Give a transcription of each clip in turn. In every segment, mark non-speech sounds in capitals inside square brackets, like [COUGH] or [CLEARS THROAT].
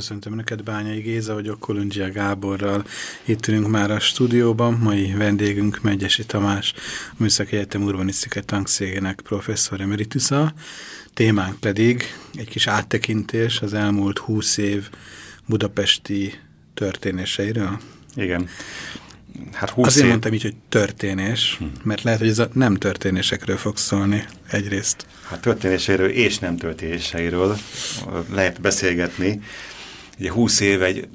Köszöntöm neked, Bányai Géza vagyok, Kolundzsia Gáborral. Itt ülünk már a stúdióban. Mai vendégünk Megyesi Tamás, a Műszaki Egyetem Urbanisztikai Tankszégének professzor emeritusa. Témánk pedig egy kis áttekintés az elmúlt húsz év budapesti történéseiről. Igen. Hát 20 Azért év... mondtam így, hogy történés, hm. mert lehet, hogy ez a nem történésekről fog szólni egyrészt. Hát történéseiről és nem történéseiről lehet beszélgetni. Ugye 20 év egy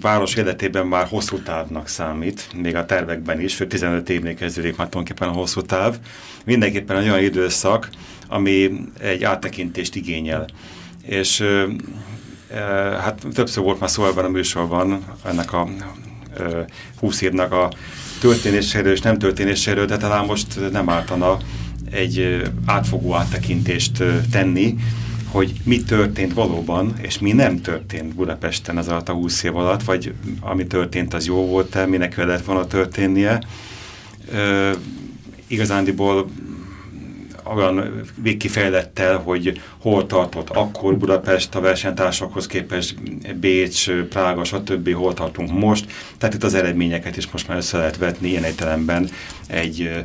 város életében már hosszú távnak számít, még a tervekben is, fő 15 évnél kezdődik már tulajdonképpen a hosszú táv. Mindenképpen egy olyan időszak, ami egy áttekintést igényel. És e, hát többször volt már szó ebben a műsorban ennek a e, 20 évnek a történéséről és nem történéséről, de talán most nem ártana egy átfogó áttekintést tenni, hogy mi történt valóban, és mi nem történt Budapesten az alatt a 20 év alatt, vagy ami történt, az jó volt-e, minek kellett volna történnie. E, igazándiból olyan végkifejlettel, hogy hol tartott akkor Budapest a versenytársakhoz képest, Bécs, Prága, stb. hol tartunk most. Tehát itt az eredményeket is most már össze lehet vetni ilyen értelemben egy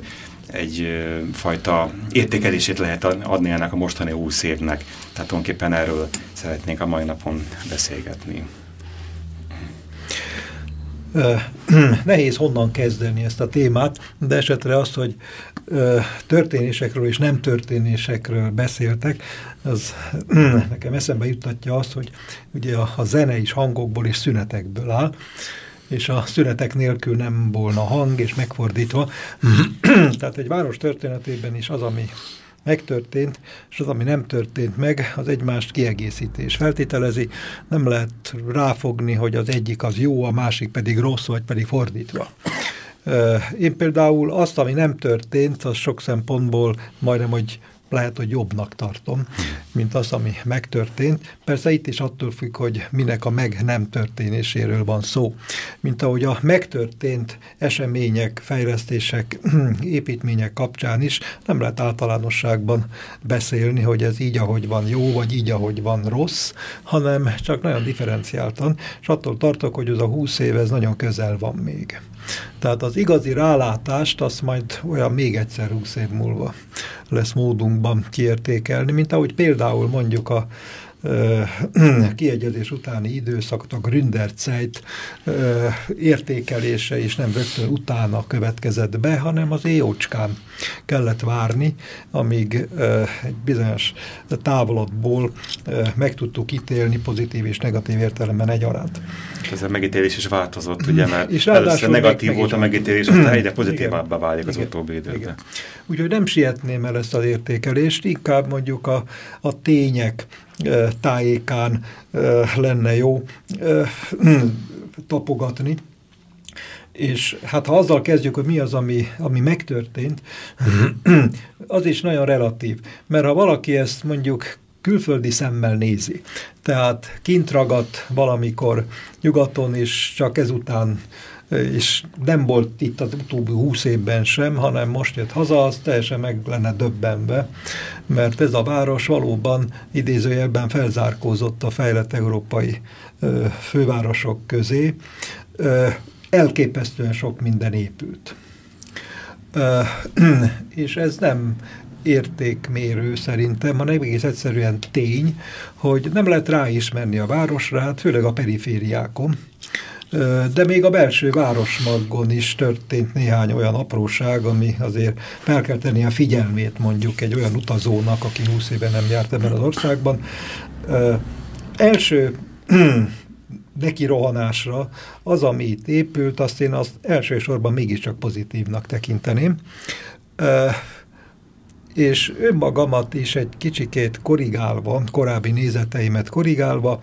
egy fajta értékelését lehet adni ennek a mostani 20 évnek. Tehát tulajdonképpen erről szeretnénk a mai napon beszélgetni. [CLEARS THROAT] Nehéz honnan kezdeni ezt a témát, de esetre azt, hogy történésekről és nem történésekről beszéltek, az [CLEARS THROAT] nekem eszembe juttatja azt, hogy ugye a, a zene is hangokból és szünetekből áll, és a szünetek nélkül nem volna hang, és megfordítva. [CLEARS THROAT] Tehát egy város történetében is az, ami megtörtént, és az, ami nem történt meg, az egymást kiegészítés feltételezi. Nem lehet ráfogni, hogy az egyik az jó, a másik pedig rossz, vagy pedig fordítva. Én például azt, ami nem történt, az sok szempontból majdnem, hogy lehet, hogy jobbnak tartom, mint az, ami megtörtént. Persze itt is attól függ, hogy minek a meg nem történéséről van szó. Mint ahogy a megtörtént események, fejlesztések, [CLEARS THROAT] építmények kapcsán is nem lehet általánosságban beszélni, hogy ez így, ahogy van jó, vagy így, ahogy van rossz, hanem csak nagyon differenciáltan, és attól tartok, hogy az a húsz év ez nagyon közel van még. Tehát az igazi rálátást azt majd olyan még egyszer húsz év múlva lesz módunkban kiértékelni, mint ahogy például mondjuk a [CLEARS THROAT] kiegyezés utáni időszak, a Gründerzeit értékelése is nem rögtön utána következett be, hanem az éjócskán kellett várni, amíg egy bizonyos távolodból meg tudtuk ítélni pozitív és negatív értelemben egyaránt. Ez a megítélés is változott, ugye, mert és először negatív meg volt a megítélés, aztán egyre pozitívabbá válik az utóbbi időben. Úgyhogy nem sietném el ezt az értékelést, inkább mondjuk a, a tények tájékán lenne jó tapogatni. És hát ha azzal kezdjük, hogy mi az, ami, ami megtörtént, [CLEARS THROAT] az is nagyon relatív. Mert ha valaki ezt mondjuk külföldi szemmel nézi, tehát kint ragadt valamikor nyugaton, és csak ezután és nem volt itt az utóbbi húsz évben sem, hanem most jött haza, az teljesen meg lenne döbbenve, mert ez a város valóban idézőjelben felzárkózott a fejlett európai fővárosok közé. Elképesztően sok minden épült. [CLEARS THROAT] És ez nem értékmérő szerintem, hanem egész egyszerűen tény, hogy nem lehet ráismerni a városra, hát főleg a perifériákon, de még a belső városmagon is történt néhány olyan apróság, ami azért fel kell tenni a figyelmét mondjuk egy olyan utazónak, aki 20 éve nem járt ebben az országban. Első [CLEARS THROAT] neki rohanásra az, ami itt épült, azt én azt elsősorban mégiscsak pozitívnak tekinteném és önmagamat is egy kicsikét korrigálva, korábbi nézeteimet korrigálva,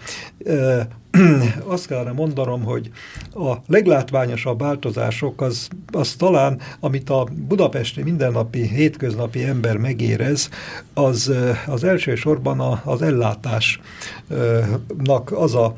[CLEARS THROAT] azt kellene mondanom, hogy a leglátványosabb változások az, az talán, amit a budapesti mindennapi, hétköznapi ember megérez, az, az elsősorban a, az ellátásnak az a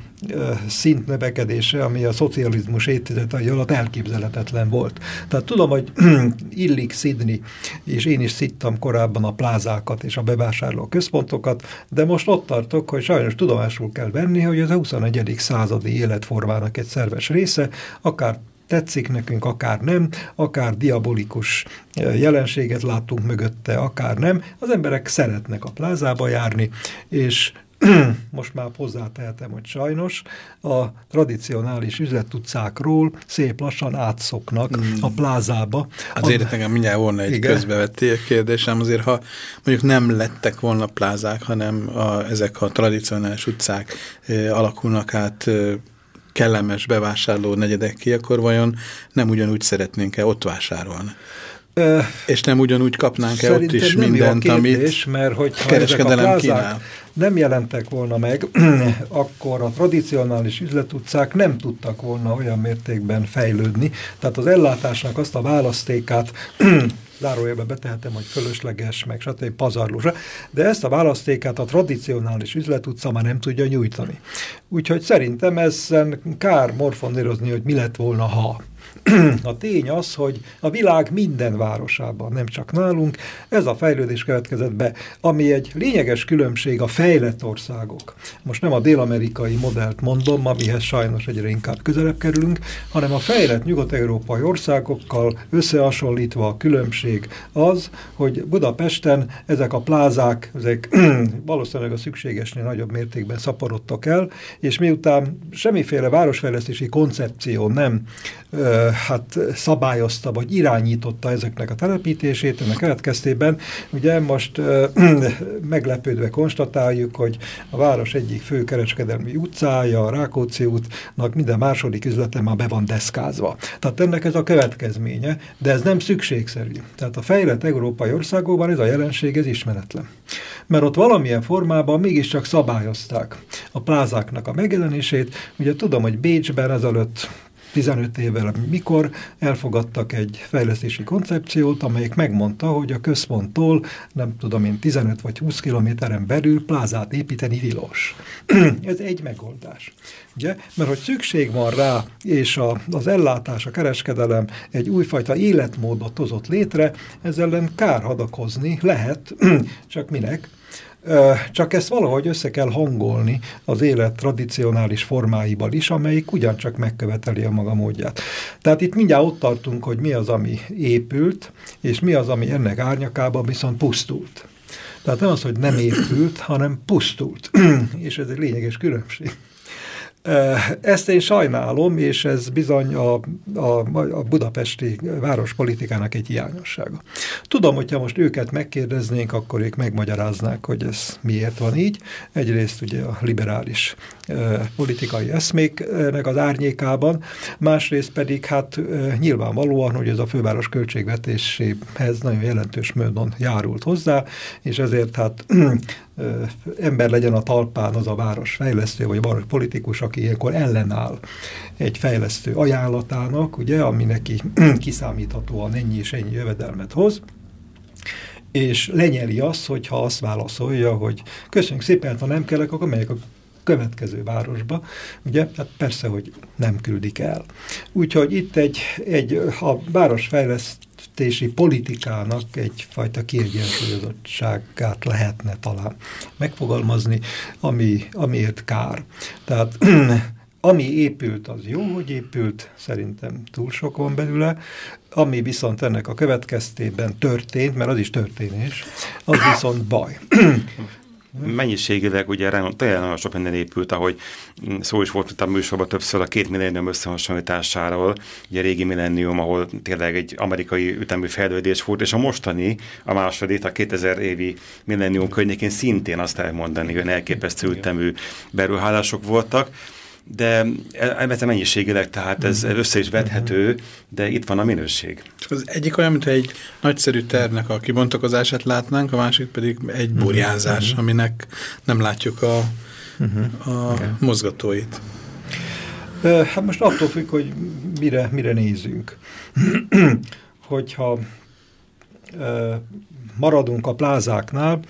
szint növekedése, ami a szocializmus évtizedei alatt elképzelhetetlen volt. Tehát tudom, hogy [CLEARS THROAT] illik szidni, és én is szittam korábban a plázákat és a bevásárló központokat, de most ott tartok, hogy sajnos tudomásul kell venni, hogy ez a 21. századi életformának egy szerves része, akár tetszik nekünk, akár nem, akár diabolikus jelenséget látunk mögötte, akár nem. Az emberek szeretnek a plázába járni, és [CLEARS THROAT] most már hozzátehetem, hogy sajnos a tradicionális üzletutcákról szép lassan átszoknak mm. a plázába. Azért nekem mindjárt volna egy Igen. közbevetté kérdésem, azért ha mondjuk nem lettek volna plázák, hanem a, ezek a tradicionális utcák e, alakulnak át e, kellemes bevásárló negyedek ki, akkor vajon nem ugyanúgy szeretnénk-e ott vásárolni? Ö, és nem ugyanúgy kapnánk-e ott is mindent, kérdés, amit mert hogyha kereskedelem kínál? nem jelentek volna meg, [CLEARS THROAT] akkor a tradicionális üzletutcák nem tudtak volna olyan mértékben fejlődni. Tehát az ellátásnak azt a választékát [CLEARS THROAT] zárójelbe betehetem, hogy fölösleges, meg stb. pazarlós. De ezt a választékát a tradicionális üzletutca már nem tudja nyújtani. Úgyhogy szerintem ezen kár morfonírozni, hogy mi lett volna, ha. [CLEARS THROAT] a tény az, hogy a világ minden városában, nem csak nálunk, ez a fejlődés következett be, ami egy lényeges különbség a fejlett országok. Most nem a dél-amerikai modellt mondom, amihez sajnos egyre inkább közelebb kerülünk, hanem a fejlett nyugat-európai országokkal összehasonlítva a különbség az, hogy Budapesten ezek a plázák, ezek [CLEARS THROAT] valószínűleg a szükségesnél nagyobb mértékben szaporodtak el, és miután semmiféle városfejlesztési koncepció nem hát szabályozta, vagy irányította ezeknek a telepítését, ennek következtében ugye most [CLEARS THROAT] meglepődve konstatáljuk, hogy a város egyik fő kereskedelmi utcája, a Rákóczi útnak minden második üzlete már be van deszkázva. Tehát ennek ez a következménye, de ez nem szükségszerű. Tehát a fejlett európai országokban ez a jelenség ez ismeretlen. Mert ott valamilyen formában mégiscsak szabályozták a plázáknak a megjelenését. Ugye tudom, hogy Bécsben ezelőtt 15 évvel, mikor elfogadtak egy fejlesztési koncepciót, amelyik megmondta, hogy a központtól, nem tudom én, 15 vagy 20 kilométeren belül plázát építeni tilos. [CLEARS THROAT] Ez egy megoldás. Ugye? Mert hogy szükség van rá, és a, az ellátás, a kereskedelem egy újfajta életmódot hozott létre, ezzel ellen kár hadakozni lehet, [CLEARS THROAT] csak minek? Csak ezt valahogy össze kell hangolni az élet tradicionális formáival is, amelyik ugyancsak megköveteli a maga módját. Tehát itt mindjárt ott tartunk, hogy mi az, ami épült, és mi az, ami ennek árnyakában viszont pusztult. Tehát nem az, hogy nem épült, hanem pusztult. [CLEARS THROAT] és ez egy lényeges különbség. Ezt én sajnálom, és ez bizony a, a, a budapesti várospolitikának egy hiányossága. Tudom, hogyha most őket megkérdeznénk, akkor ők megmagyaráznák, hogy ez miért van így. Egyrészt ugye a liberális e, politikai eszméknek az árnyékában, másrészt pedig hát e, nyilvánvalóan, hogy ez a főváros költségvetéséhez nagyon jelentős módon járult hozzá, és ezért hát ember legyen a talpán az a város fejlesztő, vagy város politikus, aki ilyenkor ellenáll egy fejlesztő ajánlatának, ugye, ami neki [CLEARS THROAT] kiszámíthatóan ennyi és ennyi jövedelmet hoz, és lenyeli azt, hogyha azt válaszolja, hogy köszönjük szépen, ha nem kellek, akkor melyek a következő városba, ugye, hát persze, hogy nem küldik el. Úgyhogy itt egy, egy a városfejleszt fejlesztési politikának egyfajta kiegyensúlyozottságát lehetne talán megfogalmazni, ami, amiért kár. Tehát [CLEARS THROAT] ami épült, az jó, hogy épült, szerintem túl sok van belőle, ami viszont ennek a következtében történt, mert az is történés, az viszont baj [CLEARS THROAT] mennyiségileg ugye tényleg nagyon sok minden épült, ahogy szó is volt itt a műsorban többször a két millennium összehasonlításáról, ugye a régi millennium, ahol tényleg egy amerikai ütemű fejlődés volt, és a mostani, a második, a 2000 évi millennium környékén szintén azt elmondani, hogy elképesztő ütemű beruhálások voltak, de a mennyiségileg, tehát ez mhm. össze is vethető, de itt van a minőség. Csak az egyik olyan, mint egy nagyszerű tervnek a kibontakozását látnánk, a másik pedig egy mhm. burjánzás, uh aminek nem látjuk a, uh a mozgatóit. Hát most attól függ, hogy mire, mire nézünk. [CLEARS THROAT] Hogyha maradunk a plázáknál,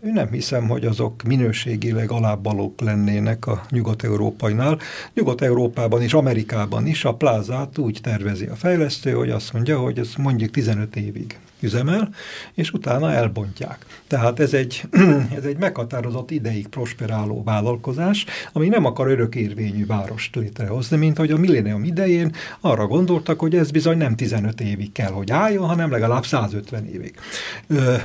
nem hiszem, hogy azok minőségileg alábbalók lennének a nyugat-európainál. Nyugat-európában és Amerikában is a plázát úgy tervezi a fejlesztő, hogy azt mondja, hogy ez mondjuk 15 évig üzemel, és utána elbontják. Tehát ez egy, [CLEARS THROAT] ez egy meghatározott ideig prosperáló vállalkozás, ami nem akar örökérvényű várost létrehozni, mint hogy a millénium idején arra gondoltak, hogy ez bizony nem 15 évig kell, hogy álljon, hanem legalább 150 évig.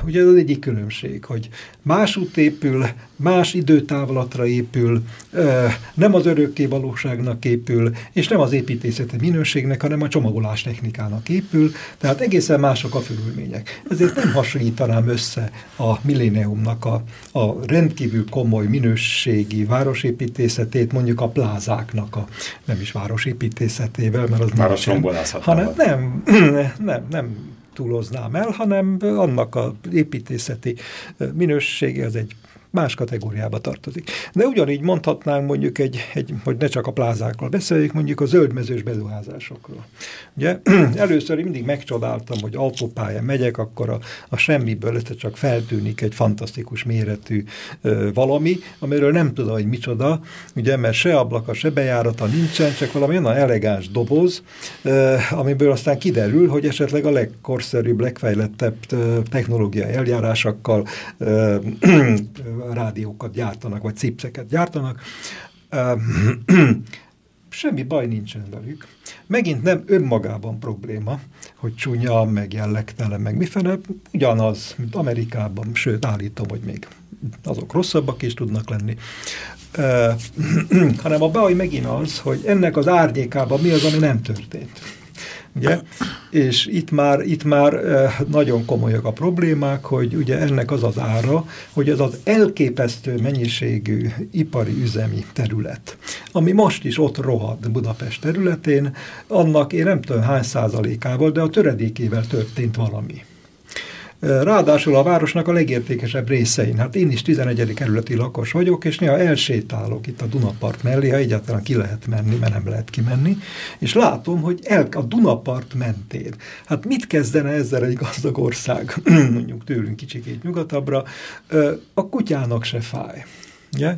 Ugye ez az egyik különbség, hogy más út épül, más időtávlatra épül, nem az örökké valóságnak épül, és nem az építészeti minőségnek, hanem a csomagolás technikának épül, tehát egészen mások a körülmények. Ezért nem hasonlítanám össze a milléniumnak a, a rendkívül komoly minőségi városépítészetét mondjuk a plázáknak a nem is városépítészetével, mert az Város nem, hanem [CLEARS THROAT] nem, nem, nem túloznám el, hanem annak a építészeti minősége az egy más kategóriába tartozik. De ugyanígy mondhatnánk mondjuk egy, egy hogy ne csak a plázákról beszéljük, mondjuk a zöldmezős beruházásokról. Ugye [CLEARS THROAT] először mindig megcsodáltam, hogy autópályán megyek, akkor a, a semmiből ez csak feltűnik egy fantasztikus méretű ö, valami, amiről nem tudom, hogy micsoda, ugye, mert se ablaka, se bejárata nincsen, csak valami olyan elegáns doboz, ö, amiből aztán kiderül, hogy esetleg a legkorszerűbb, legfejlettebb ö, technológiai eljárásokkal ö, [CLEARS THROAT] rádiókat gyártanak, vagy cipszeket gyártanak. [CLEARS THROAT] Semmi baj nincsen velük. Megint nem önmagában probléma, hogy csúnya, meg jellegtelen, meg mifele, ugyanaz, mint Amerikában, sőt állítom, hogy még azok rosszabbak is tudnak lenni. [CLEARS THROAT] Hanem a baj megint az, hogy ennek az árnyékában mi az, ami nem történt. Ugye? És itt már, itt már eh, nagyon komolyak a problémák, hogy ugye ennek az az ára, hogy ez az elképesztő mennyiségű ipari üzemi terület, ami most is ott rohad Budapest területén, annak én nem tudom hány százalékával, de a töredékével történt valami. Ráadásul a városnak a legértékesebb részein. Hát én is 11. kerületi lakos vagyok, és néha elsétálok itt a Dunapart mellé, ha egyáltalán ki lehet menni, mert nem lehet kimenni, és látom, hogy el, a Dunapart mentén. Hát mit kezdene ezzel egy gazdag ország, [CLEARS THROAT] mondjuk tőlünk kicsikét nyugatabbra, a kutyának se fáj. Yeah?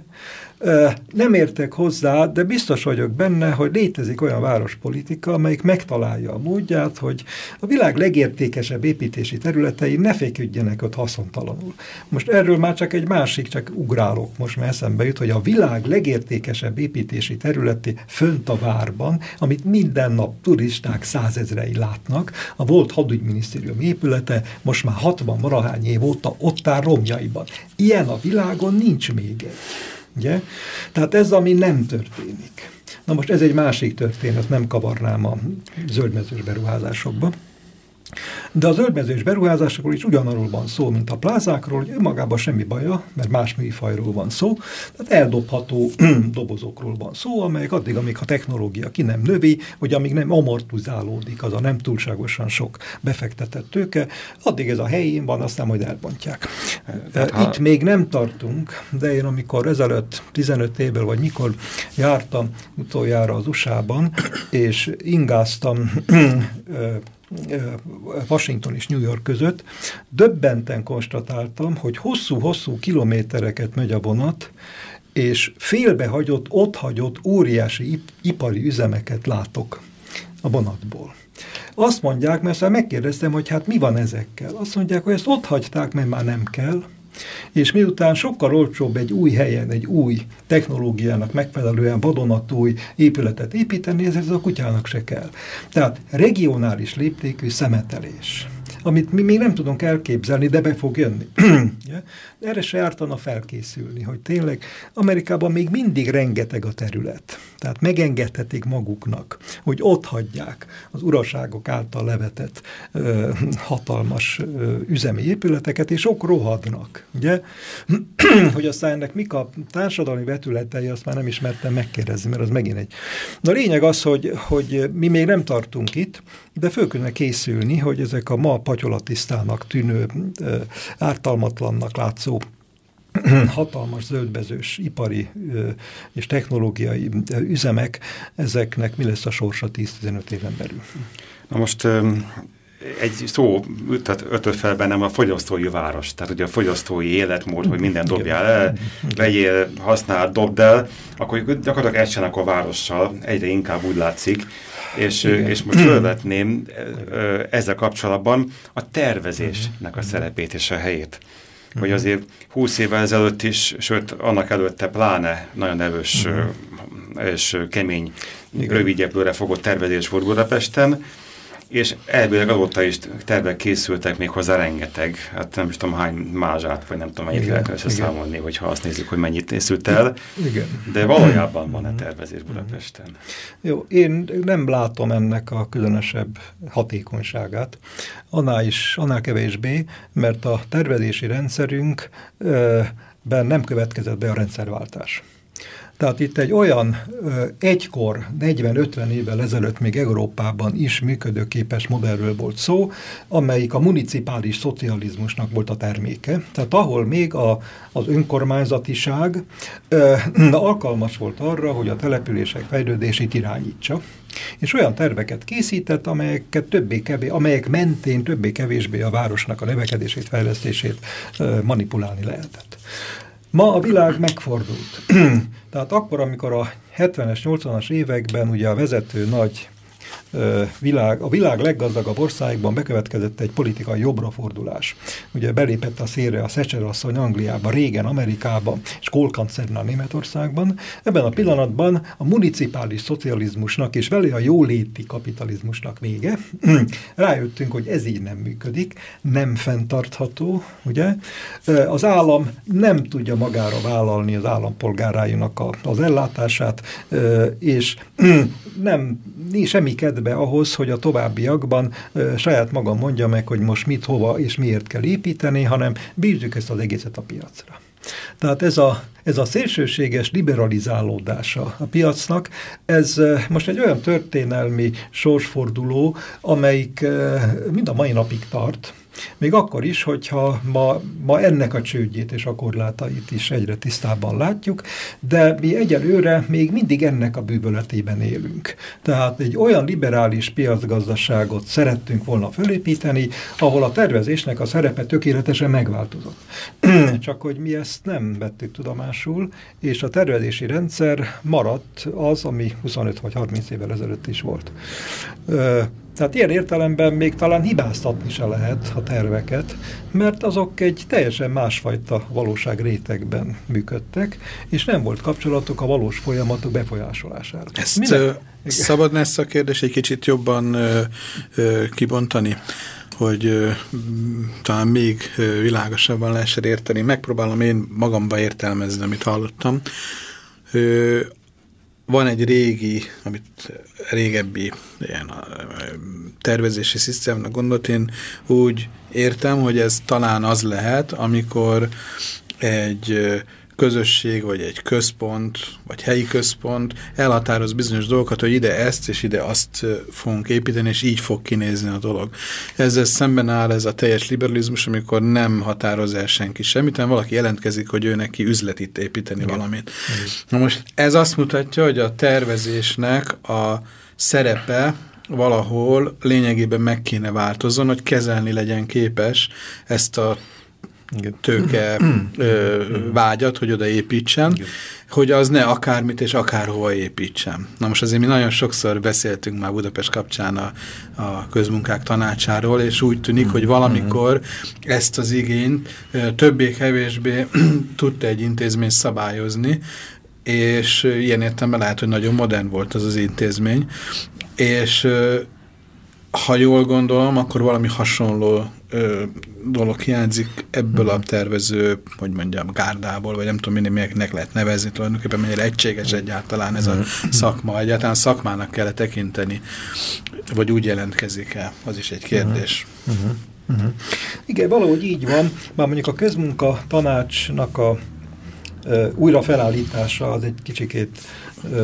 Nem értek hozzá, de biztos vagyok benne, hogy létezik olyan várospolitika, amelyik megtalálja a módját, hogy a világ legértékesebb építési területei ne féküdjenek ott haszontalanul. Most erről már csak egy másik, csak ugrálok most, mert eszembe jut, hogy a világ legértékesebb építési területi fönt a várban, amit minden nap turisták százezrei látnak, a volt hadügyminisztérium épülete most már 60 valahány év óta ott áll romjaiban. Ilyen a világon nincs még egy. Ugye? Tehát ez, ami nem történik. Na most ez egy másik történet, nem kavarnám a zöldmezős beruházásokba. De a zöldmezős beruházásokról is ugyanarról van szó, mint a plázákról, hogy önmagában semmi baja, mert más műfajról van szó, tehát eldobható [CLEARS THROAT] dobozokról van szó, amelyek addig, amíg a technológia ki nem növi, vagy amíg nem amortizálódik az a nem túlságosan sok befektetett tőke, addig ez a helyén van, aztán majd elbontják. Tehát, Itt ha... még nem tartunk, de én amikor ezelőtt 15 évvel, vagy mikor jártam utoljára az USA-ban, és ingáztam [CLEARS THROAT] Washington és New York között, döbbenten konstatáltam, hogy hosszú-hosszú kilométereket megy a vonat, és félbehagyott, otthagyott óriási ipari üzemeket látok a vonatból. Azt mondják, mert megkérdeztem, hogy hát mi van ezekkel. Azt mondják, hogy ezt ott hagyták, mert már nem kell, és miután sokkal olcsóbb egy új helyen, egy új technológiának megfelelően vadonatúj épületet építeni, ez a kutyának se kell. Tehát regionális léptékű szemetelés amit mi még nem tudunk elképzelni, de be fog jönni. [CLEARS THROAT] Erre se ártana felkészülni, hogy tényleg Amerikában még mindig rengeteg a terület. Tehát megengedhetik maguknak, hogy ott hagyják az uraságok által levetett ö, hatalmas ö, üzemi épületeket, és ok rohadnak. Ugye? [CLEARS THROAT] hogy aztán ennek mik a társadalmi vetületei, azt már nem ismertem megkérdezni, mert az megint egy. Na lényeg az, hogy, hogy mi még nem tartunk itt, de föl készülni, hogy ezek a ma patyolatisztának tűnő, ártalmatlannak látszó [CLEARS THROAT] hatalmas zöldbezős ipari és technológiai üzemek, ezeknek mi lesz a sorsa 10-15 éven belül? Na most egy szó tehát ötött fel bennem a fogyasztói város, tehát ugye a fogyasztói életmód, hogy minden dobjál el, vegyél, használ, dobd el, akkor gyakorlatilag ezt a várossal, egyre inkább úgy látszik, és, és most felvetném ezzel kapcsolatban a tervezésnek a szerepét és a helyét. Hogy azért 20 évvel ezelőtt is, sőt annak előtte pláne nagyon erős és kemény, rövidjebbőre fogott tervezés volt Budapesten, és elvileg azóta is tervek készültek még hozzá rengeteg, hát nem is tudom hány mázsát, vagy nem tudom mennyit lehet összeszámolni, hogyha azt nézzük, hogy mennyit készült el, igen. de valójában van-e tervezés Budapesten? Jó, én nem látom ennek a különösebb hatékonyságát, annál is, annál kevésbé, mert a tervezési rendszerünkben nem következett be a rendszerváltás. Tehát itt egy olyan egykor, 40-50 évvel ezelőtt még Európában is működőképes modellről volt szó, amelyik a municipális szocializmusnak volt a terméke. Tehát ahol még a, az önkormányzatiság ö, alkalmas volt arra, hogy a települések fejlődését irányítsa és olyan terveket készített, amelyeket többé-kevésbé, amelyek mentén többé-kevésbé a városnak a növekedését, fejlesztését manipulálni lehetett. Ma a világ megfordult. [CLEARS THROAT] Tehát akkor, amikor a 70-es, 80-as években ugye a vezető nagy világ, a világ leggazdagabb országban bekövetkezett egy politikai jobbrafordulás. Ugye belépett a szélre a Thatcher asszony Angliába, régen Amerikába, és Kohl kancellár Németországban. Ebben a pillanatban a municipális szocializmusnak és vele a jóléti kapitalizmusnak vége. [CLEARS THROAT] Rájöttünk, hogy ez így nem működik, nem fenntartható, ugye? Az állam nem tudja magára vállalni az állampolgáráinak az ellátását, és [CLEARS THROAT] nem, semmi kedve ahhoz, hogy a továbbiakban saját magam mondja meg, hogy most mit, hova és miért kell építeni, hanem bízzük ezt az egészet a piacra. Tehát ez a, ez a szélsőséges liberalizálódása a piacnak, ez most egy olyan történelmi sorsforduló, amelyik mind a mai napig tart, még akkor is, hogyha ma, ma ennek a csődjét és a korlátait is egyre tisztában látjuk, de mi egyelőre még mindig ennek a bűvöletében élünk. Tehát egy olyan liberális piacgazdaságot szerettünk volna felépíteni, ahol a tervezésnek a szerepe tökéletesen megváltozott. [CLEARS THROAT] Csak hogy mi ezt nem vettük tudomásul, és a tervezési rendszer maradt az, ami 25 vagy 30 évvel ezelőtt is volt. Tehát ilyen értelemben még talán hibáztatni se lehet a terveket, mert azok egy teljesen másfajta valóság rétegben működtek, és nem volt kapcsolatok a valós folyamatok befolyásolására. Ezt Minek? szabadna ezt a kérdést egy kicsit jobban ö, ö, kibontani? hogy ö, talán még ö, világosabban lehessen érteni. Megpróbálom én magamba értelmezni, amit hallottam. Ö, van egy régi, amit régebbi ilyen tervezési szisztémnek gondolt, én úgy értem, hogy ez talán az lehet, amikor egy közösség, vagy egy központ, vagy helyi központ elhatároz bizonyos dolgokat, hogy ide ezt és ide azt fogunk építeni, és így fog kinézni a dolog. Ezzel szemben áll ez a teljes liberalizmus, amikor nem határoz el senki semmit, hanem valaki jelentkezik, hogy ő neki üzletit építeni Igen. valamit. Igen. Na most ez azt mutatja, hogy a tervezésnek a szerepe valahol lényegében meg kéne változzon, hogy kezelni legyen képes ezt a tőke [CLEARS THROAT] ö, vágyat, hogy oda építsen, Igen. hogy az ne akármit és akárhova építsen. Na most azért mi nagyon sokszor beszéltünk már Budapest kapcsán a, a közmunkák tanácsáról, és úgy tűnik, hogy valamikor ezt az igényt többé-kevésbé [CLEARS THROAT] tudta egy intézmény szabályozni, és ilyen értelemben lehet, hogy nagyon modern volt az az intézmény, és ha jól gondolom, akkor valami hasonló ö, dolog hiányzik ebből a mhm. tervező, hogy mondjam, gárdából, vagy nem tudom, minek lehet nevezni, tulajdonképpen mennyire egységes egyáltalán ez a mhm. szakma, egyáltalán szakmának kell -e tekinteni, vagy úgy jelentkezik el, az is egy kérdés. Uh -huh. Uh -huh. Igen, valahogy így van, már mondjuk a közmunka tanácsnak a újra felállítása az egy kicsikét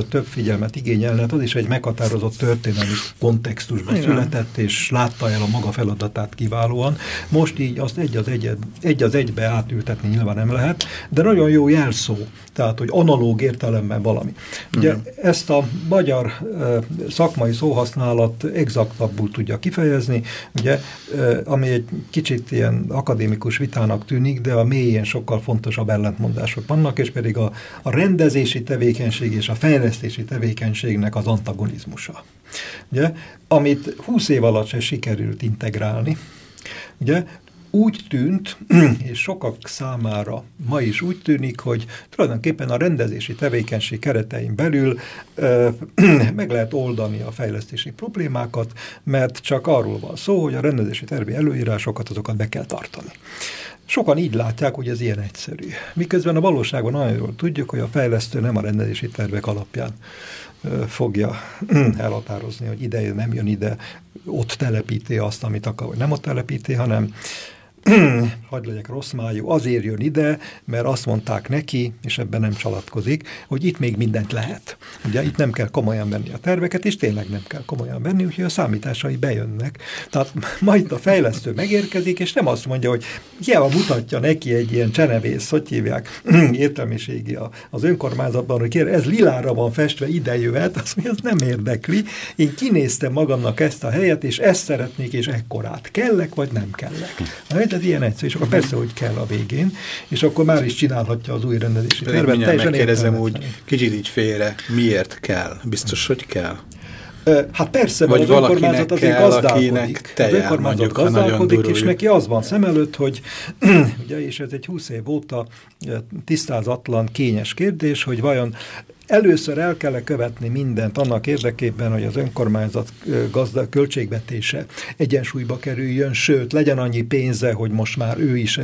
több figyelmet igényelne, hát az is egy meghatározott történelmi kontextusban Igen. született, és látta el a maga feladatát kiválóan. Most így azt egy az, egy, egy az egybe átültetni nyilván nem lehet, de nagyon jó jelszó, tehát, hogy analóg értelemben valami. Ugye Igen. ezt a magyar e, szakmai szóhasználat exaktabbul tudja kifejezni, ugye, e, ami egy kicsit ilyen akadémikus vitának tűnik, de a mélyén sokkal fontosabb ellentmondások vannak, és pedig a, a rendezési tevékenység és a fejlesztési tevékenységnek az antagonizmusa. Ugye, amit 20 év alatt se sikerült integrálni, ugye, úgy tűnt, [CLEARS THROAT] és sokak számára ma is úgy tűnik, hogy tulajdonképpen a rendezési tevékenység keretein belül [CLEARS THROAT] meg lehet oldani a fejlesztési problémákat, mert csak arról van szó, hogy a rendezési tervi előírásokat azokat be kell tartani. Sokan így látják, hogy ez ilyen egyszerű. Miközben a valóságban nagyon jól tudjuk, hogy a fejlesztő nem a rendezési tervek alapján fogja [CLEARS THROAT] elhatározni, hogy ide nem jön ide, ott telepíti azt, amit akar, vagy nem ott telepíti, hanem [CLEARS THROAT] hagyd legyek rossz májú, azért jön ide, mert azt mondták neki, és ebben nem csalatkozik, hogy itt még mindent lehet. Ugye itt nem kell komolyan venni a terveket, és tényleg nem kell komolyan venni, úgyhogy a számításai bejönnek. Tehát [LAUGHS] majd a fejlesztő megérkezik, és nem azt mondja, hogy hiába mutatja neki egy ilyen csenevész, hogy hívják, [CLEARS THROAT] értelmiségi az önkormányzatban, hogy kér, ez lilára van festve, ide jöhet, azt mondja, ez nem érdekli. Én kinéztem magamnak ezt a helyet, és ezt szeretnék, és ekkorát. Kellek, vagy nem kellek? Ez ilyen egyszerű, és akkor persze, hogy kell a végén, és akkor már is csinálhatja az új rendezési tervet. Mindjárt megkérdezem úgy, kicsit így félre, miért kell? Biztos, hogy kell? Hát persze, Vagy az önkormányzat azért kell, gazdálkodik. Az önkormányzat gazdálkodik, és neki az van szem előtt, hogy [CLEARS THROAT] ugye, és ez egy 20 év óta tisztázatlan, kényes kérdés, hogy vajon Először el kell követni mindent annak érdekében, hogy az önkormányzat gazda költségvetése egyensúlyba kerüljön, sőt, legyen annyi pénze, hogy most már ő is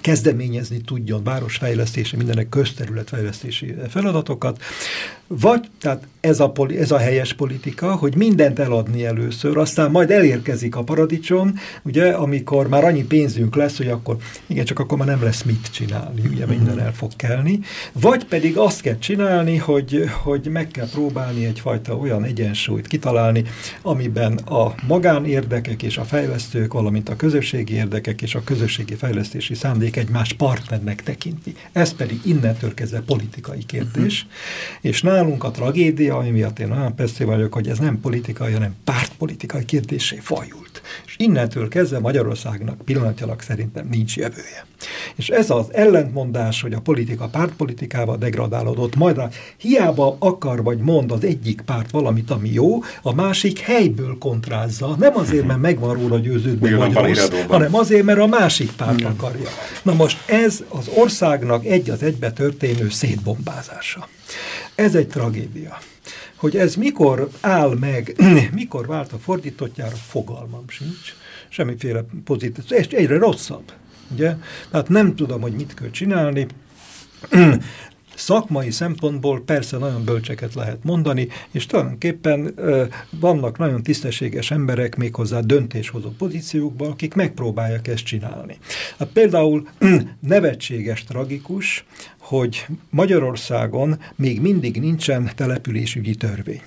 kezdeményezni tudjon városfejlesztési, mindenek közterületfejlesztési feladatokat. Vagy, tehát ez a, ez a helyes politika, hogy mindent eladni először, aztán majd elérkezik a paradicsom, ugye, amikor már annyi pénzünk lesz, hogy akkor, igen, csak akkor már nem lesz mit csinálni, ugye minden el fog kelni. Vagy pedig azt kell csinálni, hogy, hogy meg kell próbálni egyfajta olyan egyensúlyt kitalálni, amiben a magánérdekek és a fejlesztők, valamint a közösségi érdekek és a közösségi fejlesztési szándék egymás partnernek tekinti. Ez pedig innentől kezdve politikai kérdés, uh -huh. és nálunk a tragédia, ami miatt én olyan persze vagyok, hogy ez nem politikai, hanem pártpolitikai kérdésé fajult. Innentől kezdve Magyarországnak pillanatnyilag szerintem nincs jövője. És ez az ellentmondás, hogy a politika pártpolitikába degradálódott, majd a, hiába akar vagy mond az egyik párt valamit, ami jó, a másik helyből kontrázza. Nem azért, mert megvan róla győződve, vagy rossz, hanem azért, mert a másik párt Igen. akarja. Na most ez az országnak egy az egybe történő szétbombázása. Ez egy tragédia. Hogy ez mikor áll meg, [CLEARS THROAT] mikor vált a fordítottjára, fogalmam sincs. Semmiféle pozitív, és egyre rosszabb. Ugye? Tehát nem tudom, hogy mit kell csinálni. [CLEARS THROAT] Szakmai szempontból persze nagyon bölcseket lehet mondani, és tulajdonképpen vannak nagyon tisztességes emberek méghozzá döntéshozó pozíciókban, akik megpróbálják ezt csinálni. Hát például [CLEARS THROAT] nevetséges, tragikus, hogy Magyarországon még mindig nincsen településügyi törvény.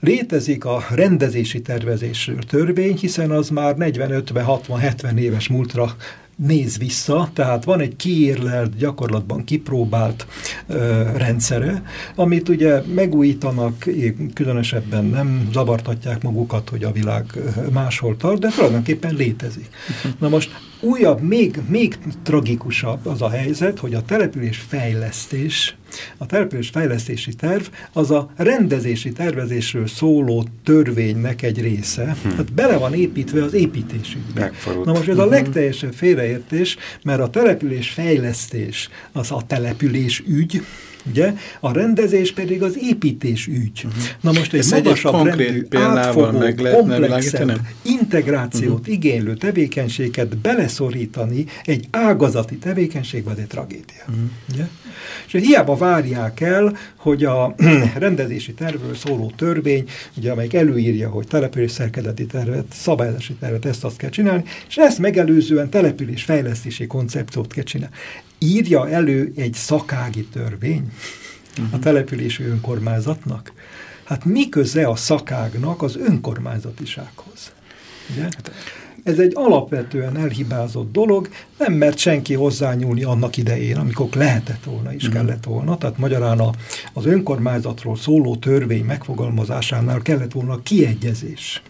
Létezik a rendezési tervezésről törvény, hiszen az már 40, 50, 60, 70 éves múltra néz vissza, tehát van egy kiérlelt, gyakorlatban kipróbált ö, rendszere, amit ugye megújítanak, különösebben nem zavartatják magukat, hogy a világ máshol tart, de tulajdonképpen létezik. Na most újabb, még, még tragikusabb az a helyzet, hogy a település fejlesztés a település fejlesztési terv az a rendezési tervezésről szóló törvénynek egy része. Hmm. Tehát bele van építve az építésünkbe. Megforult. Na most ez a mhm. legteljesebb félreértés, mert a település fejlesztés az a település ügy, Ugye? A rendezés pedig az építés ügy. Uh mhm. -huh. Na most egy magasabb egy rendű, átfogó, meg komplexebb, integrációt uh mhm. -huh. igénylő tevékenységet beleszorítani egy ágazati tevékenységbe, az egy tragédia. Uh -huh. Ugye? És hiába várják el, hogy a [CLEARS THROAT] rendezési tervről szóló törvény, ugye, amelyik előírja, hogy település szerkezeti tervet, szabályozási tervet, ezt azt kell csinálni, és ezt megelőzően település fejlesztési koncepciót kell csinálni írja elő egy szakági törvény, uh -huh. a települési önkormányzatnak. Hát mi köze a szakágnak az önkormányzatisághoz? Ugye? Hát, ez egy alapvetően elhibázott dolog, nem mert senki hozzányúlni annak idején, amikor lehetett volna is, mm. kellett volna. Tehát magyarán a, az önkormányzatról szóló törvény megfogalmazásánál kellett volna kiegyezés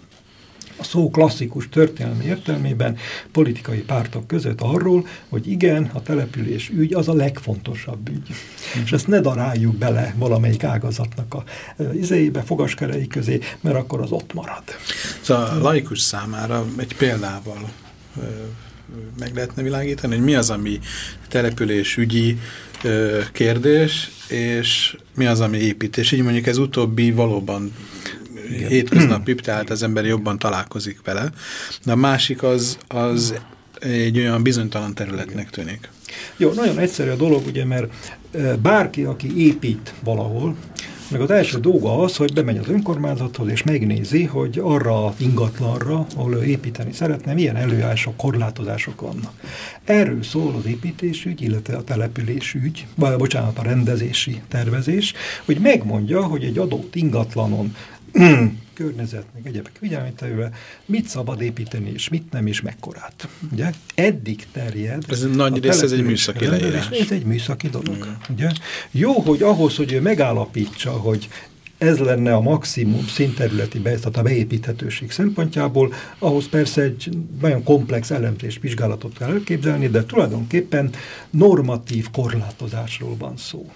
a szó klasszikus történelmi értelmében politikai pártok között arról, hogy igen, a település ügy az a legfontosabb ügy. Mm. És ezt ne daráljuk bele valamelyik ágazatnak a izéibe, fogaskerei közé, mert akkor az ott marad. Szóval a laikus számára egy példával meg lehetne világítani, hogy mi az, ami település ügyi kérdés, és mi az, ami építés. Így mondjuk ez utóbbi valóban igen. hétköznapi, tehát az ember jobban találkozik vele. De a másik az, az egy olyan bizonytalan területnek tűnik. Jó, nagyon egyszerű a dolog, ugye, mert bárki, aki épít valahol, meg az első dolga az, hogy bemegy az önkormányzathoz, és megnézi, hogy arra ingatlanra, ahol ő építeni szeretne, milyen előállások, korlátozások vannak. Erről szól az építésügy, illetve a településügy, vagy bocsánat, a rendezési tervezés, hogy megmondja, hogy egy adott ingatlanon [CLEARS THROAT] környezet, meg egyebek figyelmételővel, mit szabad építeni, és mit nem, és mekkorát. Ugye? Eddig terjed. Ez nagy rész, ez egy műszaki leírás. Ez egy műszaki dolog. Igen. Ugye? Jó, hogy ahhoz, hogy ő megállapítsa, hogy ez lenne a maximum színterületi be, tehát a beépíthetőség szempontjából, ahhoz persze egy nagyon komplex elemzés vizsgálatot kell elképzelni, de tulajdonképpen normatív korlátozásról van szó.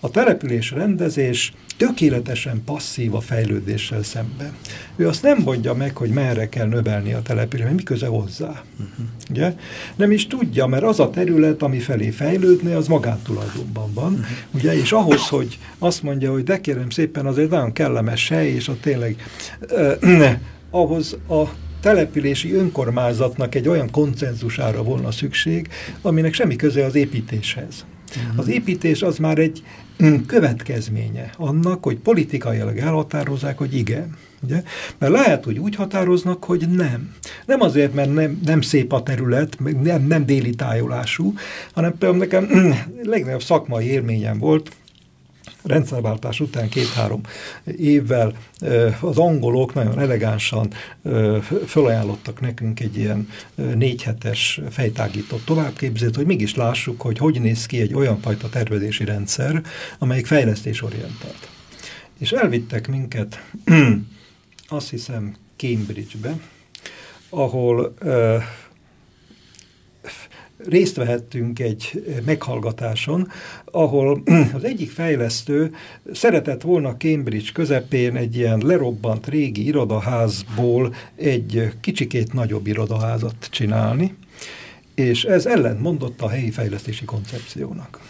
A település rendezés tökéletesen passzív a fejlődéssel szemben. Ő azt nem mondja meg, hogy merre kell növelni a települést, mi köze hozzá. Uh -huh. Ugye? Nem is tudja, mert az a terület, ami felé fejlődne, az magántulajdonban van. Uh -huh. Ugye? És ahhoz, hogy azt mondja, hogy de kérem szépen, az egy nagyon kellemes hely, és ott tényleg uh, ahhoz a települési önkormányzatnak egy olyan konszenzusára volna szükség, aminek semmi köze az építéshez. Uh -huh. Az építés az már egy következménye annak, hogy politikailag elhatározzák, hogy igen. Ugye? Mert lehet, hogy úgy határoznak, hogy nem. Nem azért, mert nem, nem szép a terület, nem, nem déli tájolású, hanem például nekem [CLEARS THROAT] legnagyobb szakmai élményem volt, rendszerváltás után két-három évvel az angolok nagyon elegánsan felajánlottak nekünk egy ilyen négy hetes fejtágított továbbképzést, hogy mégis lássuk, hogy hogy néz ki egy olyan fajta tervezési rendszer, amelyik fejlesztésorientált. És elvittek minket, [CLEARS THROAT] azt hiszem, Cambridge-be, ahol részt vehettünk egy meghallgatáson, ahol [CLEARS THROAT] az egyik fejlesztő szeretett volna Cambridge közepén egy ilyen lerobbant régi irodaházból egy kicsikét nagyobb irodaházat csinálni, és ez ellent mondott a helyi fejlesztési koncepciónak.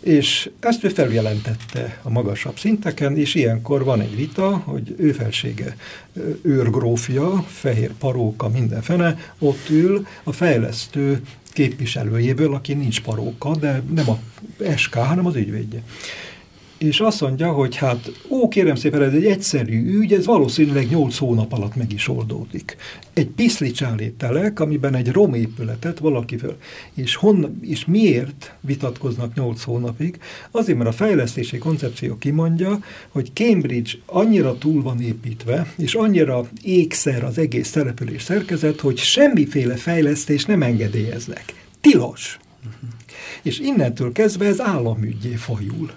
És ezt ő feljelentette a magasabb szinteken, és ilyenkor van egy vita, hogy ő felsége őrgrófja, fehér paróka, minden fene, ott ül a fejlesztő képviselőjéből, aki nincs paróka, de nem a SK, hanem az ügyvédje. És azt mondja, hogy hát, ó, kérem szépen, ez egy egyszerű ügy, ez valószínűleg 8 hónap alatt meg is oldódik. Egy piszlicsáli telek, amiben egy romépületet valaki föl. És, hon, és miért vitatkoznak 8 hónapig? Azért, mert a fejlesztési koncepció kimondja, hogy Cambridge annyira túl van építve, és annyira ékszer az egész település szerkezet, hogy semmiféle fejlesztés nem engedélyeznek. Tilos! -huh. És innentől kezdve ez államügyé fajul.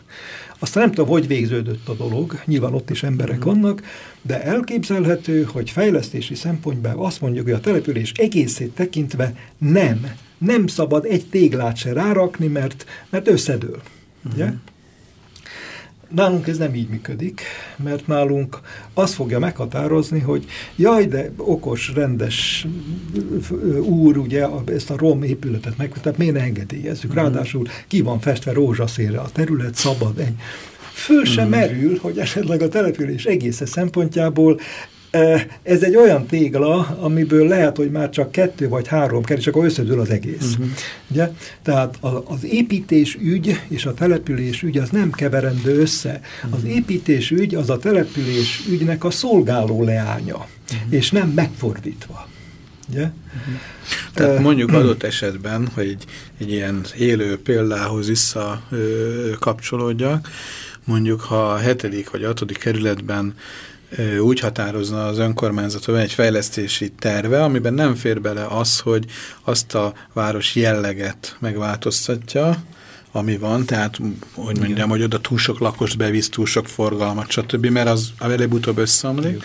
Aztán nem tudom, hogy végződött a dolog, nyilván ott is emberek mm. vannak, de elképzelhető, hogy fejlesztési szempontból azt mondjuk, hogy a település egészét tekintve nem. Nem szabad egy téglát se rárakni, mert, mert összedől. Ugye? Nálunk ez nem így működik, mert nálunk azt fogja meghatározni, hogy jaj, de okos, rendes úr, ugye ezt a rom épületet meg, tehát miért ne engedélyezzük? Mm. Ráadásul ki van festve rózsaszínre a terület, szabad egy. Föl sem mm. merül, hogy esetleg a település egész szempontjából ez egy olyan tégla, amiből lehet, hogy már csak kettő vagy három kell, és akkor összedől az egész. Uh mhm. -huh. Ugye? Tehát az építés ügy és a település ügy az nem keverendő össze. Uh -huh. Az mhm. építés ügy az a település ügynek a szolgáló leánya, uh mhm. -huh. és nem megfordítva. Ugye? Tehát mondjuk adott esetben, hogy egy, egy ilyen élő példához vissza ö, kapcsolódjak, mondjuk ha a hetedik vagy hatodik kerületben úgy határozna az önkormányzat, hogy egy fejlesztési terve, amiben nem fér bele az, hogy azt a város jelleget megváltoztatja, ami van, tehát, hogy mondjam, Igen. hogy oda túl sok lakost bevisz, túl sok forgalmat, stb., mert az előbb-utóbb összeomlik,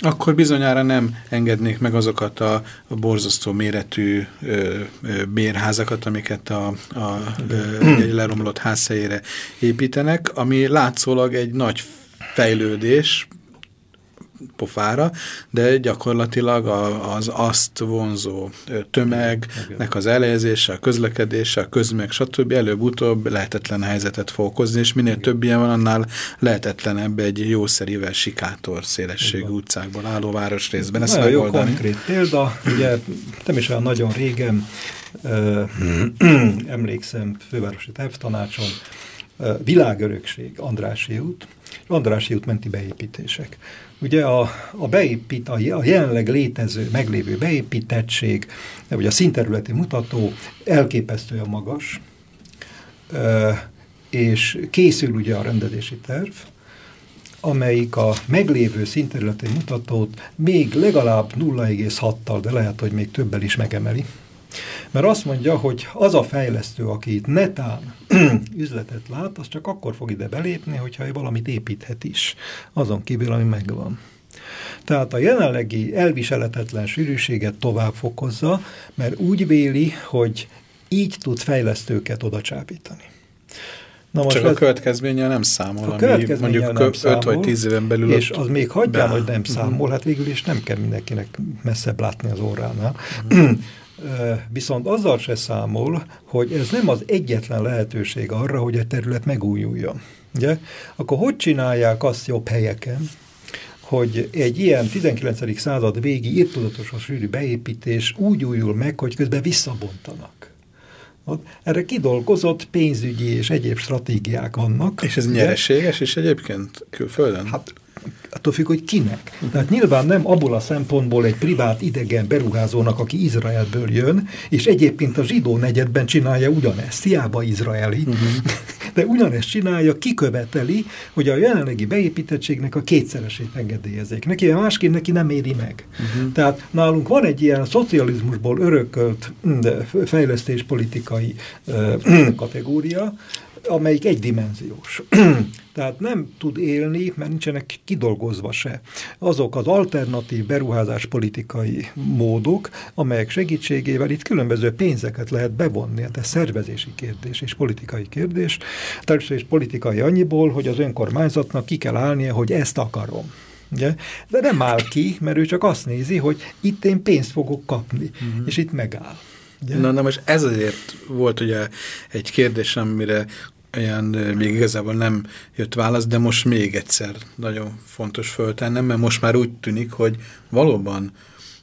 akkor bizonyára nem engednék meg azokat a, a borzasztó méretű ö, ö, bérházakat, amiket a, a ö, egy leromlott házhelyére építenek, ami látszólag egy nagy fejlődés, pofára, de gyakorlatilag az azt vonzó tömegnek az elejezése, a közlekedése, a közmeg, stb. előbb-utóbb lehetetlen helyzetet fog okozni, és minél több ilyen van, annál lehetetlenebb egy jószerivel sikátor szélességű utcákból álló városrészben. Ezt Nagyon jó konkrét példa, ugye nem is olyan nagyon régen ö, [CLEARS THROAT] emlékszem fővárosi tervtanácson, világörökség, Andrási út, Andrási út menti beépítések. Ugye a, a, beépít, a, jelenleg létező, meglévő beépítettség, vagy a színterületi mutató elképesztően magas, és készül ugye a rendezési terv, amelyik a meglévő színterületi mutatót még legalább 0,6-tal, de lehet, hogy még többel is megemeli. Mert azt mondja, hogy az a fejlesztő, aki itt netán [CLEARS THROAT] üzletet lát, az csak akkor fog ide belépni, hogyha valamit építhet is, azon kívül, ami megvan. Tehát a jelenlegi elviseletetlen sűrűséget tovább fokozza, mert úgy véli, hogy így tud fejlesztőket oda csábítani. Na most Csak ez, a következménnyel nem számol, a ami mondjuk nem 5 vagy 10 éven belül És az még hagyján, hogy nem mhm. számol, hát végül is nem kell mindenkinek messzebb látni az óránál. -huh. [CLEARS THROAT] Viszont azzal se számol, hogy ez nem az egyetlen lehetőség arra, hogy a terület megújuljon. Ugye? Akkor hogy csinálják azt jobb helyeken, hogy egy ilyen 19. század végi irtudatos a sűrű beépítés úgy újul meg, hogy közben visszabontanak. Erre kidolgozott pénzügyi és egyéb stratégiák vannak. És ez nyereséges is egyébként külföldön? Hát attól függ, hogy kinek. Tehát nyilván nem abból a szempontból egy privát idegen beruházónak, aki Izraelből jön, és egyébként a zsidó negyedben csinálja ugyanezt, hiába izraeli, uh mhm. -huh. de ugyanezt csinálja, kiköveteli, hogy a jelenlegi beépítettségnek a kétszeresét engedélyezik. Neki másként neki nem éri meg. Uh mhm. -huh. Tehát nálunk van egy ilyen szocializmusból örökölt fejlesztéspolitikai [CLEARS THROAT] kategória, amelyik egydimenziós. [CLEARS THROAT] Tehát nem tud élni, mert nincsenek kidolgozva se. Azok az alternatív beruházáspolitikai módok, amelyek segítségével itt különböző pénzeket lehet bevonni. Hát ez szervezési kérdés és politikai kérdés. Természetesen és politikai annyiból, hogy az önkormányzatnak ki kell állnia, hogy ezt akarom. Ugye? De nem áll ki, mert ő csak azt nézi, hogy itt én pénzt fogok kapni, uh mhm. -huh. és itt megáll. Ugye? Na, na most ez azért volt ugye egy kérdés, amire olyan még igazából nem jött válasz, de most még egyszer nagyon fontos föltennem, mert most már úgy tűnik, hogy valóban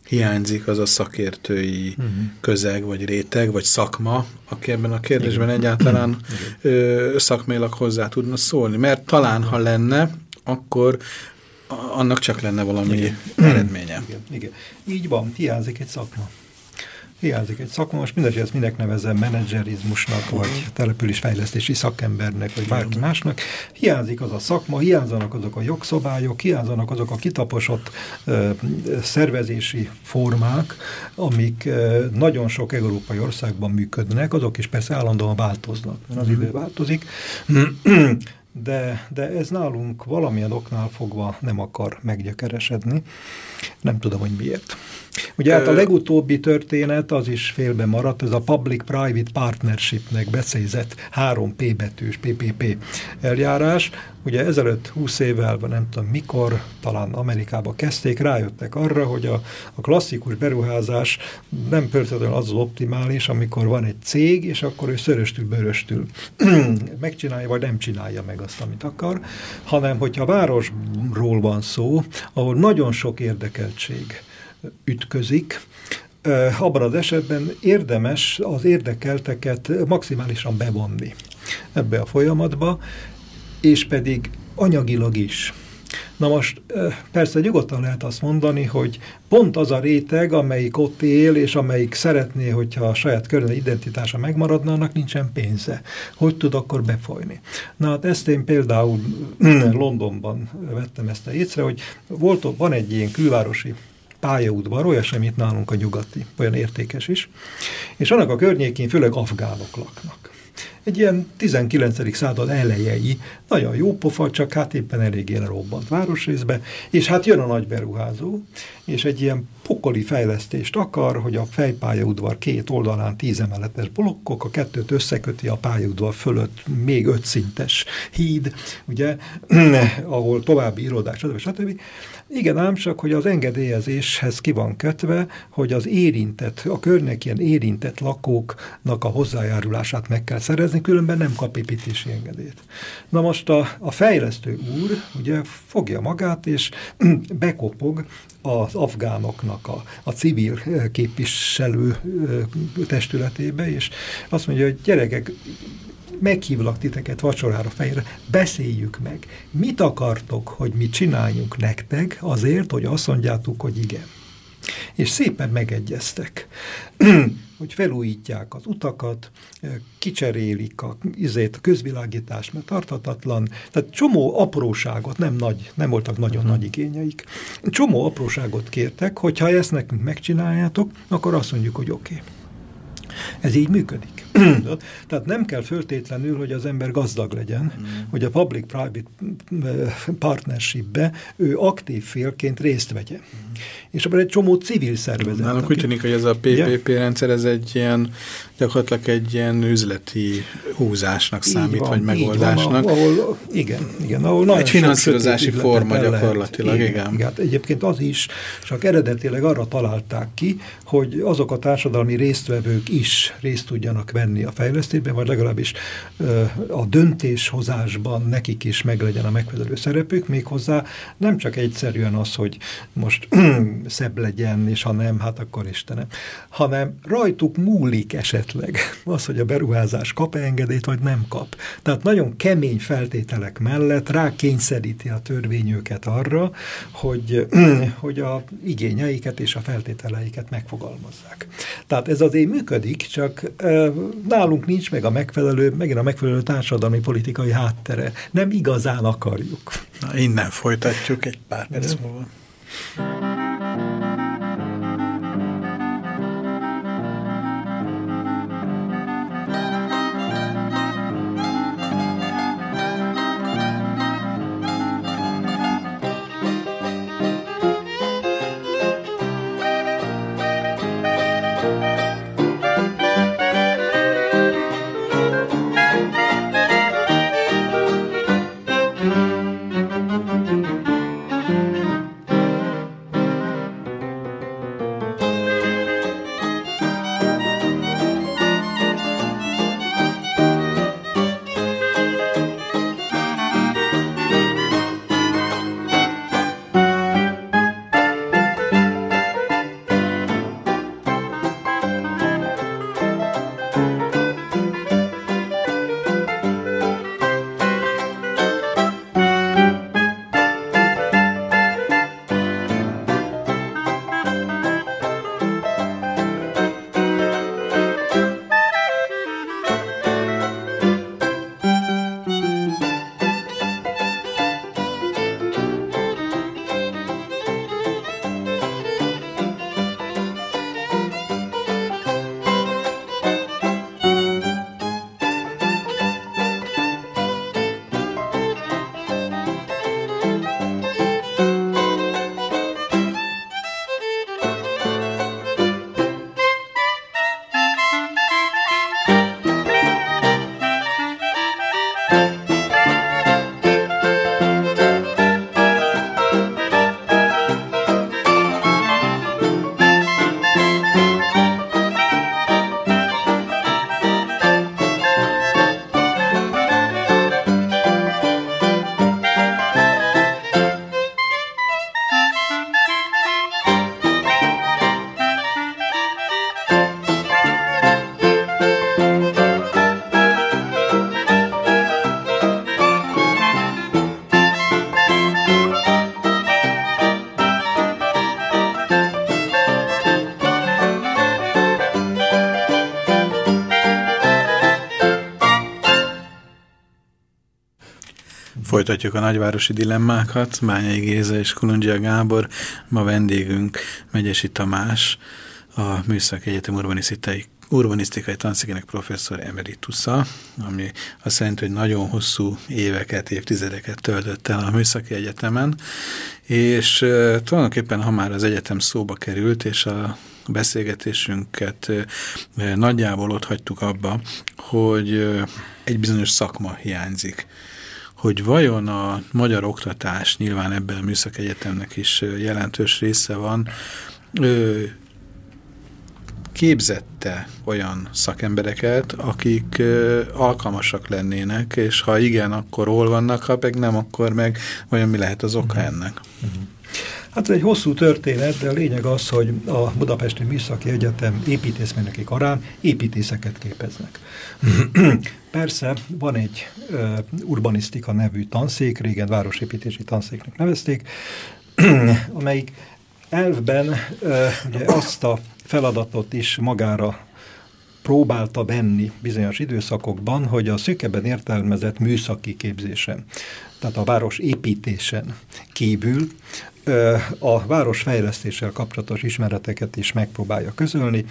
hiányzik az a szakértői uh mhm. -huh. közeg, vagy réteg, vagy szakma, aki ebben a kérdésben Igen. egyáltalán ö, szakmailag hozzá tudna szólni. Mert talán, ha lenne, akkor annak csak lenne valami Igen. eredménye. Igen. Igen. Így van, hiányzik egy szakma. Hiányzik egy szakma, most mindegy, ezt minek nevezem menedzserizmusnak, vagy településfejlesztési szakembernek, vagy bárki másnak. Hiányzik az a szakma, hiányzanak azok a jogszabályok, hiányzanak azok a kitaposott ö, szervezési formák, amik ö, nagyon sok európai országban működnek, azok is persze állandóan változnak, az mhm. idő változik. De, de ez nálunk valamilyen oknál fogva nem akar meggyökeresedni. Nem tudom, hogy miért. Ugye hát a legutóbbi történet az is félbe maradt, ez a Public-Private Partnershipnek beszézett 3P betűs PPP eljárás. Ugye ezelőtt 20 évvel, nem tudom mikor, talán Amerikába kezdték, rájöttek arra, hogy a, a klasszikus beruházás nem pörtetően az az optimális, amikor van egy cég, és akkor ő szöröstül, bőröstül [CLEARS THROAT] megcsinálja, vagy nem csinálja meg azt, amit akar, hanem hogyha városról van szó, ahol nagyon sok érdekeltség ütközik, abban az esetben érdemes az érdekelteket maximálisan bevonni ebbe a folyamatba, és pedig anyagilag is. Na most persze nyugodtan lehet azt mondani, hogy pont az a réteg, amelyik ott él, és amelyik szeretné, hogyha a saját környezet identitása megmaradna, annak nincsen pénze. Hogy tud akkor befolyni? Na hát ezt én például [CLEARS THROAT] Londonban vettem ezt a észre, hogy volt, van egy ilyen külvárosi pályaudvar, olyasmi, mint nálunk a nyugati, olyan értékes is, és annak a környékén főleg afgánok laknak. Egy ilyen 19. század elejei, nagyon jó pofa, csak hát éppen eléggé lerobbant városrészbe, és hát jön a nagy beruházó, és egy ilyen pokoli fejlesztést akar, hogy a fejpályaudvar két oldalán tíz emeletes blokkok, a kettőt összeköti a pályaudvar fölött még öt szintes híd, ugye, [CLEARS THROAT] ahol további irodák, stb. stb. Igen, ám csak, hogy az engedélyezéshez ki van kötve, hogy az érintett, a ilyen érintett lakóknak a hozzájárulását meg kell szerezni, különben nem kap építési engedélyt. Na most a, a fejlesztő úr ugye fogja magát, és [CLEARS THROAT] bekopog az afgánoknak a, a civil képviselő testületébe, és azt mondja, hogy gyerekek, meghívlak titeket vacsorára fejre, beszéljük meg. Mit akartok, hogy mi csináljunk nektek azért, hogy azt mondjátok, hogy igen. És szépen megegyeztek, [CLEARS THROAT] hogy felújítják az utakat, kicserélik a, izét, a közvilágítást, mert tarthatatlan. Tehát csomó apróságot, nem, nagy, nem voltak nagyon uh mhm. -huh. nagy igényeik. Csomó apróságot kértek, hogyha ezt nekünk megcsináljátok, akkor azt mondjuk, hogy oké. Okay. Ez így működik. [COUGHS] Tehát nem kell föltétlenül, hogy az ember gazdag legyen, mm. hogy a public-private eh, partnershipbe ő aktív félként részt vegye. Mm. És abban egy csomó civil szervezet. Nálunk úgy tűnik, hogy ez a PPP ja? rendszer, ez egy ilyen, gyakorlatilag egy ilyen üzleti húzásnak így számít, van, vagy megoldásnak. Van, ahol, igen, igen. Ahol egy finanszírozási forma gyakorlatilag, lehet. igen. igen. igen. Egyébként az is, csak eredetileg arra találták ki, hogy azok a társadalmi résztvevők is részt tudjanak venni a fejlesztésben, vagy legalábbis a döntéshozásban nekik is meglegyen a megfelelő szerepük, méghozzá nem csak egyszerűen az, hogy most [CLEARS THROAT] szebb legyen, és ha nem, hát akkor Istenem, hanem rajtuk múlik esetleg az, hogy a beruházás kap -e engedélyt, vagy nem kap. Tehát nagyon kemény feltételek mellett rákényszeríti a törvény arra, hogy, [CLEARS THROAT] hogy a igényeiket és a feltételeiket megfogalmazzák. Tehát ez azért működik, csak nálunk nincs meg a megfelelő, megint a megfelelő társadalmi politikai háttere. Nem igazán akarjuk. Na, innen folytatjuk egy pár perc múlva. Folytatjuk a nagyvárosi dilemmákat. Bányai Géza és Kolundzsia Gábor. Ma vendégünk Megyesi Tamás, a Műszaki Egyetem urbanisztikai, urbanisztikai tanszékének professzor emeritusza, ami azt jelenti, hogy nagyon hosszú éveket, évtizedeket töltött el a Műszaki Egyetemen, és uh, tulajdonképpen, ha már az egyetem szóba került, és a beszélgetésünket uh, nagyjából ott hagytuk abba, hogy uh, egy bizonyos szakma hiányzik hogy vajon a magyar oktatás, nyilván ebben a Műszak Egyetemnek is jelentős része van, képzette olyan szakembereket, akik alkalmasak lennének, és ha igen, akkor hol vannak, ha meg nem, akkor meg vajon mi lehet az oka mhm. ennek? -huh. Hát ez egy hosszú történet, de a lényeg az, hogy a Budapesti Műszaki Egyetem építészmérnöki karán építészeket képeznek. Persze van egy uh, urbanisztika nevű tanszék, régen városépítési tanszéknek nevezték, [CLEARS THROAT] amelyik elvben uh, ugye azt a feladatot is magára próbálta venni bizonyos időszakokban, hogy a szűkebben értelmezett műszaki képzésen, tehát a város építésen kívül a város fejlesztéssel kapcsolatos ismereteket is megpróbálja közölni,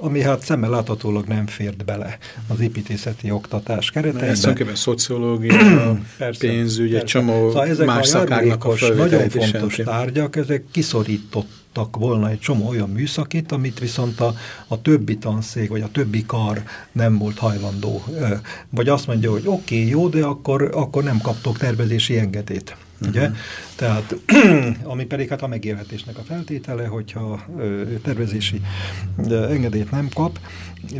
ami hát szemmel láthatólag nem fért bele az építészeti oktatás kereteibe. Ez tulajdonképpen szociológia, [CLEARS THROAT] persze, pénzügy, egy csomó szóval ezek más szakáknak a nagyon fontos tárgyak, ezek kiszorítottak volna egy csomó olyan műszakit, amit viszont a, a többi tanszék, vagy a többi kar nem volt hajlandó. Vagy azt mondja, hogy oké, okay, jó, de akkor, akkor nem kaptok tervezési engedélyt. Ugye? Uh -huh. Tehát, [CLEARS THROAT] ami pedig hát a megélhetésnek a feltétele, hogyha ö, tervezési ö, engedélyt nem kap,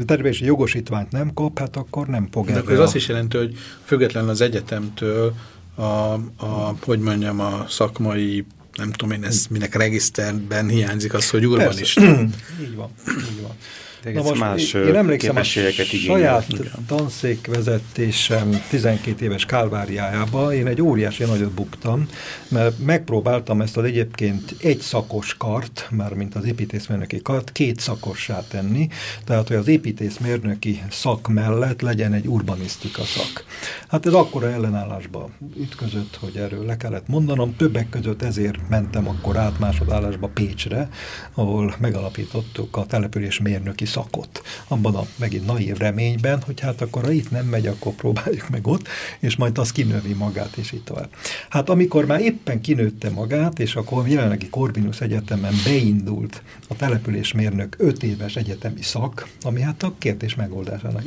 tervezési jogosítványt nem kap, hát akkor nem fog De akkor ez a... azt is jelenti, hogy független az egyetemtől a, a, hogy mondjam, a szakmai nem tudom én, ez minek regiszterben hiányzik az, hogy urbanista. [CLEARS THROAT] így van, így van. Na most más én emlékszem a saját tanszékvezetésem 12 éves kálváriájába. Én egy óriási nagyot buktam, mert megpróbáltam ezt az egyébként egy szakos kart, már mint az építészmérnöki kart, két szakossá tenni, tehát hogy az építészmérnöki szak mellett legyen egy urbanisztika szak. Hát ez akkora ellenállásba ütközött, hogy erről le kellett mondanom, többek között ezért mentem akkor át másodállásba Pécsre, ahol megalapítottuk a település mérnöki szakot. Abban a megint naív reményben, hogy hát akkor ha itt nem megy, akkor próbáljuk meg ott, és majd az kinövi magát, és így tovább. Hát amikor már éppen kinőtte magát, és akkor jelenlegi Corvinus Egyetemen beindult a településmérnök öt éves egyetemi szak, ami hát a kérdés megoldásának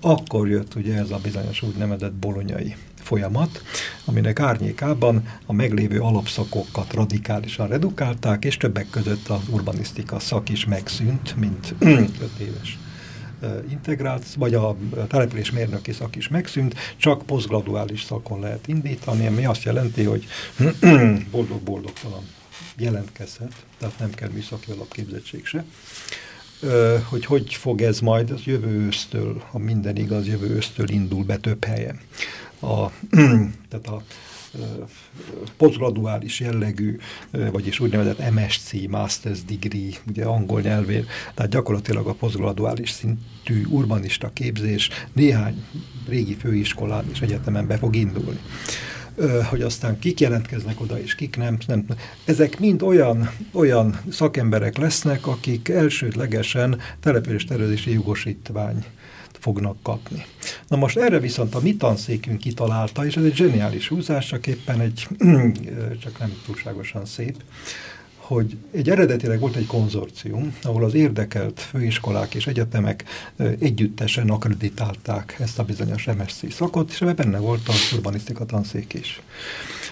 akkor jött ugye ez a bizonyos úgynevezett bolonyai folyamat, aminek árnyékában a meglévő alapszakokat radikálisan redukálták, és többek között az urbanisztika szak is megszűnt, mint [CLEARS THROAT] öt éves integrált, vagy a település mérnöki szak is megszűnt, csak posztgraduális szakon lehet indítani, ami azt jelenti, hogy [CLEARS THROAT] boldog-boldogtalan jelentkezhet, tehát nem kell műszaki alapképzettség se. Hogy hogy fog ez majd, az jövő ősztől, ha minden igaz, jövő ősztől indul be több helyen a, [CLEARS THROAT] tehát a posztgraduális jellegű, vagyis úgynevezett MSc, Master's Degree, ugye angol nyelvén, tehát gyakorlatilag a posztgraduális szintű urbanista képzés néhány régi főiskolán és egyetemen be fog indulni hogy aztán kik jelentkeznek oda, és kik nem. nem. Ezek mind olyan, olyan szakemberek lesznek, akik elsődlegesen településtervezési jogosítvány fognak kapni. Na most erre viszont a mi tanszékünk kitalálta, és ez egy zseniális húzás, csak éppen egy, [CLEARS THROAT] csak nem túlságosan szép, hogy egy eredetileg volt egy konzorcium, ahol az érdekelt főiskolák és egyetemek együttesen akreditálták ezt a bizonyos MSC szakot, és ebben benne volt a urbanisztika tanszék is.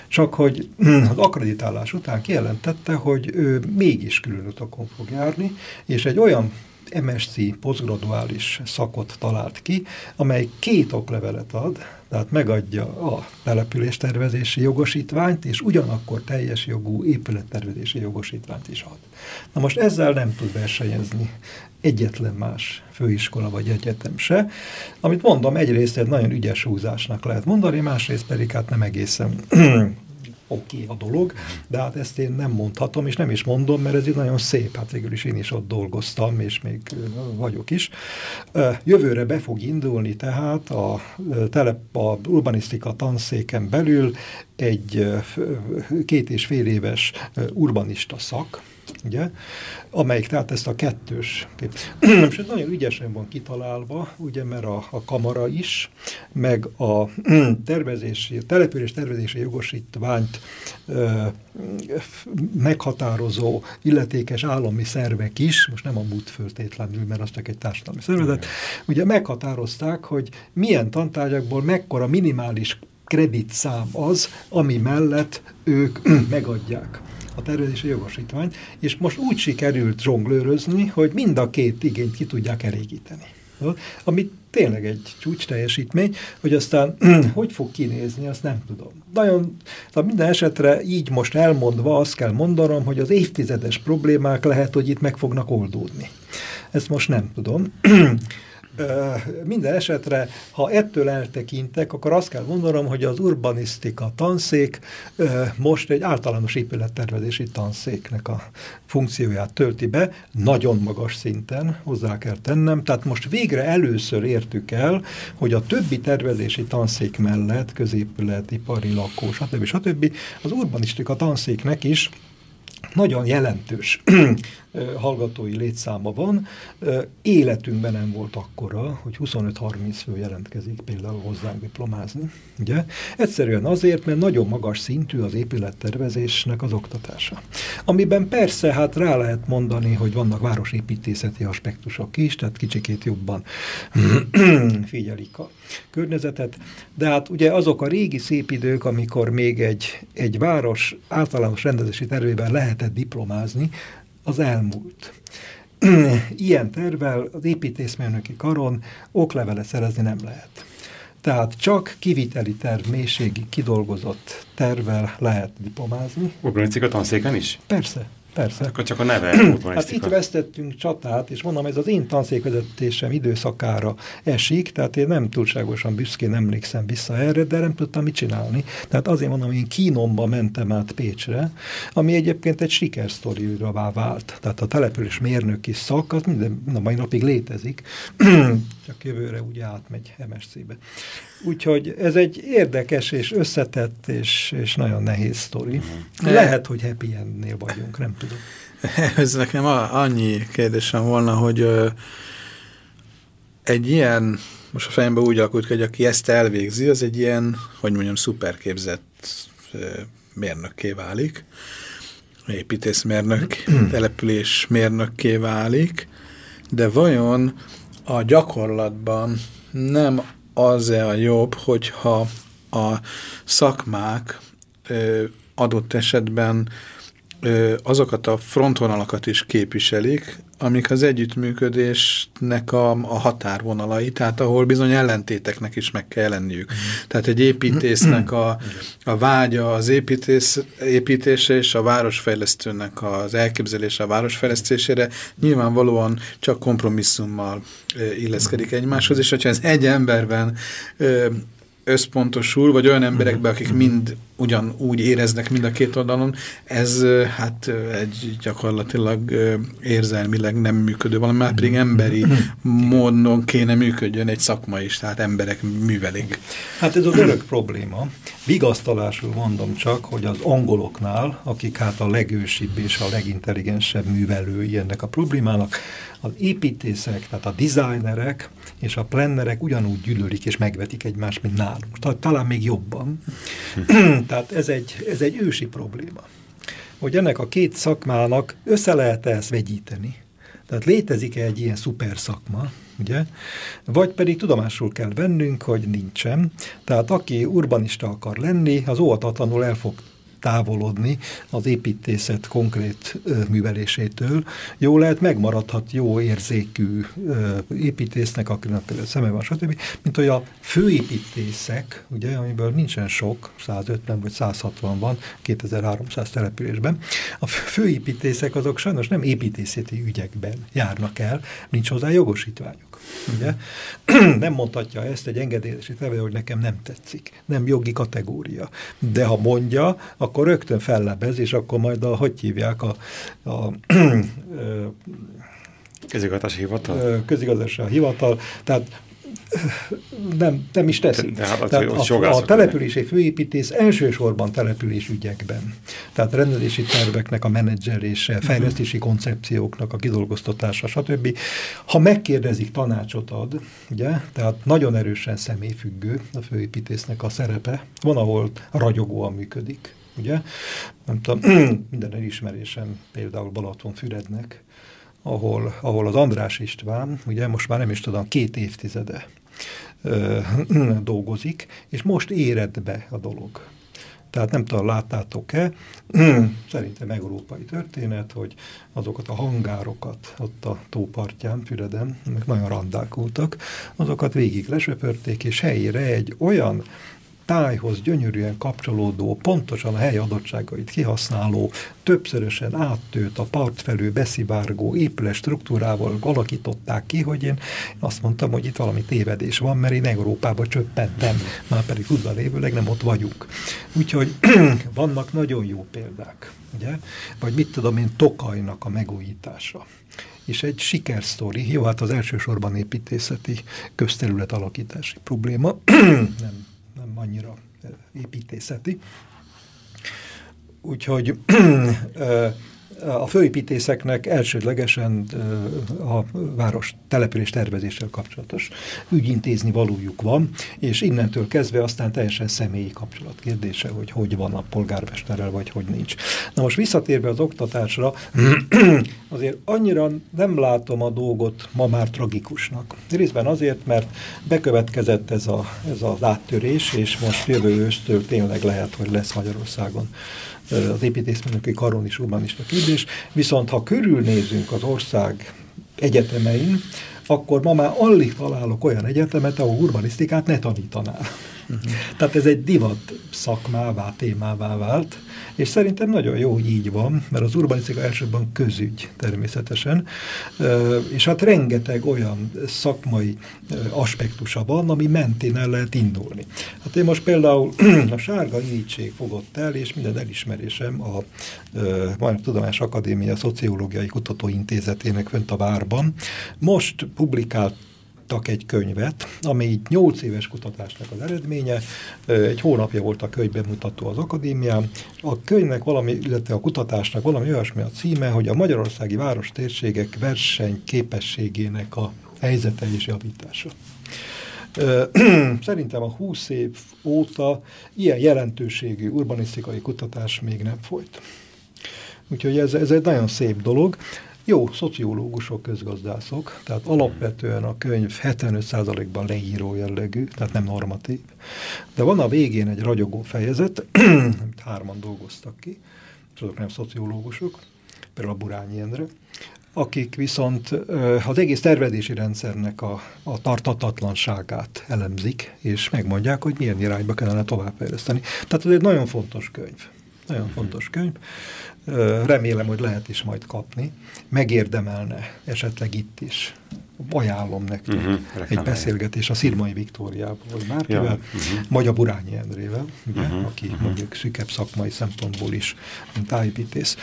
Csak hogy [CLEARS THROAT] az akreditálás után kijelentette, hogy ő mégis külön utakon fog járni, és egy olyan MSc posztgraduális szakot talált ki, amely két oklevelet ad, tehát megadja a településtervezési jogosítványt, és ugyanakkor teljes jogú épülettervezési jogosítványt is ad. Na most ezzel nem tud versenyezni egyetlen más főiskola vagy egyetem se, amit mondom, egyrészt egy nagyon ügyes húzásnak lehet mondani, másrészt pedig hát nem egészen oké okay a dolog, de hát ezt én nem mondhatom, és nem is mondom, mert ez így nagyon szép, hát végül is én is ott dolgoztam, és még vagyok is. Jövőre be fog indulni tehát a, telep, a urbanisztika tanszéken belül egy két és fél éves urbanista szak, ugye, amelyik tehát ezt a kettős, és [CLEARS THROAT] ez nagyon ügyesen van kitalálva, ugye, mert a, a kamara is, meg a [CLEARS THROAT] tervezési, település tervezési jogosítványt ö, meghatározó illetékes állami szervek is, most nem a MUT föltétlenül, mert az csak egy társadalmi szervezet, ugye meghatározták, hogy milyen tantárgyakból mekkora minimális kreditszám az, ami mellett ők [CLEARS THROAT] megadják a tervezési jogosítványt, és most úgy sikerült zsonglőrözni, hogy mind a két igényt ki tudják elégíteni. Ami tényleg egy csúcs teljesítmény, hogy aztán [CLEARS THROAT] hogy fog kinézni, azt nem tudom. Nagyon, de minden esetre így most elmondva azt kell mondanom, hogy az évtizedes problémák lehet, hogy itt meg fognak oldódni. Ezt most nem tudom. [CLEARS THROAT] minden esetre, ha ettől eltekintek, akkor azt kell mondanom, hogy az urbanisztika tanszék most egy általános épülettervezési tanszéknek a funkcióját tölti be, nagyon magas szinten hozzá kell tennem, tehát most végre először értük el, hogy a többi tervezési tanszék mellett, középület, ipari lakó, stb. stb. az urbanisztika tanszéknek is nagyon jelentős [CLEARS THROAT] hallgatói létszáma van. Életünkben nem volt akkora, hogy 25-30 fő jelentkezik például hozzánk diplomázni. Ugye? Egyszerűen azért, mert nagyon magas szintű az épülettervezésnek az oktatása. Amiben persze hát rá lehet mondani, hogy vannak városépítészeti aspektusok is, tehát kicsikét jobban [CLEARS THROAT] figyelik a környezetet, de hát ugye azok a régi szép idők, amikor még egy, egy város általános rendezési tervében lehetett diplomázni, az elmúlt. [CLEARS THROAT] Ilyen tervvel az építészmérnöki karon oklevele szerezni nem lehet. Tehát csak kiviteli terv mélységi kidolgozott tervvel lehet diplomázni. Urbanistika tanszéken is? Persze. Persze. Akkor csak a neve Hát itt vesztettünk csatát, és mondom, ez az én tanszékvezetésem időszakára esik, tehát én nem túlságosan büszkén emlékszem vissza erre, de nem tudtam mit csinálni. Tehát azért mondom, én kínomba mentem át Pécsre, ami egyébként egy sikersztorira vált. Tehát a település mérnöki szak, az minden, a mai napig létezik, [CLEARS THROAT] csak jövőre ugye átmegy MSC-be. Úgyhogy ez egy érdekes és összetett és, és nagyon nehéz sztori. Mhm. Lehet, hogy happy endnél vagyunk, nem tudom. [LAUGHS] Ez nekem annyi kérdésem volna, hogy ö, egy ilyen, most a fejemben úgy alakult, hogy aki ezt elvégzi, az egy ilyen, hogy mondjam, szuperképzett mérnökké válik, építészmérnök, [CLEARS THROAT] településmérnökké válik, de vajon a gyakorlatban nem az-e a jobb, hogyha a szakmák ö, adott esetben ö, azokat a frontvonalakat is képviselik, amik az együttműködésnek a, a határvonalai, tehát ahol bizony ellentéteknek is meg kell lenniük. Tehát egy építésznek a, a vágya az építész, építése és a városfejlesztőnek az elképzelése a városfejlesztésére nyilvánvalóan csak kompromisszummal illeszkedik egymáshoz, és hogyha ez egy emberben összpontosul, vagy olyan emberekbe, mhm. akik mind ugyanúgy éreznek mind a két oldalon, ez hát egy gyakorlatilag érzelmileg nem működő valami, már pedig mhm. emberi módon kéne működjön egy szakma is, tehát emberek művelik. Hát ez az örök probléma. Vigasztalásul mondom csak, hogy az angoloknál, akik hát a legősibb és a legintelligensebb művelői ennek a problémának, az építészek, tehát a designerek és a plannerek ugyanúgy gyűlölik és megvetik egymást, mint nálunk. Talán még jobban. [CLEARS THROAT] tehát ez egy, ez egy ősi probléma. Hogy ennek a két szakmának össze lehet -e ezt vegyíteni. Tehát létezik-e egy ilyen szuper szakma, ugye? Vagy pedig tudomásul kell vennünk, hogy nincsen. Tehát aki urbanista akar lenni, az óvatatlanul el fog távolodni az építészet konkrét művelésétől. Jó lehet, megmaradhat jó érzékű építésznek, akinek szeme van, stb. Mint hogy a főépítészek, ugye, amiből nincsen sok, 150 vagy 160 van 2300 településben, a főépítészek azok sajnos nem építészeti ügyekben járnak el, nincs hozzá jogosítványok. Ugye? [CLEARS THROAT] nem mondhatja ezt egy engedélyezési tevő, hogy nekem nem tetszik. Nem jogi kategória. De ha mondja, akkor rögtön fellebez, és akkor majd a, hogy hívják a, a [CLEARS THROAT] közigazgatási hivatal? Közigazgatási hivatal. Tehát nem, nem is teszik. De, hát Tehát a, a települési főépítész elsősorban település ügyekben. Tehát rendezési terveknek a menedzselése, mhm. fejlesztési koncepcióknak a kidolgoztatása, stb. Ha megkérdezik, tanácsot ad, ugye? tehát nagyon erősen személyfüggő a főépítésznek a szerepe. Van, ahol ragyogóan működik. Ugye? Nem tudom, [CLEARS THROAT] minden elismerésem például Balatonfürednek, ahol, ahol az András István, ugye most már nem is tudom, két évtizede [CLEARS THROAT] dolgozik, és most éred be a dolog. Tehát nem tudom, láttátok-e, [CLEARS THROAT] szerintem európai történet, hogy azokat a hangárokat ott a tópartján, Füreden, meg nagyon randálkultak, azokat végig lesöpörték, és helyére egy olyan tájhoz gyönyörűen kapcsolódó, pontosan a hely adottságait kihasználó, többszörösen áttőt a part felő beszivárgó épület struktúrával alakították ki, hogy én azt mondtam, hogy itt valami tévedés van, mert én Európába csöppentem, már pedig tudva lévőleg nem ott vagyunk. Úgyhogy [CLEARS THROAT] vannak nagyon jó példák, ugye? Vagy mit tudom én, Tokajnak a megújítása és egy sikersztori, jó, hát az elsősorban építészeti közterület alakítási probléma, [CLEARS THROAT] nem annyira építészeti. Úgyhogy [CLEARS THROAT] a főépítészeknek elsődlegesen a város település tervezéssel kapcsolatos ügyintézni valójuk van, és innentől kezdve aztán teljesen személyi kapcsolat kérdése, hogy hogy van a polgármesterrel, vagy hogy nincs. Na most visszatérve az oktatásra, [CLEARS THROAT] azért annyira nem látom a dolgot ma már tragikusnak. Részben azért, mert bekövetkezett ez, a, ez az áttörés, és most jövő ősztől tényleg lehet, hogy lesz Magyarországon az építészmérnöki karon is urbanista kérdés, viszont ha körülnézünk az ország egyetemein, akkor ma már alig találok olyan egyetemet, ahol urbanisztikát ne tanítanál. -huh. Tehát ez egy divat szakmává, témává vált, és szerintem nagyon jó, hogy így van, mert az urbanisztika elsőbben közügy természetesen, és hát rengeteg olyan szakmai aspektusa van, ami mentén el lehet indulni. Hát én most például [CLEARS THROAT] a Sárga Irítség fogott el, és minden elismerésem a Magyar Tudományos Akadémia Szociológiai Kutatóintézetének fönt a Várban. Most publikált írtak egy könyvet, ami 8 éves kutatásnak az eredménye. Egy hónapja volt a könyv bemutató az akadémián. A könyvnek valami, illetve a kutatásnak valami olyasmi a címe, hogy a magyarországi város térségek versenyképességének a helyzete és javítása. [CLEARS THROAT] Szerintem a 20 év óta ilyen jelentőségű urbanisztikai kutatás még nem folyt. Úgyhogy ez, ez egy nagyon szép dolog. Jó, szociológusok, közgazdászok, tehát alapvetően a könyv 75%-ban leíró jellegű, tehát nem normatív. De van a végén egy ragyogó fejezet, [CLEARS THROAT] amit hárman dolgoztak ki, és azok nem szociológusok, például a Burányi Endre, akik viszont az egész tervezési rendszernek a, a tartatatlanságát elemzik, és megmondják, hogy milyen irányba kellene továbbfejleszteni. Tehát ez egy nagyon fontos könyv. Nagyon fontos könyv. Remélem, hogy lehet is majd kapni. Megérdemelne esetleg itt is. Ajánlom nektek uh mhm, -huh, egy beszélgetés a Szirmai Viktóriával, vagy bárkivel, ja, uh -huh. vagy a Burányi Endrével, ugye, uh mhm, -huh, aki uh mhm. -huh. mondjuk szükebb szakmai szempontból is, mint tájépítész,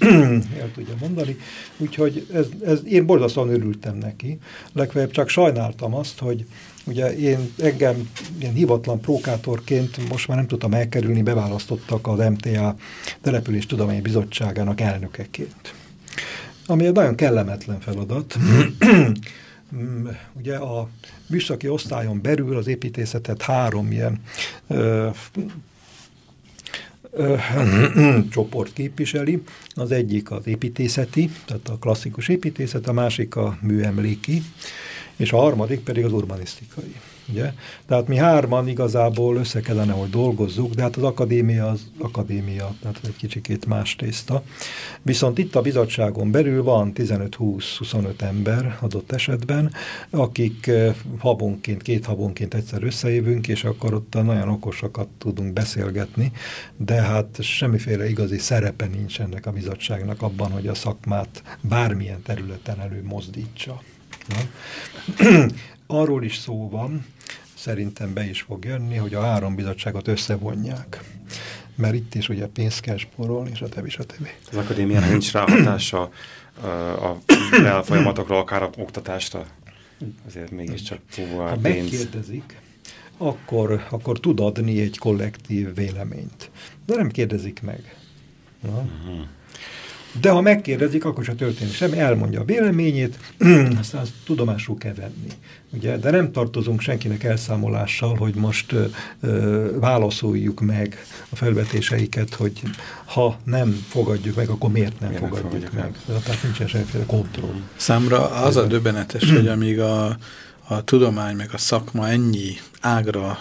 [CLEARS THROAT] el tudja mondani. Úgyhogy ez, ez, én borzasztóan örültem neki. Legfeljebb csak sajnáltam azt, hogy Ugye én engem ilyen hivatlan prókátorként most már nem tudtam elkerülni, beválasztottak az MTA Település Tudományi Bizottságának elnökeként. Ami egy nagyon kellemetlen feladat. [CLEARS THROAT] Ugye a műszaki osztályon belül az építészetet három ilyen ö, [CLEARS THROAT] csoport képviseli. Az egyik az építészeti, tehát a klasszikus építészet, a másik a műemléki, és a harmadik pedig az urbanisztikai. Ugye? Tehát mi hárman igazából össze kellene, hogy dolgozzuk, de hát az akadémia az akadémia, tehát egy kicsikét más tészta. Viszont itt a bizottságon belül van 15-20-25 ember adott esetben, akik eh, havonként, két havonként egyszer összejövünk, és akkor ott nagyon okosakat tudunk beszélgetni, de hát semmiféle igazi szerepe nincs ennek a bizottságnak abban, hogy a szakmát bármilyen területen előmozdítsa. [CLEARS THROAT] Arról is szó van, szerintem be is fog jönni, hogy a három bizottságot összevonják. Mert itt is ugye pénzt kell spórolni, és a többi, és a többi. Az akadémiának nincs rá hatása a folyamatokra, akár a oktatásra? Azért mégiscsak a Ha pénz. megkérdezik, akkor, akkor tud adni egy kollektív véleményt. De nem kérdezik meg. Na? Uh mhm. -huh. De ha megkérdezik, akkor se történik semmi, elmondja a véleményét, [CLEARS THROAT] aztán azt tudomásul kell venni. Ugye? De nem tartozunk senkinek elszámolással, hogy most ö, ö, válaszoljuk meg a felvetéseiket, hogy ha nem fogadjuk meg, akkor miért nem miért fogadjuk, fogadjuk meg. meg. Tehát nincsen semmiféle kontroll. Számra az a döbbenetes, hogy amíg a, a tudomány meg a szakma ennyi ágra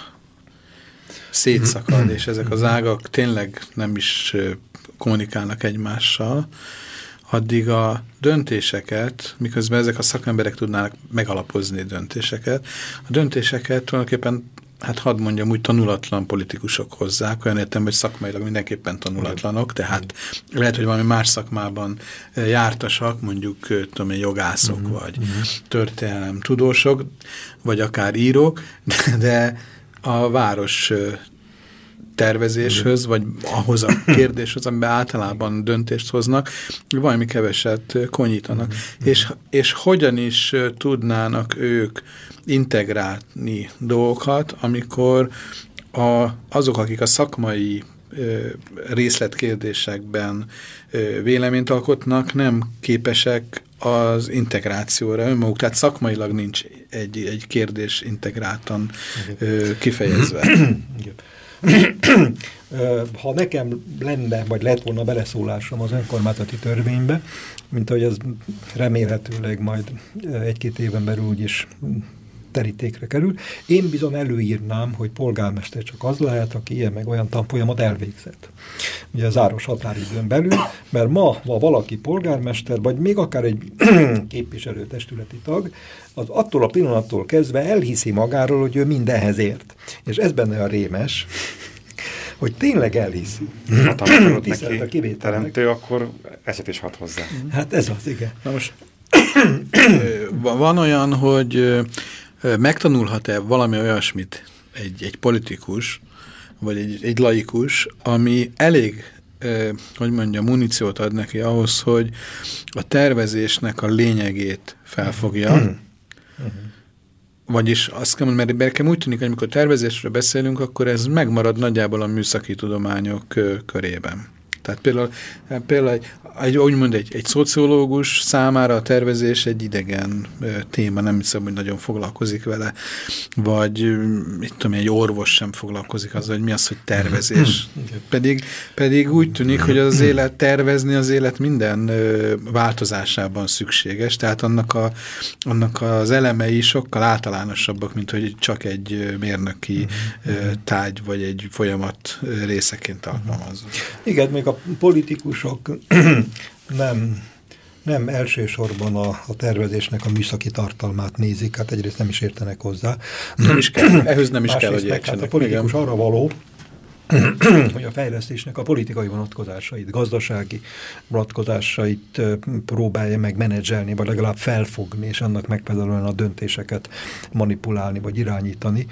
szétszakad, és ezek az ágak tényleg nem is kommunikálnak egymással, addig a döntéseket, miközben ezek a szakemberek tudnának megalapozni döntéseket, a döntéseket tulajdonképpen hát hadd mondjam, úgy tanulatlan politikusok hozzák, olyan értem, hogy szakmailag mindenképpen tanulatlanok, tehát lehet, hogy valami más szakmában jártasak, mondjuk tudom én, jogászok, uh mhm, -huh, vagy uh. -huh. történelem tudósok, vagy akár írók, de a város tervezéshöz, vagy ahhoz a [COUGHS] kérdéshez, amiben általában döntést hoznak, valami keveset konyítanak. Mm. És, és hogyan is tudnának ők integrálni dolgokat, amikor a, azok, akik a szakmai részletkérdésekben véleményt alkotnak, nem képesek az integrációra önmaguk, tehát szakmailag nincs egy, egy kérdés integráltan kifejezve. Ha nekem lenne, vagy lett volna beleszólásom az önkormányzati törvénybe, mint ahogy ez remélhetőleg majd egy-két éven belül úgyis terítékre kerül. Én bizony előírnám, hogy polgármester csak az lehet, aki ilyen meg olyan tanfolyamat elvégzett. Ugye az áros határidőn belül, mert ma, ha valaki polgármester, vagy még akár egy [CLEARS THROAT] képviselőtestületi tag, az attól a pillanattól kezdve elhiszi magáról, hogy ő mindenhez ért. És ez benne a rémes, hogy tényleg elhiszi. Hát amikor neki teremtő, akkor ezt is hat hozzá. Hát ez az, igen. Na most van olyan, hogy megtanulhat-e valami olyasmit egy, egy politikus, vagy egy, egy laikus, ami elég, hogy mondja, muníciót ad neki ahhoz, hogy a tervezésnek a lényegét felfogja, uh -huh. Vagyis azt kell mondani, mert nekem úgy tűnik, hogy amikor tervezésről beszélünk, akkor ez megmarad nagyjából a műszaki tudományok körében. Tehát például, például egy, úgymond egy, egy szociológus számára a tervezés egy idegen téma, nem hiszem, hogy nagyon foglalkozik vele, vagy mit tudom, egy orvos sem foglalkozik azzal, hogy mi az, hogy tervezés. pedig, pedig úgy tűnik, hogy az élet tervezni az élet minden változásában szükséges, tehát annak, a, annak az elemei sokkal általánosabbak, mint hogy csak egy mérnöki tágy, vagy egy folyamat részeként alkalmazunk. Igen, még a politikusok nem, nem elsősorban a, a tervezésnek a műszaki tartalmát nézik, hát egyrészt nem is értenek hozzá. Nem is kell, ehhez nem is kell, hogy értsenek. Hát a politikus Igen. arra való, [CLEARS THROAT] hogy a fejlesztésnek a politikai vonatkozásait, gazdasági vonatkozásait próbálja meg menedzselni, vagy legalább felfogni, és annak megfelelően a döntéseket manipulálni, vagy irányítani.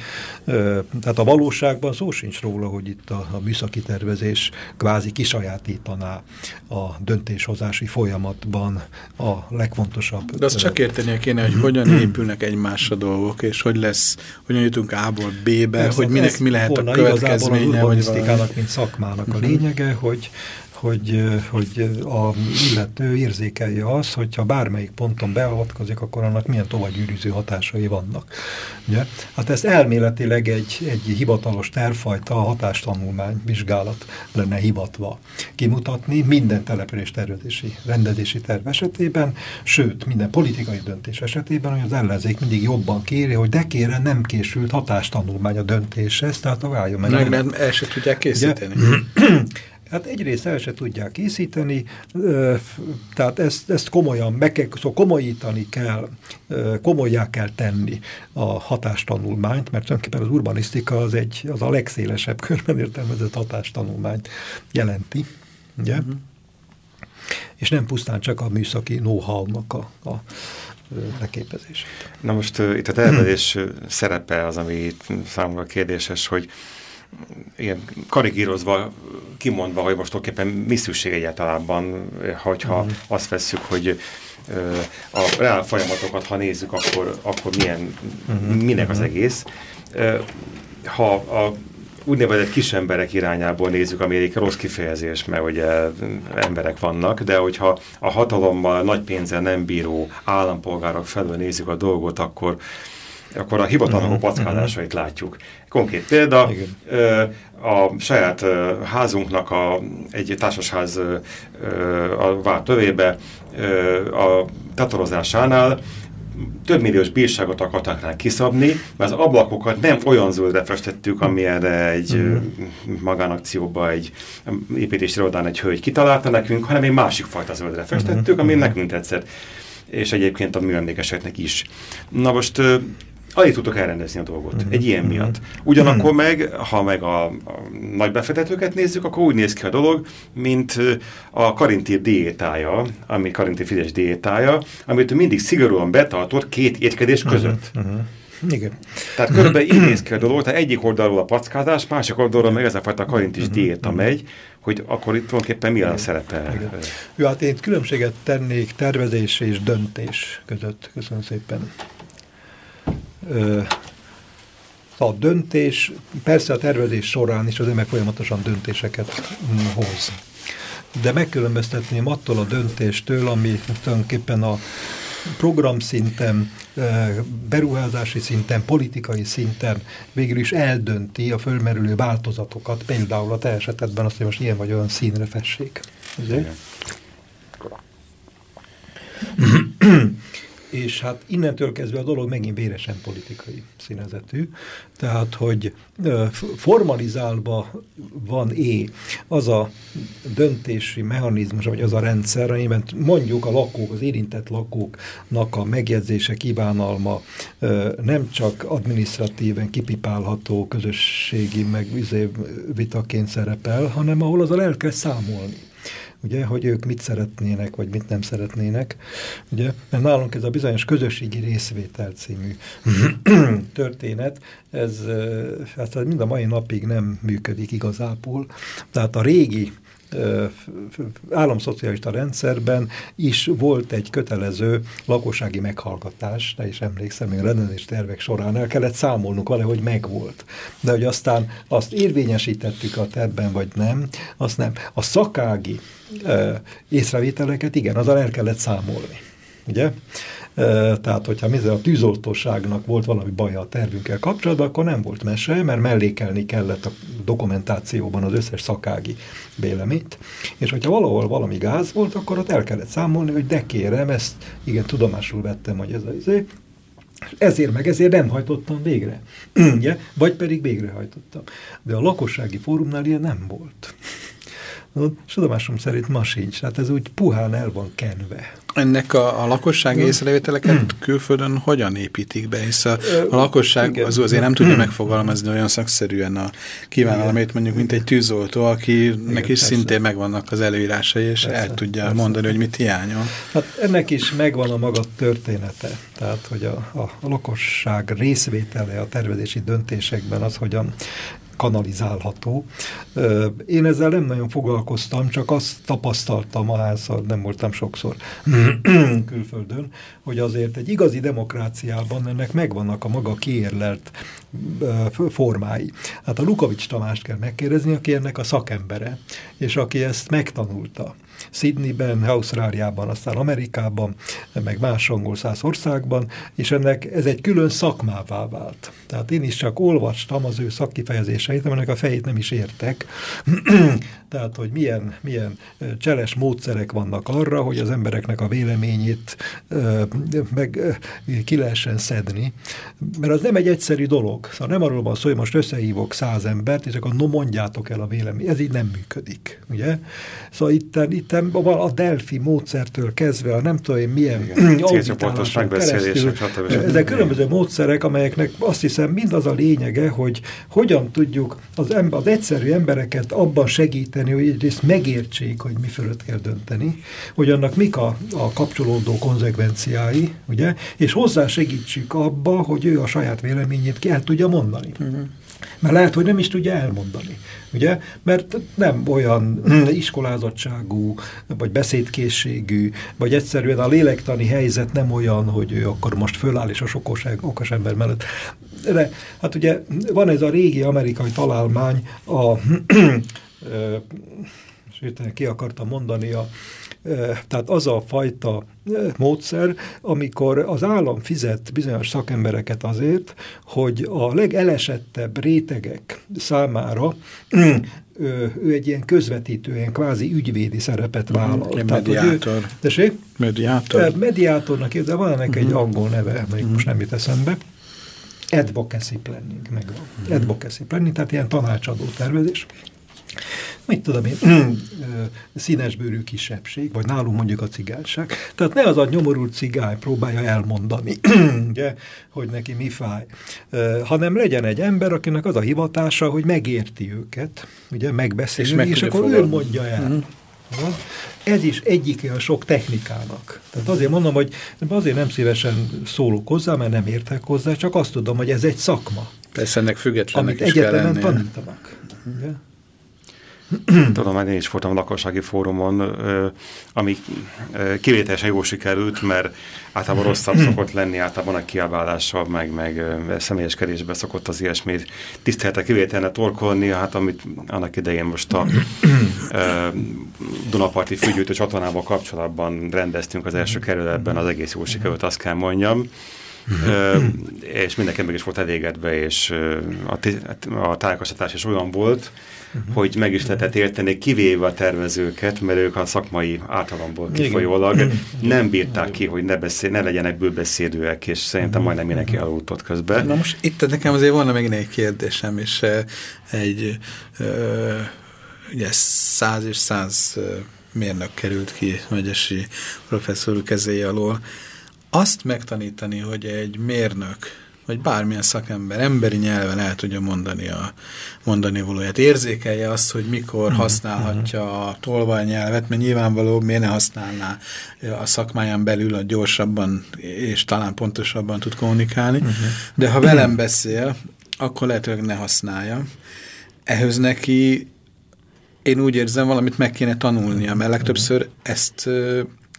Tehát a valóságban szó sincs róla, hogy itt a, a műszaki tervezés kvázi kisajátítaná a döntéshozási folyamatban a legfontosabb. De azt csak érteni kéne, hogy [CLEARS THROAT] hogyan épülnek egymásra dolgok, és hogy lesz, hogyan jutunk A-ból B-be, hogy minek mi lehet a következménye, vagy statisztikának, mint szakmának a lényege, hogy hogy, hogy a illető érzékelje azt, hogyha bármelyik ponton beavatkozik, akkor annak milyen tovagyűrűző hatásai vannak. Ugye? Hát ezt elméletileg egy, egy hivatalos tervfajta hatástanulmány vizsgálat lenne hivatva kimutatni minden település tervezési rendezési terv esetében, sőt, minden politikai döntés esetében, hogy az ellenzék mindig jobban kéri, hogy de kére nem készült hatástanulmány a döntéshez, tehát váljon meg. Meg nem, el se tudják készíteni. [CLEARS THROAT] [CLEARS THROAT] Hát egyrészt el se tudják készíteni, tehát ezt, ezt komolyan meg kell, szóval komolyítani kell, komolyá kell tenni a hatástanulmányt, mert tulajdonképpen az urbanisztika az, egy, az a legszélesebb [LAUGHS] körben értelmezett hatástanulmányt jelenti. Ugye? Uh mhm. -huh. És nem pusztán csak a műszaki know-how-nak a, a leképezését. Na most uh, itt a tervezés szerepe az, ami számomra kérdéses, hogy ilyen karikírozva, kimondva, hogy most tulajdonképpen mi szükség egyáltalában, hogyha. -huh. azt vesszük, hogy a reál folyamatokat, ha nézzük, akkor, akkor milyen. -huh. minek az mhm. egész. Ha a úgynevezett kis emberek irányából nézzük, ami egy rossz kifejezés, mert ugye emberek vannak, de hogyha a hatalommal, nagy pénzzel nem bíró állampolgárok felől nézzük a dolgot, akkor akkor a hivatalnak a packázásait látjuk. Konkrét példa, a saját házunknak a, egy társasház a várt tövébe a tatorozásánál több milliós bírságot akartak rá kiszabni, mert az ablakokat nem olyan zöldre festettük, amilyenre egy -huh. magánakcióban egy építési irodán egy hölgy kitalálta nekünk, hanem egy másik fajta zöldre festettük, ami nekünk tetszett és egyébként a műemlékeseknek is. Na most alig tudtok elrendezni a dolgot, mm -hmm. egy ilyen miatt. Ugyanakkor meg, ha meg a, a nagy befektetőket nézzük, akkor úgy néz ki a dolog, mint a Karinti diétája, ami Karinti Fidesz diétája, amit mindig szigorúan betartott két étkedés között. Mm -hmm. Igen. Tehát körülbelül így néz ki a dolog, tehát egyik oldalról a packázás, másik oldalról meg ez a fajta karintis uh diéta megy, hogy akkor itt tulajdonképpen mi a szerepe? Jó, hát én különbséget tennék tervezés és döntés között. Köszönöm szépen a döntés, persze a tervezés során is az ember folyamatosan döntéseket mm, hoz. De megkülönböztetném attól a döntéstől, ami tulajdonképpen a program szinten, beruházási szinten, politikai szinten végül is eldönti a fölmerülő változatokat, például a te esetedben azt, hogy most ilyen vagy olyan színre fessék. [CLEARS THROAT] és hát innentől kezdve a dolog megint véresen politikai színezetű, tehát, hogy formalizálva van é az a döntési mechanizmus, vagy az a rendszer, amiben mondjuk a lakók, az érintett lakóknak a megjegyzése, kívánalma nem csak administratíven kipipálható közösségi meg vitaként szerepel, hanem ahol azzal el kell számolni ugye, hogy ők mit szeretnének, vagy mit nem szeretnének, ugye, mert nálunk ez a bizonyos közösségi részvétel című [CLEARS THROAT] történet, ez hát mind a mai napig nem működik igazából, tehát a régi államszocialista rendszerben is volt egy kötelező lakossági meghallgatás, ne is emlékszem, még a rendelés tervek során el kellett számolnunk valahogy megvolt. De hogy aztán azt érvényesítettük a tervben, vagy nem, azt nem. A szakági észrevételeket igen, azzal el kellett számolni. Ugye? Tehát, hogyha a tűzoltóságnak volt valami baja a tervünkkel kapcsolatban, akkor nem volt mese, mert mellékelni kellett a dokumentációban az összes szakági véleményt. És hogyha valahol valami gáz volt, akkor ott el kellett számolni, hogy de kérem, ezt igen, tudomásul vettem, hogy ez az izé, ezért meg ezért nem hajtottam végre. [CLEARS THROAT] Ugye? Vagy pedig végrehajtottam. De a lakossági fórumnál ilyen nem volt. És tudomásom szerint ma sincs. Hát ez úgy puhán el van kenve. Ennek a, a lakosság ja. észrevételeket [CLEARS THROAT] külföldön hogyan építik be? Hisz a, a lakosság Igen. az azért nem tudja [CLEARS THROAT] megfogalmazni olyan szakszerűen a kívánalmét, mondjuk, mint egy tűzoltó, akinek is persze. szintén megvannak az előírásai, és persze, el tudja persze. mondani, hogy mit hiányol. Hát ennek is megvan a maga története. Tehát, hogy a, a, a lakosság részvétele a tervezési döntésekben az, hogyan kanalizálható. Én ezzel nem nagyon foglalkoztam, csak azt tapasztaltam a nem voltam sokszor [CLEARS THROAT] külföldön, hogy azért egy igazi demokráciában ennek megvannak a maga kiérlelt formái. Hát a Lukovics Tamást kell megkérdezni, aki ennek a szakembere, és aki ezt megtanulta. Sydneyben, Ausztráliában, aztán Amerikában, meg más angol száz országban, és ennek ez egy külön szakmává vált. Tehát én is csak olvastam az ő szakkifejezéseit, aminek a fejét nem is értek. [CLEARS THROAT] Tehát, hogy milyen, milyen cseles módszerek vannak arra, hogy az embereknek a véleményét meg ki lehessen szedni. Mert az nem egy egyszerű dolog. Szóval nem arról van szó, hogy most összehívok száz embert, és akkor no mondjátok el a véleményt. Ez így nem működik. Ugye? Szóval itt, itt szerintem a Delphi módszertől kezdve, a nem tudom én milyen megbeszélések, stb. Ezek különböző módszerek, amelyeknek azt hiszem mind az a lényege, hogy hogyan tudjuk az, ember, az egyszerű embereket abban segíteni, hogy egyrészt megértsék, hogy mi fölött kell dönteni, hogy annak mik a, a kapcsolódó konzekvenciái, ugye, és hozzá segítsük abba, hogy ő a saját véleményét ki el tudja mondani. Uh mhm. -huh. Mert lehet, hogy nem is tudja elmondani. Ugye? Mert nem olyan [CLEARS THROAT] iskolázottságú, vagy beszédkészségű, vagy egyszerűen a lélektani helyzet nem olyan, hogy ő akkor most föláll és a sok okos ember mellett. De hát ugye van ez a régi amerikai találmány, a [CLEARS THROAT] és ki akartam mondani a tehát az a fajta módszer, amikor az állam fizet bizonyos szakembereket azért, hogy a legelesettebb rétegek számára ő egy ilyen közvetítő, ilyen kvázi ügyvédi szerepet mhm. vállal. Mm, Tehát, mediátor. Ő, mediátor. Mediátornak, de van ennek -hmm. egy mhm. angol neve, amelyik mm -hmm. most nem jut eszembe. Advocacy planning megvan. -hmm. Advocacy planning, tehát ilyen tanácsadó tervezés mit tudom én, [CLEARS THROAT] színesbőrű kisebbség, vagy nálunk mondjuk a cigányság. Tehát ne az a nyomorult cigány próbálja elmondani, [CLEARS THROAT] ugye, hogy neki mi fáj, hanem legyen egy ember, akinek az a hivatása, hogy megérti őket, ugye, megbeszélni, és, és akkor fogad. ő mondja el. Mm. Ez is egyik a sok technikának. Tehát azért mondom, hogy azért nem szívesen szólok hozzá, mert nem értek hozzá, csak azt tudom, hogy ez egy szakma. Persze ennek függetlenek Amit egyetemen tanítanak. Ugye? Tudom, én is voltam a lakossági fórumon, ami kivételesen jól sikerült, mert általában rosszabb [CLEARS THROAT] szokott lenni, általában a kiabálással, meg, meg személyeskedésbe szokott az ilyesmit tisztelete kivételne torkolni, hát amit annak idején most a Dunaparti fügyűjtő csatornával kapcsolatban rendeztünk az első kerületben, az egész jól sikerült, azt kell mondjam. Uh, és mindenki meg is volt elégedve, és a, a tájékoztatás is olyan volt, uh-huh. hogy meg is lehetett érteni, kivéve a tervezőket, mert ők a szakmai általomból kifolyólag Igen. nem bírták ki, hogy ne, beszél, ne legyenek bőbeszédőek, és szerintem uh-huh. majdnem mindenki aludtott közben. Na most itt nekem azért volna még egy kérdésem, és egy uh, ugye száz és száz mérnök került ki Megyesi professzor kezéje alól. Azt megtanítani, hogy egy mérnök vagy bármilyen szakember emberi nyelven el tudja mondani a mondani valóját. Érzékelje azt, hogy mikor mhm. használhatja a tolvajnyelvet, mert nyilvánvaló miért ne használná a szakmáján belül a gyorsabban és talán pontosabban tud kommunikálni. Uh mhm. -huh. De ha velem beszél, akkor lehetőleg ne használja. Ehhez neki én úgy érzem, valamit meg kéne tanulnia, mert legtöbbször ezt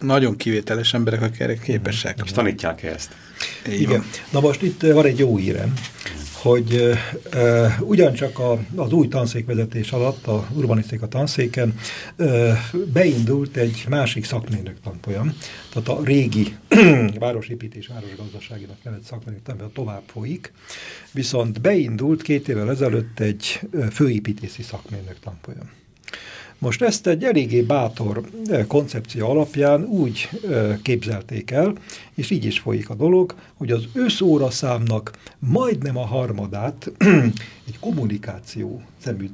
nagyon kivételes emberek, akik erre képesek. És tanítják -e ezt? Igen. Na most itt van egy jó hírem, hogy uh, ugyancsak a, az új tanszékvezetés alatt, a urbanisztika tanszéken uh, beindult egy másik szakmérnök tanfolyam, tehát a régi [CLEARS THROAT] városépítés, városgazdaságinak nevet szakmérnök tanfolyam tovább folyik, viszont beindult két évvel ezelőtt egy főépítési szakmérnök tanfolyam. Most ezt egy eléggé bátor eh, koncepció alapján úgy eh, képzelték el, és így is folyik a dolog, hogy az összóraszámnak majdnem a harmadát [CLEARS THROAT] egy kommunikáció szemű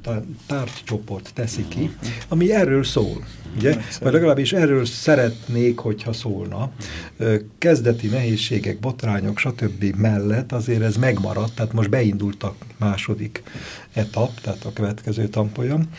tárgycsoport teszi ki, ami erről szól. Ugye? Vagy legalábbis erről szeretnék, hogyha szólna. Kezdeti nehézségek, botrányok, stb. mellett azért ez megmaradt, tehát most beindult a második etap, tehát a következő tanfolyam,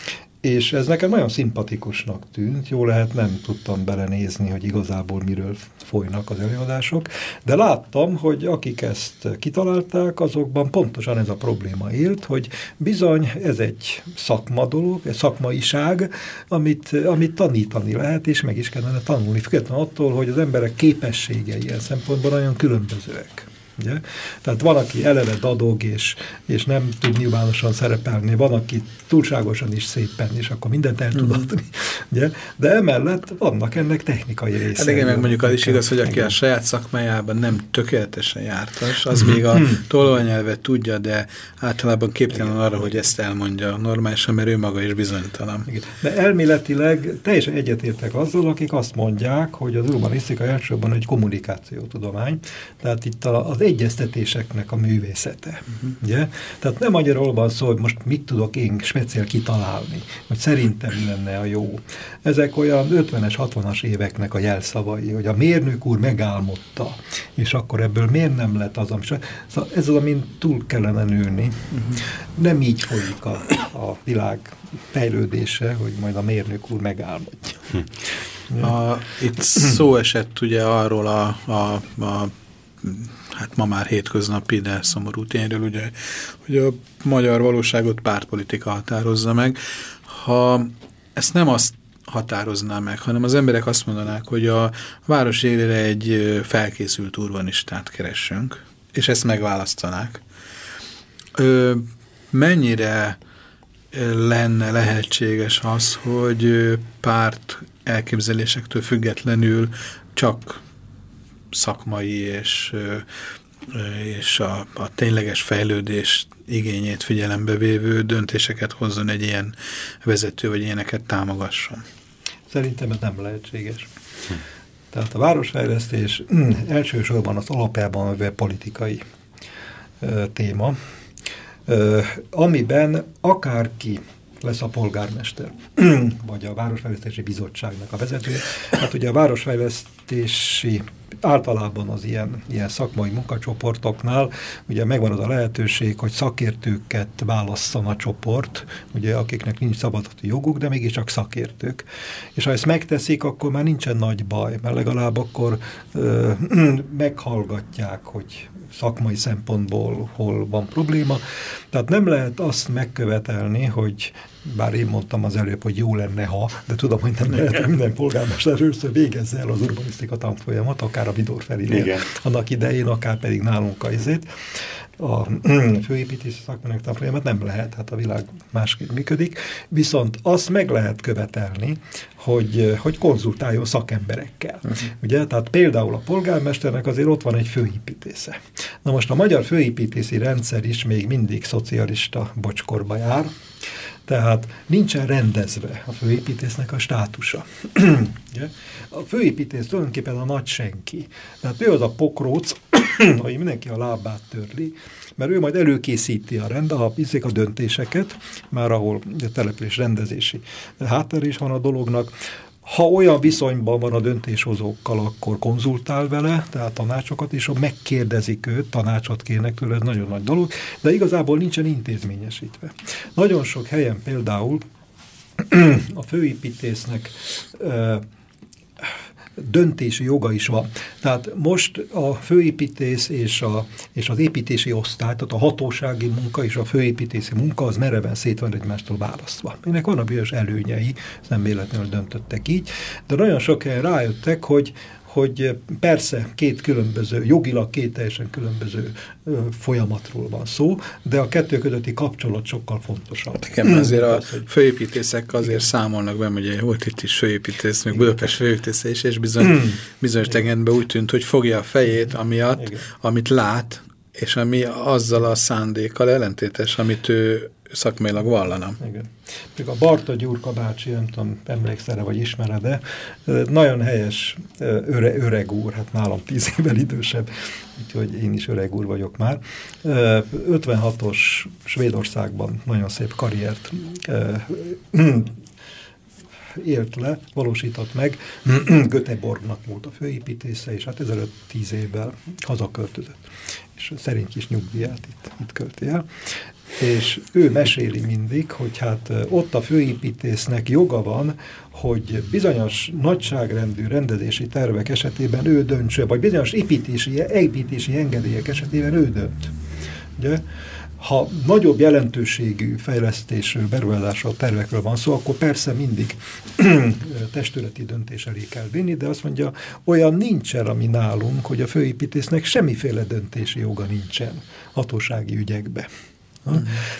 és ez nekem nagyon szimpatikusnak tűnt, jó lehet nem tudtam belenézni, hogy igazából miről folynak az előadások, de láttam, hogy akik ezt kitalálták, azokban pontosan ez a probléma élt, hogy bizony ez egy szakma dolog, egy szakmaiság, amit, amit tanítani lehet, és meg is kellene tanulni, függetlenül attól, hogy az emberek képességei ilyen szempontból nagyon különbözőek. Ugye? Tehát van, aki eleve dadog, és, és nem tud nyilvánosan szerepelni, van, aki túlságosan is szépen, és akkor mindent el tud mhm. adni. Ugye? De emellett vannak ennek technikai részei. Hát igen, meg mondjuk az is igaz, hogy aki a saját szakmájában nem tökéletesen jártas, az még a mhm. tolvanyelvet tudja, de általában képtelen arra, hogy ezt elmondja normálisan, mert ő maga is bizonytalan. Igen. De elméletileg teljesen egyetértek azzal, akik azt mondják, hogy az urbanisztika elsősorban egy kommunikációtudomány, tehát itt az egyeztetéseknek a művészete. Uh-huh. Ugye? Tehát nem annyira van szó, hogy most mit tudok én speciál kitalálni, hogy szerintem lenne a jó. Ezek olyan 50-es, 60-as éveknek a jelszavai, hogy a mérnök úr megálmodta, és akkor ebből miért nem lett az, ami... Szóval ez az, amin túl kellene nőni. Uh-huh. Nem így folyik a, a világ fejlődése, hogy majd a mérnök úr megálmodja. Hm. A, itt szó esett ugye arról a, a, a hát ma már hétköznapi, de szomorú tényről, ugye, hogy a magyar valóságot pártpolitika határozza meg. Ha ezt nem azt határozná meg, hanem az emberek azt mondanák, hogy a város élére egy felkészült urbanistát keressünk, és ezt megválasztanák. Ö, mennyire lenne lehetséges az, hogy párt elképzelésektől függetlenül csak szakmai és, és a, a tényleges fejlődés igényét figyelembe vévő döntéseket hozzon egy ilyen vezető, vagy ilyeneket támogasson. Szerintem ez nem lehetséges. Tehát a városfejlesztés hm, [CLEARS THROAT] elsősorban az alapjában a politikai ö, téma, ö, amiben akárki lesz a polgármester, [CLEARS THROAT] vagy a Városfejlesztési Bizottságnak a vezetője. Hát ugye a Városfejlesztési általában az ilyen, ilyen szakmai munkacsoportoknál ugye megvan az a lehetőség, hogy szakértőket válasszon a csoport, ugye akiknek nincs szabadati joguk, de mégiscsak szakértők. És ha ezt megteszik, akkor már nincsen nagy baj, mert legalább akkor ö, [CLEARS THROAT] meghallgatják, hogy szakmai szempontból hol van probléma. Tehát nem lehet azt megkövetelni, hogy bár én mondtam az előbb, hogy jó lenne, ha, de tudom, hogy nem lehet, minden polgármester először végezze el az urbanisztika tanfolyamat, akár a Vidor felé annak idején, akár pedig nálunk a izét. A [CLEARS THROAT] főépítési szakmának tanfolyamat nem lehet, hát a világ másképp működik, viszont azt meg lehet követelni, hogy, hogy konzultáljon szakemberekkel. Uh mhm. -huh. Ugye, tehát például a polgármesternek azért ott van egy főépítésze. Na most a magyar főépítési rendszer is még mindig szocialista bocskorba jár, tehát nincsen rendezve a főépítésznek a státusa. [CLEARS THROAT] a főépítész tulajdonképpen a nagy senki. Tehát ő az a pokróc, [CLEARS THROAT] hogy mindenki a lábát törli, mert ő majd előkészíti a rend, a, a döntéseket, már ahol a település rendezési háttér is van a dolognak, ha olyan viszonyban van a döntéshozókkal, akkor konzultál vele, tehát tanácsokat, és megkérdezik őt, tanácsot kérnek tőle, ez nagyon nagy dolog, de igazából nincsen intézményesítve. Nagyon sok helyen például [CLEARS THROAT] a főépítésznek döntési joga is van. Tehát most a főépítész és, a, és az építési osztály, tehát a hatósági munka és a főépítési munka az mereven szét van egymástól választva. Ennek vannak bizonyos előnyei, nem véletlenül döntöttek így, de nagyon sok helyen rájöttek, hogy, hogy persze két különböző, jogilag két teljesen különböző ö, folyamatról van szó, de a kettő közötti kapcsolat sokkal fontosabb. Hát igen, azért a főépítészek azért igen. számolnak be, hogy volt itt is főépítész, még Budapest főépítésze is, és bizony, bizonyos tegetben úgy tűnt, hogy fogja a fejét amiatt, igen. amit lát, és ami azzal a szándékkal ellentétes, amit ő szakmailag vallana. Igen. Még a Barta Gyurka bácsi, nem tudom, emlékszel vagy ismered de nagyon helyes öre, öreg úr, hát nálam tíz évvel idősebb, úgyhogy én is öreg úr vagyok már. 56-os Svédországban nagyon szép karriert [CLEARS THROAT] élt le, valósított meg. [CLEARS THROAT] Göteborgnak volt a főépítésze, és hát ezelőtt tíz évvel hazaköltözött. És szerint kis nyugdíját itt, itt költi el és ő meséli mindig, hogy hát ott a főépítésznek joga van, hogy bizonyos nagyságrendű rendezési tervek esetében ő döntse, vagy bizonyos építési, építési engedélyek esetében ő dönt. Ugye? Ha nagyobb jelentőségű fejlesztésről, beruházásról, tervekről van szó, akkor persze mindig [CLEARS THROAT] testületi döntés elé kell vinni, de azt mondja, olyan nincsen, ami nálunk, hogy a főépítésznek semmiféle döntési joga nincsen hatósági ügyekbe. Ha?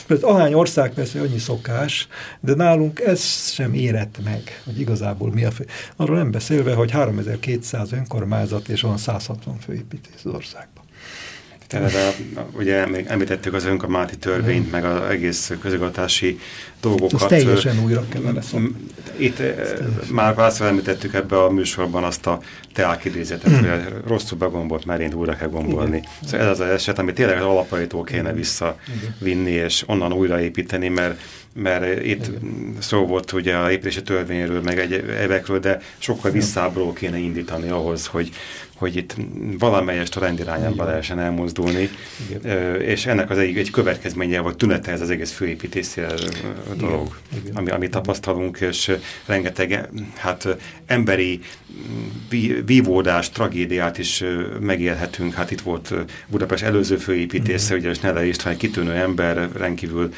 Mert ahány ország persze annyi szokás, de nálunk ez sem érett meg, hogy igazából mi a fő. Arról nem beszélve, hogy 3200 önkormányzat és van 160 főépítés az országban. Eleve, ugye még említettük az önkormányzati törvényt, meg az egész közigazgatási dolgokat. Ezt teljesen újra kellene Itt már párszor említettük ebbe a műsorban azt a teákidézetet, hmm. hogy rosszul begombolt, mert én újra kell gombolni. Igen. Szóval ez az eset, amit tényleg az alapaitól kéne visszavinni, és onnan újraépíteni, mert mert itt Igen. szó volt ugye a építési törvényről, meg egy évekről, de sokkal visszábbról kéne indítani ahhoz, hogy, hogy itt valamelyest a rendirányába lehessen elmozdulni, Igen. és ennek az egy, egy következménye, vagy tünete ez az egész főépítési dolog, Igen. Ami, amit tapasztalunk, és rengeteg hát, emberi vívódás, tragédiát is megélhetünk. Hát itt volt Budapest előző főépítésze, ugye, és Nele István egy kitűnő ember, rendkívül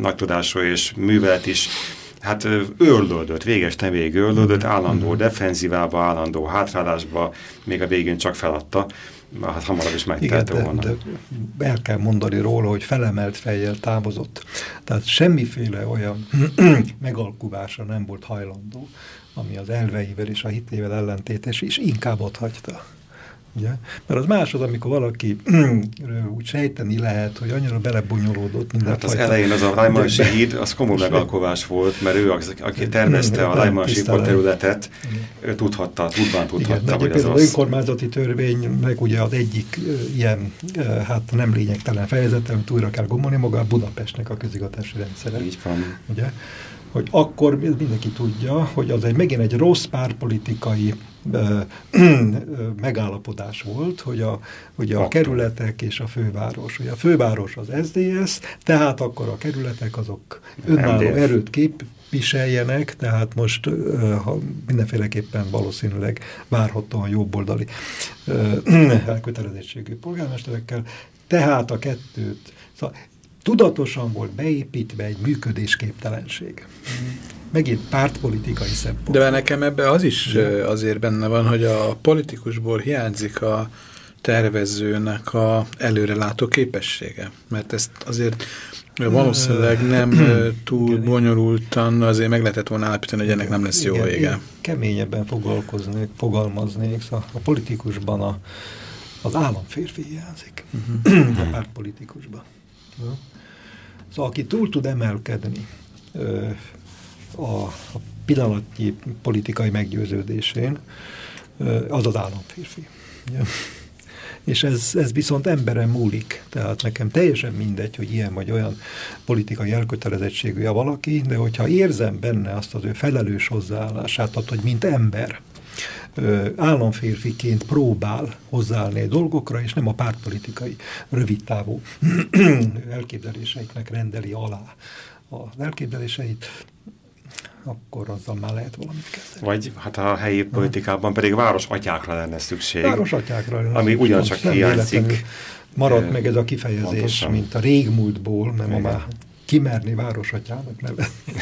nagy tudású és művelet is, hát őrlődött, végesen végig őrlődött, mhm. állandó mhm. defenzívába, állandó hátrálásba, még a végén csak feladta, hát hamarabb is megtehető volna. De, de el kell mondani róla, hogy felemelt fejjel távozott. Tehát semmiféle olyan [CLEARS THROAT] megalkuvásra nem volt hajlandó, ami az elveivel és a hitével ellentétes, és inkább ott hagyta. Ugye? Mert az másod, amikor valaki [CLEARS THROAT] úgy sejteni lehet, hogy annyira belebonyolódott minden Hát az fajta. elején az a Lajmansi híd, az komoly megalkovás volt, mert ő, az, aki tervezte a Lajmansi területet, ő tudhatta, tudván tudhatta, Igen, hogy az az... önkormányzati törvény, meg ugye az egyik ilyen, hát nem lényegtelen fejezet, amit újra kell gomolni maga Budapestnek a közigazgatási rendszere. Így van. Ugye? hogy akkor mindenki tudja, hogy az egy megint egy rossz párpolitikai megállapodás volt, hogy a, hogy a kerületek és a főváros. Hogy a főváros az SDS, tehát akkor a kerületek azok önálló erőt képviseljenek, tehát most ha mindenféleképpen valószínűleg várhatóan jobboldali [CLEARS THROAT] elkötelezettségű polgármesterekkel, tehát a kettőt, szóval tudatosan volt beépítve egy működésképtelenség. Megint pártpolitikai szempont. De nekem ebbe az is azért benne van, hogy a politikusból hiányzik a tervezőnek a előrelátó képessége. Mert ezt azért valószínűleg nem túl bonyolultan azért meg lehetett volna állapítani, hogy ennek nem lesz jó Igen, vége. Keményebben foglalkoznék, fogalmaznék. Szóval a politikusban a, az államférfi hiányzik. Uh mhm. -huh. a pártpolitikusban. Szóval aki túl tud emelkedni a, a pillanatnyi politikai meggyőződésén, az az államférfi. Ja. És ez, ez viszont emberen múlik. Tehát nekem teljesen mindegy, hogy ilyen vagy olyan politikai elkötelezettségű a valaki, de hogyha érzem benne azt az ő felelős hozzáállását, tehát, hogy mint ember, államférfiként próbál hozzáállni a dolgokra, és nem a pártpolitikai rövidtávú [CLEARS THROAT] elképzeléseiknek rendeli alá az elképzeléseit, akkor azzal már lehet valamit kezdeni. Vagy hát a helyi politikában pedig városatyákra lenne szükség. Városatyákra lenne Ami ugyancsak hiányzik. Maradt meg ez a kifejezés, Pontosan. mint a régmúltból, mert ma már kimerni városatyának nevezni. [LAUGHS]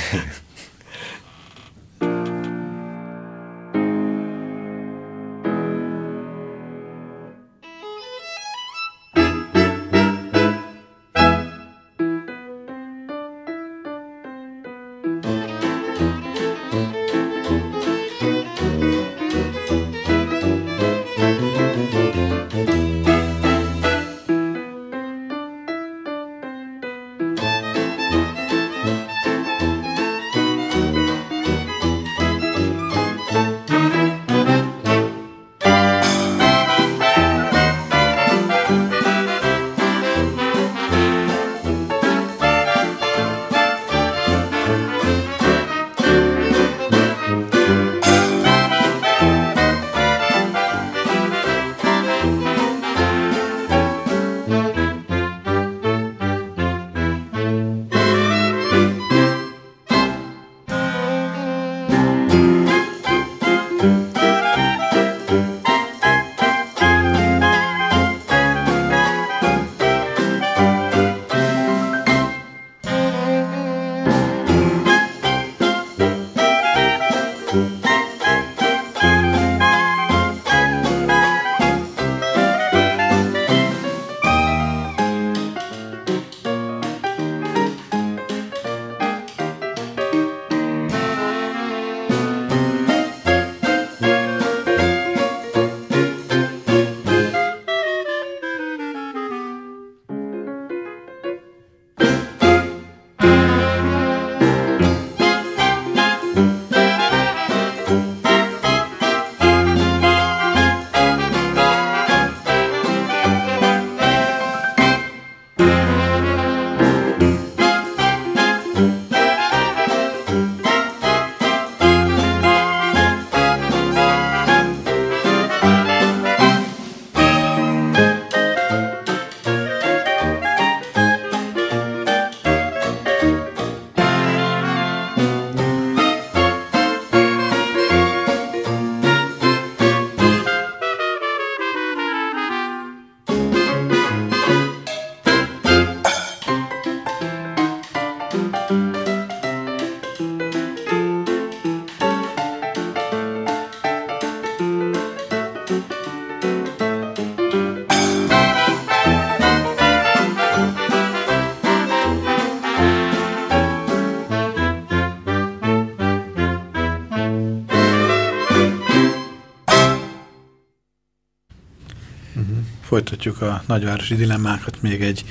folytatjuk a nagyvárosi dilemmákat, még egy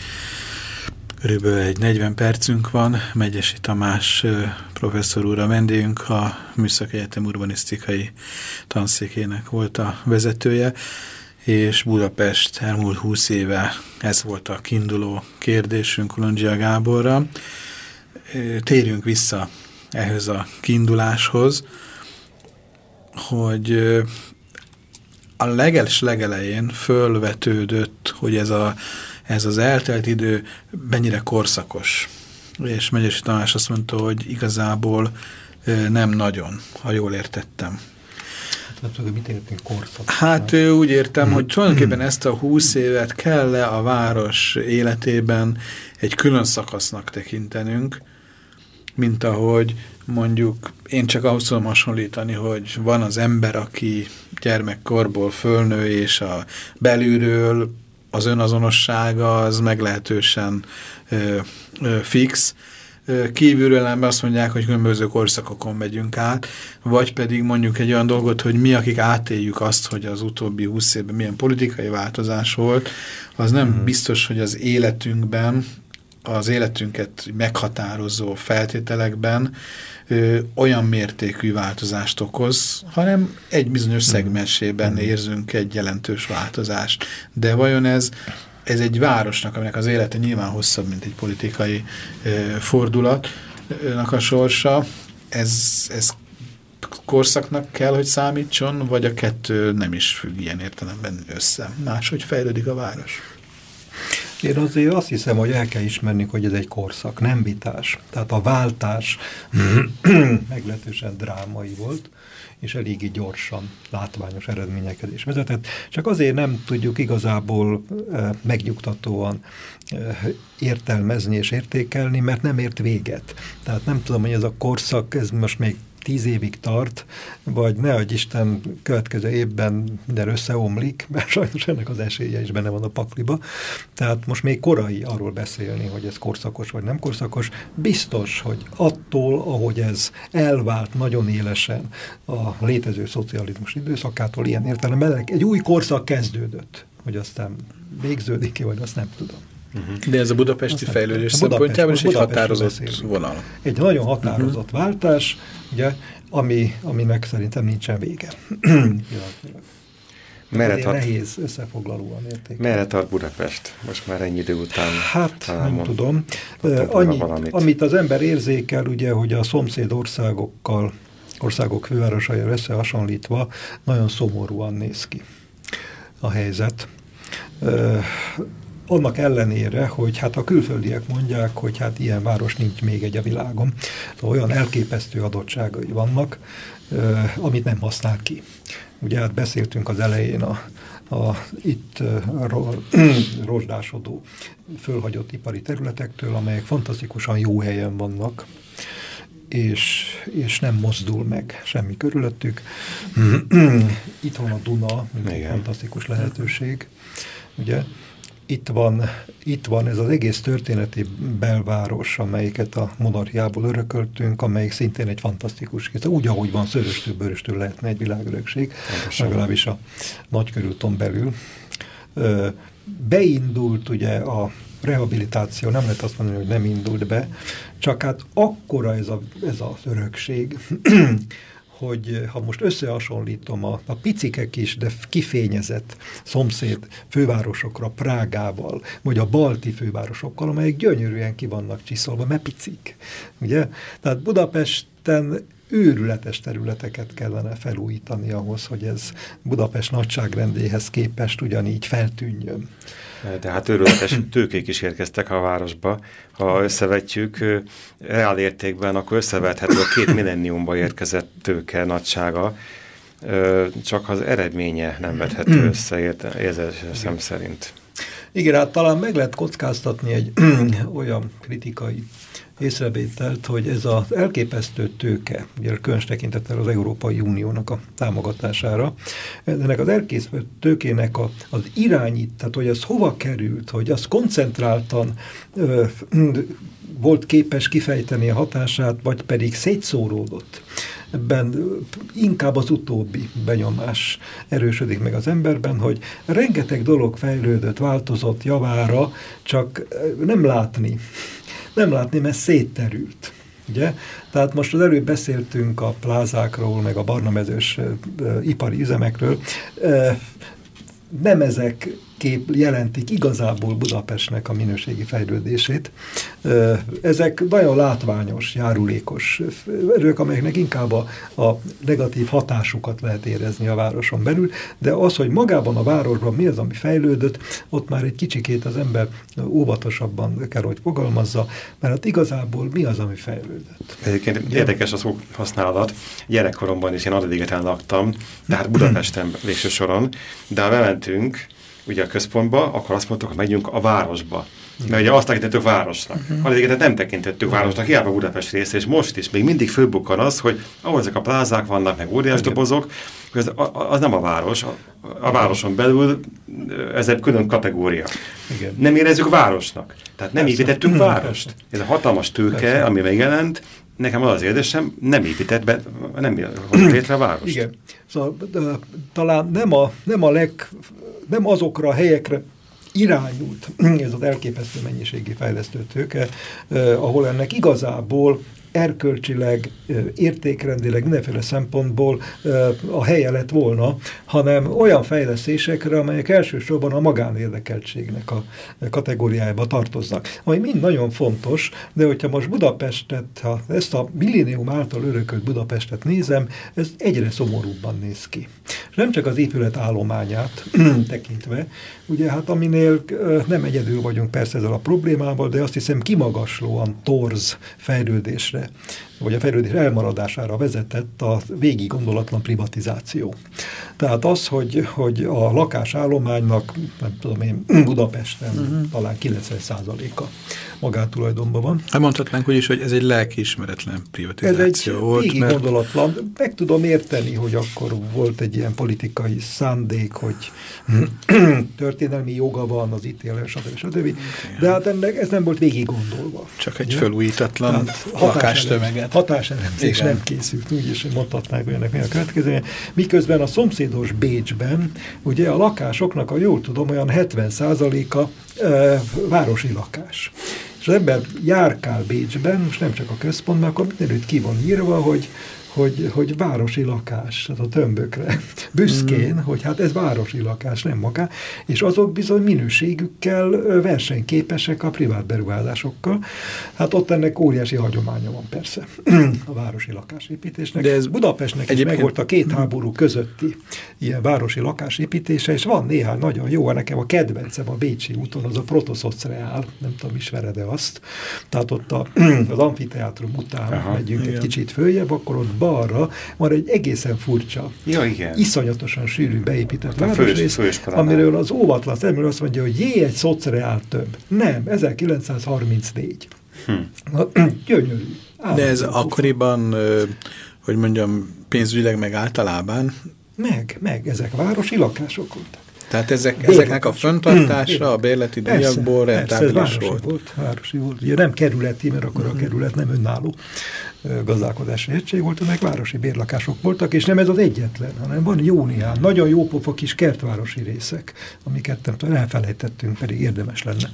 körülbelül egy 40 percünk van. Megyesi Tamás professzor úr a vendégünk, a Műszaki Egyetem urbanisztikai tanszékének volt a vezetője, és Budapest elmúlt 20 éve ez volt a kiinduló kérdésünk Kolondzsia Gáborra. Térjünk vissza ehhez a kiinduláshoz, hogy a leges legelején fölvetődött, hogy ez, a, ez az eltelt idő mennyire korszakos. És Megyesi Tamás azt mondta, hogy igazából nem nagyon, ha jól értettem. Hát, mit értünk korszak? Hát úgy értem, hogy tulajdonképpen ezt a húsz évet kell-e a város életében egy külön szakasznak tekintenünk, mint ahogy mondjuk én csak ahhoz tudom hasonlítani, hogy van az ember, aki gyermekkorból fölnő, és a belülről az önazonossága az meglehetősen ö, ö, fix, kívülről ember azt mondják, hogy különböző korszakokon megyünk át, vagy pedig mondjuk egy olyan dolgot, hogy mi, akik átéljük azt, hogy az utóbbi húsz évben milyen politikai változás volt, az nem mm. biztos, hogy az életünkben, az életünket meghatározó feltételekben ö, olyan mértékű változást okoz, hanem egy bizonyos mhm. szegmensében mm. érzünk egy jelentős változást. De vajon ez ez egy városnak, aminek az élete nyilván hosszabb, mint egy politikai ö, fordulatnak a sorsa. Ez, ez korszaknak kell, hogy számítson, vagy a kettő nem is függ ilyen értelemben össze. Máshogy fejlődik a város. Én azért azt hiszem, hogy el kell ismerni, hogy ez egy korszak, nem vitás. Tehát a váltás [CLEARS THROAT] meglehetősen drámai volt, és eléggé gyorsan látványos eredményeket is vezetett. Csak azért nem tudjuk igazából e, megnyugtatóan e, értelmezni és értékelni, mert nem ért véget. Tehát nem tudom, hogy ez a korszak, ez most még tíz évig tart, vagy ne adj Isten következő évben minden összeomlik, [LAUGHS] mert sajnos ennek az esélye is benne van a pakliba. Tehát most még korai arról beszélni, hogy ez korszakos vagy nem korszakos. Biztos, hogy attól, ahogy ez elvált nagyon élesen a létező szocializmus időszakától ilyen értelemben, egy új korszak kezdődött, hogy aztán végződik ki, vagy azt nem tudom. Uh-huh. De ez a budapesti Aztán fejlődés szempontjában is egy határozott beszélünk. vonal. Egy nagyon határozott uh-huh. váltás, ugye, ami, aminek szerintem nincsen vége. [CLEARS THROAT] Merre tart, nehéz összefoglalóan érték. Merre tart Budapest? Most már ennyi idő után. Hát nem mond, tudom. Annyi, amit az ember érzékel, ugye, hogy a szomszéd országokkal, országok fővárosaira összehasonlítva nagyon szomorúan néz ki a helyzet annak ellenére, hogy hát a külföldiek mondják, hogy hát ilyen város nincs még egy a világon. Olyan elképesztő adottságai vannak, amit nem használ ki. Ugye hát beszéltünk az elején a, a itt ro, [CLEARS THROAT] rozsdásodó, fölhagyott ipari területektől, amelyek fantasztikusan jó helyen vannak, és, és nem mozdul meg semmi körülöttük. [CLEARS THROAT] itt van a Duna, mint fantasztikus lehetőség, ugye? Itt van, itt van ez az egész történeti belváros, amelyiket a monarchiából örököltünk, amelyik szintén egy fantasztikus kis. Úgy, ahogy van, szöröstől, bőröstől lehetne egy világörökség, legalábbis a nagykörülton belül. Beindult ugye a rehabilitáció, nem lehet azt mondani, hogy nem indult be, csak hát akkora ez, a, ez az örökség, hogy eh, ha most összehasonlítom a, a picike kis, de kifényezett szomszéd fővárosokra, Prágával, vagy a balti fővárosokkal, amelyek gyönyörűen ki vannak csiszolva, mert picik. Ugye? Tehát Budapesten őrületes területeket kellene felújítani ahhoz, hogy ez Budapest nagyságrendéhez képest ugyanígy feltűnjön. De hát őrületes tőkék is érkeztek a városba. Ha összevetjük reál értékben, akkor összevethető a két millenniumba érkezett tőke nagysága, csak az eredménye nem vethető össze érzésem szerint. Igen, hát talán meg lehet kockáztatni egy [CLEARS THROAT] olyan kritikai észrevételt, hogy ez az elképesztő tőke, ugye különös tekintettel az Európai Uniónak a támogatására, ennek az elképesztő tőkének a, az irányít, tehát hogy az hova került, hogy az koncentráltan ö, volt képes kifejteni a hatását, vagy pedig szétszóródott ebben inkább az utóbbi benyomás erősödik meg az emberben, hogy rengeteg dolog fejlődött, változott javára, csak nem látni. Nem látni, mert szétterült. Ugye? Tehát most az előbb beszéltünk a plázákról, meg a barnamezős ipari üzemekről. Nem ezek kép jelentik igazából Budapestnek a minőségi fejlődését. Ezek nagyon látványos, járulékos erők, amelyeknek inkább a, a negatív hatásukat lehet érezni a városon belül, de az, hogy magában a városban mi az, ami fejlődött, ott már egy kicsikét az ember óvatosabban kell, hogy fogalmazza, mert hát igazából mi az, ami fejlődött. Egyébként érdekes a szó használat. Gyerekkoromban is én Adligeten laktam, tehát Budapesten [CLEARS THROAT] végső soron, de ha bementünk, ugye a központba, akkor azt mondtuk, hogy megyünk a városba. Mert ugye azt tekintettük városnak. Uh -huh. Addig nem tekintettük városnak, hiába Budapest része, és most is még mindig fölbukkan az, hogy ahol ezek a plázák vannak, meg óriás dobozok, az, az nem a város. A, a városon belül ez egy külön kategória. Igen. Nem érezzük városnak. Tehát nem Persze. építettünk várost. Persze. Ez a hatalmas tőke, Persze. ami megjelent, nekem az az érzésem, nem épített be, nem hozott létre a várost. Igen. Szóval talán nem a, nem a leg nem azokra a helyekre irányult [CLEARS THROAT] ez az elképesztő mennyiségi fejlesztő tőke, eh, ahol ennek igazából erkölcsileg, értékrendileg, mindenféle szempontból a helye lett volna, hanem olyan fejlesztésekre, amelyek elsősorban a magánérdekeltségnek a kategóriájába tartoznak. Ami mind nagyon fontos, de hogyha most Budapestet, ha ezt a millénium által örökölt Budapestet nézem, ez egyre szomorúbban néz ki. És nem csak az épület állományát [CLEARS THROAT] tekintve, ugye hát aminél nem egyedül vagyunk persze ezzel a problémával, de azt hiszem kimagaslóan torz fejlődésre vagy a fejlődés elmaradására vezetett a végig gondolatlan privatizáció. Tehát az, hogy, hogy a lakásállománynak, nem tudom én, Budapesten uh mhm. -huh. talán 90%-a magátulajdonban van. Hát mondhatnánk úgy is, hogy ez egy lelkiismeretlen privatizáció ez egy volt. Ez mert... gondolatlan. Meg tudom érteni, hogy akkor volt egy ilyen politikai szándék, hogy [CLEARS THROAT] történelmi joga van az ítélés, stb. stb. De hát ennek ez nem volt végig gondolva. Csak egy felújítatlan lakástömeget. Hatáselemzés nem készült, úgyis mondhatnák, hogy ennek mi a következője. Miközben a szomszédos Bécsben, ugye a lakásoknak, a jól tudom, olyan 70%-a e, városi lakás. És az ember járkál Bécsben, most nem csak a központban, akkor mindenütt ki van írva, hogy hogy, hogy városi lakás, az a tömbökre. [LAUGHS] Büszkén, mm. hogy hát ez városi lakás, nem maga, és azok bizony minőségükkel versenyképesek a privát beruházásokkal. Hát ott ennek óriási hagyománya van persze [CLEARS THROAT] a városi lakásépítésnek. De ez Budapestnek is megvolt a két háború közötti ilyen városi lakásépítése, és van néhány nagyon jó, nekem a kedvencem a Bécsi úton, az a Protoszociál, nem tudom, ismered-e azt. Tehát ott a, [CLEARS THROAT] az amfiteátrum után Aha, megyünk igen. egy kicsit följebb, akkor ott balra van egy egészen furcsa, ja, igen. iszonyatosan sűrű beépített városrész, amiről az óvatlan ember azt mondja, hogy jé, egy szociál több. Nem, 1934. Hm. [CLEARS THROAT] gyönyörű. De ez akkoriban, hogy mondjam, pénzügyileg meg általában? Meg, meg, ezek városi lakások voltak. Tehát ezek, ezeknek a föntartása a bérleti díjakból rentábilis volt. volt. Városi volt. Ugye nem kerületi, mert akkor a mhm. kerület nem önálló gazdálkodási egység volt, amelyek városi bérlakások voltak, és nem ez az egyetlen, hanem van jó néhány, nagyon jó pofa kis kertvárosi részek, amiket nem tudom, elfelejtettünk, pedig érdemes lenne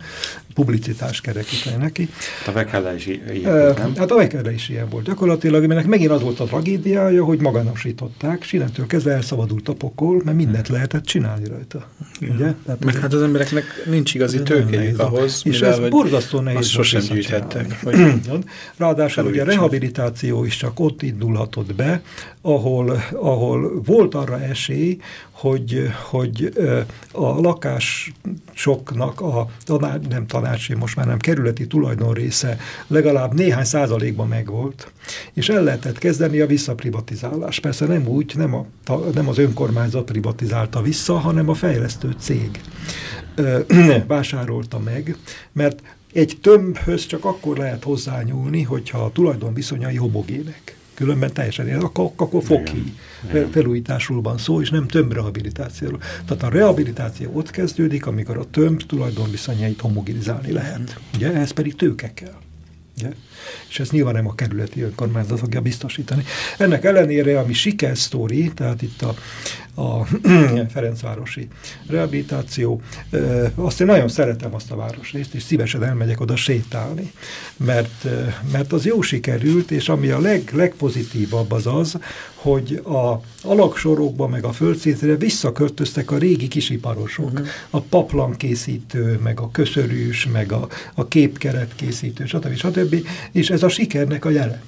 publicitást kerekíteni neki. Hát a Vekele is ilyen volt, nem? Hát a Vekele is ilyen volt. Gyakorlatilag, mert megint az volt a tragédiája, hogy maganosították, és innentől kezdve elszabadult a pokol, mert mindent lehetett csinálni rajta. Ja. Ugye? Tehát mert hát az embereknek nincs igazi tőkéjük ahhoz, és ez borzasztó nehéz. Azt sosem gyűjthettek. [CLEARS THROAT] Ráadásul ugye rehabilitáció meditáció is csak ott indulhatott be, ahol, ahol volt arra esély, hogy, hogy a lakásoknak a tanács, nem tanácsi, most már nem kerületi tulajdon része legalább néhány százalékban megvolt, és el lehetett kezdeni a visszaprivatizálás. Persze nem úgy, nem, a, nem az önkormányzat privatizálta vissza, hanem a fejlesztő cég [CLEARS THROAT] vásárolta meg, mert egy tömbhöz csak akkor lehet hozzányúlni, hogyha a tulajdonviszonyai homogének. Különben teljesen, akkor, akkor foki felújításról van szó, és nem tömbrehabilitációról. Tehát a rehabilitáció ott kezdődik, amikor a tömb tulajdonviszonyait homogenizálni lehet. Ugye ehhez pedig tőke kell. Ugye? És ezt nyilván nem a kerületi önkormányzat fogja biztosítani. Ennek ellenére, ami sikersztóri, tehát itt a, a [CLEARS THROAT] Ferencvárosi rehabilitáció, azt én nagyon szeretem azt a városrészt, és szívesen elmegyek oda sétálni, mert, mert az jó sikerült, és ami a leg, legpozitívabb az az, hogy a alaksorokba, meg a földszintre visszaköltöztek a régi kisiparosok. Uh. -huh. A paplankészítő, meg a köszörűs, meg a, a képkeret készítő, stb. stb. És ez a sikernek a jele.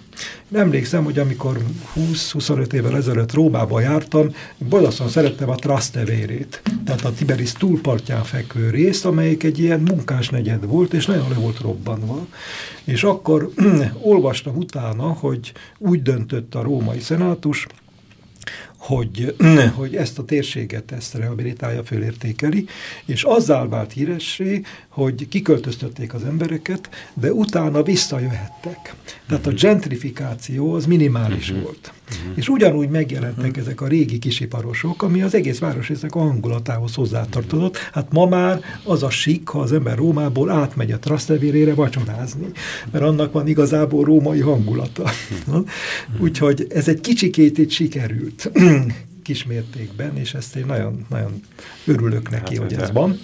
Emlékszem, hogy amikor 20-25 évvel ezelőtt Rómába jártam, borzasztóan szerettem a Trastevérét, tehát a Tiberis túlpartján fekvő részt, amelyik egy ilyen munkás negyed volt, és nagyon le volt robbanva. És akkor [CLEARS THROAT] olvastam utána, hogy úgy döntött a római szenátus, hogy, [CLEARS THROAT] hogy ezt a térséget ezt rehabilitálja, fölértékeli, és azzal vált híressé, hogy kiköltöztötték az embereket, de utána visszajöhettek. Tehát a mhm. gentrifikáció az minimális uh mhm. -huh. volt. Uh mhm. -huh. És ugyanúgy megjelentek uh -huh. ezek a régi kisiparosok, ami az egész városrészek a hangulatához hozzátartozott. Hát ma már az a sik, ha az ember Rómából átmegy a Trastevérére vacsorázni, mert annak van igazából római hangulata. [LAUGHS] Úgyhogy ez egy kicsikét itt sikerült [CLEARS THROAT] kismértékben, és ezt én nagyon, nagyon örülök neki, hát, hogy ez van.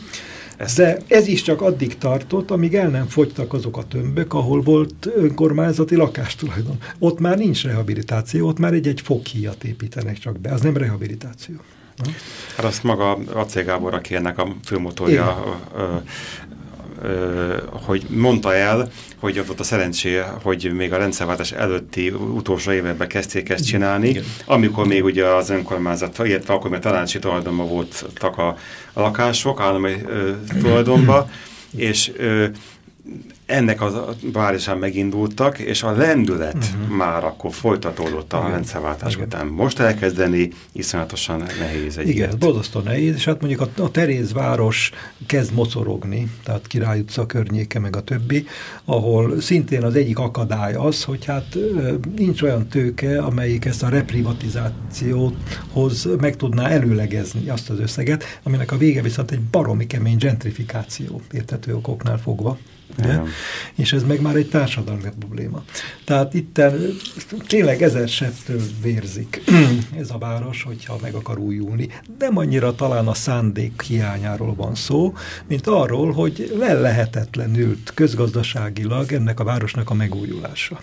De ez is csak addig tartott, amíg el nem fogytak azok a tömbök, ahol volt önkormányzati lakástulajdon. Ott már nincs rehabilitáció, ott már egy-egy foghíjat építenek csak be, az nem rehabilitáció. Hát azt maga Acél Gábor, aki ennek a főmotorja hogy mondta el, hogy ott volt a szerencsé, hogy még a rendszerváltás előtti utolsó években kezdték ezt csinálni, Igen. amikor még ugye az önkormányzat, illetve akkor még tanácsi tulajdonban voltak a, a lakások, állami ö, tulajdonban, [CLEARS THROAT] és ö, ennek a városán megindultak, és a lendület uh mhm. -huh. már akkor folytatódott a rendszerváltás után. Most elkezdeni iszonyatosan nehéz egy Igen, borzasztó nehéz, és hát mondjuk a, a Terézváros kezd mocorogni, tehát Király utca környéke, meg a többi, ahol szintén az egyik akadály az, hogy hát nincs olyan tőke, amelyik ezt a reprivatizációhoz meg tudná előlegezni azt az összeget, aminek a vége viszont egy baromi kemény gentrifikáció, értető okoknál fogva. Ugye? És ez meg már egy társadalmi probléma. Tehát itt tényleg ezer septől vérzik [CLEARS THROAT] ez a város, hogyha meg akar újulni. Nem annyira talán a szándék hiányáról van szó, mint arról, hogy le lehetetlenült közgazdaságilag ennek a városnak a megújulása.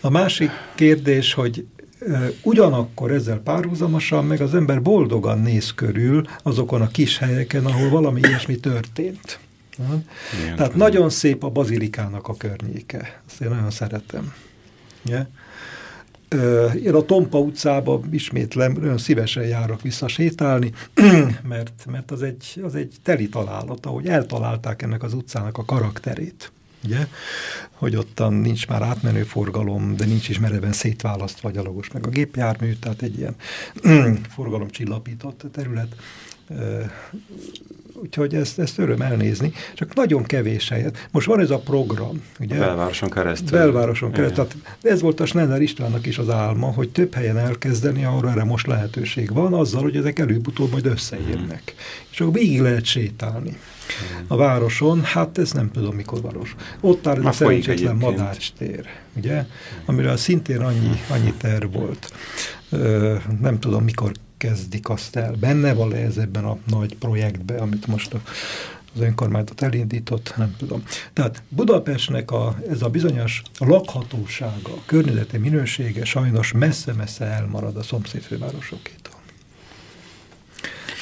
A másik kérdés, hogy Ugyanakkor ezzel párhuzamosan meg az ember boldogan néz körül azokon a kis helyeken, ahol valami ilyesmi történt. Igen, Tehát nagyon szép a bazilikának a környéke. Ezt én nagyon szeretem. Yeah? Én a Tompa utcába ismétlem, nagyon szívesen járok vissza sétálni, [CLEARS THROAT] mert, mert az, egy, az egy teli találat, ahogy eltalálták ennek az utcának a karakterét. Ugye? Hogy ottan nincs már átmenő forgalom, de nincs is mereven szétválasztva a gyalogos meg a gépjármű, tehát egy ilyen [CLEARS THROAT] forgalomcsillapított terület úgyhogy ezt, ezt öröm elnézni, csak nagyon kevés helyet. Most van ez a program, ugye? A belvároson keresztül. Belvároson keresztül. Tehát ez volt a Snenner Istvánnak is az álma, hogy több helyen elkezdeni, ahol erre most lehetőség van, azzal, hogy ezek előbb-utóbb majd összeérnek. Hmm. És akkor végig lehet sétálni. A városon, hát ez nem tudom, mikor valós. Ott áll ez a szerencsétlen Madács tér, ugye? Amiről szintén annyi, annyi terv volt. Ö, nem tudom, mikor kezdik azt el. Benne van -e ez ebben a nagy projektben, amit most a, az önkormányzat elindított, nem tudom. Tehát Budapestnek a, ez a bizonyos lakhatósága, a környezeti minősége sajnos messze-messze elmarad a szomszédfővárosokétól.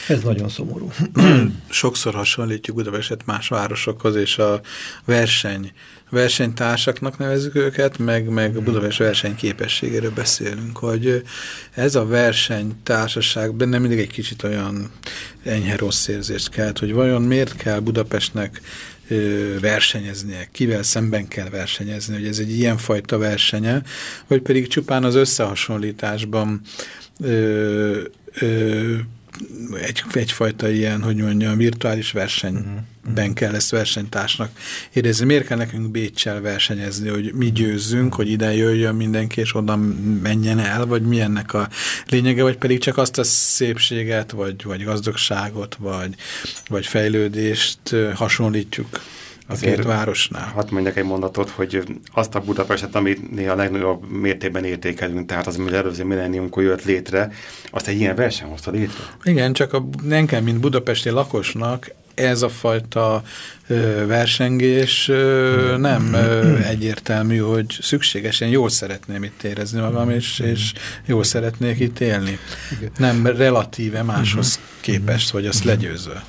Ez nagyon szomorú. [CLEARS THROAT] Sokszor hasonlítjuk Budapestet más városokhoz, és a verseny versenytársaknak nevezük őket, meg, meg a Budapest versenyképességéről beszélünk, hogy ez a versenytársaság benne mindig egy kicsit olyan enyhe rossz érzést kelt, hogy vajon miért kell Budapestnek versenyeznie, kivel szemben kell versenyezni, hogy ez egy ilyenfajta versenye, vagy pedig csupán az összehasonlításban ö, ö, egy, egyfajta ilyen, hogy mondjam, virtuális versenyben uh mhm. -huh. kell ezt versenytársnak érezni. Miért kell nekünk Bécsel versenyezni, hogy mi győzzünk, hogy ide jöjjön mindenki, és oda menjen el, vagy mi ennek a lényege, vagy pedig csak azt a szépséget, vagy, vagy gazdagságot, vagy, vagy fejlődést hasonlítjuk Azért, a két városnál. Hadd mondjak egy mondatot, hogy azt a Budapestet, amit néha a legnagyobb mértékben értékelünk, tehát az, ami előző millenniumkor jött létre, azt egy ilyen verseny hozta létre. Igen, csak a, nekem, mint budapesti lakosnak ez a fajta versengés nem [CLEARS THROAT] egyértelmű, hogy szükségesen jól szeretném itt érezni magam, és, és jól szeretnék itt élni. Nem relatíve máshoz képest, hogy azt legyőző.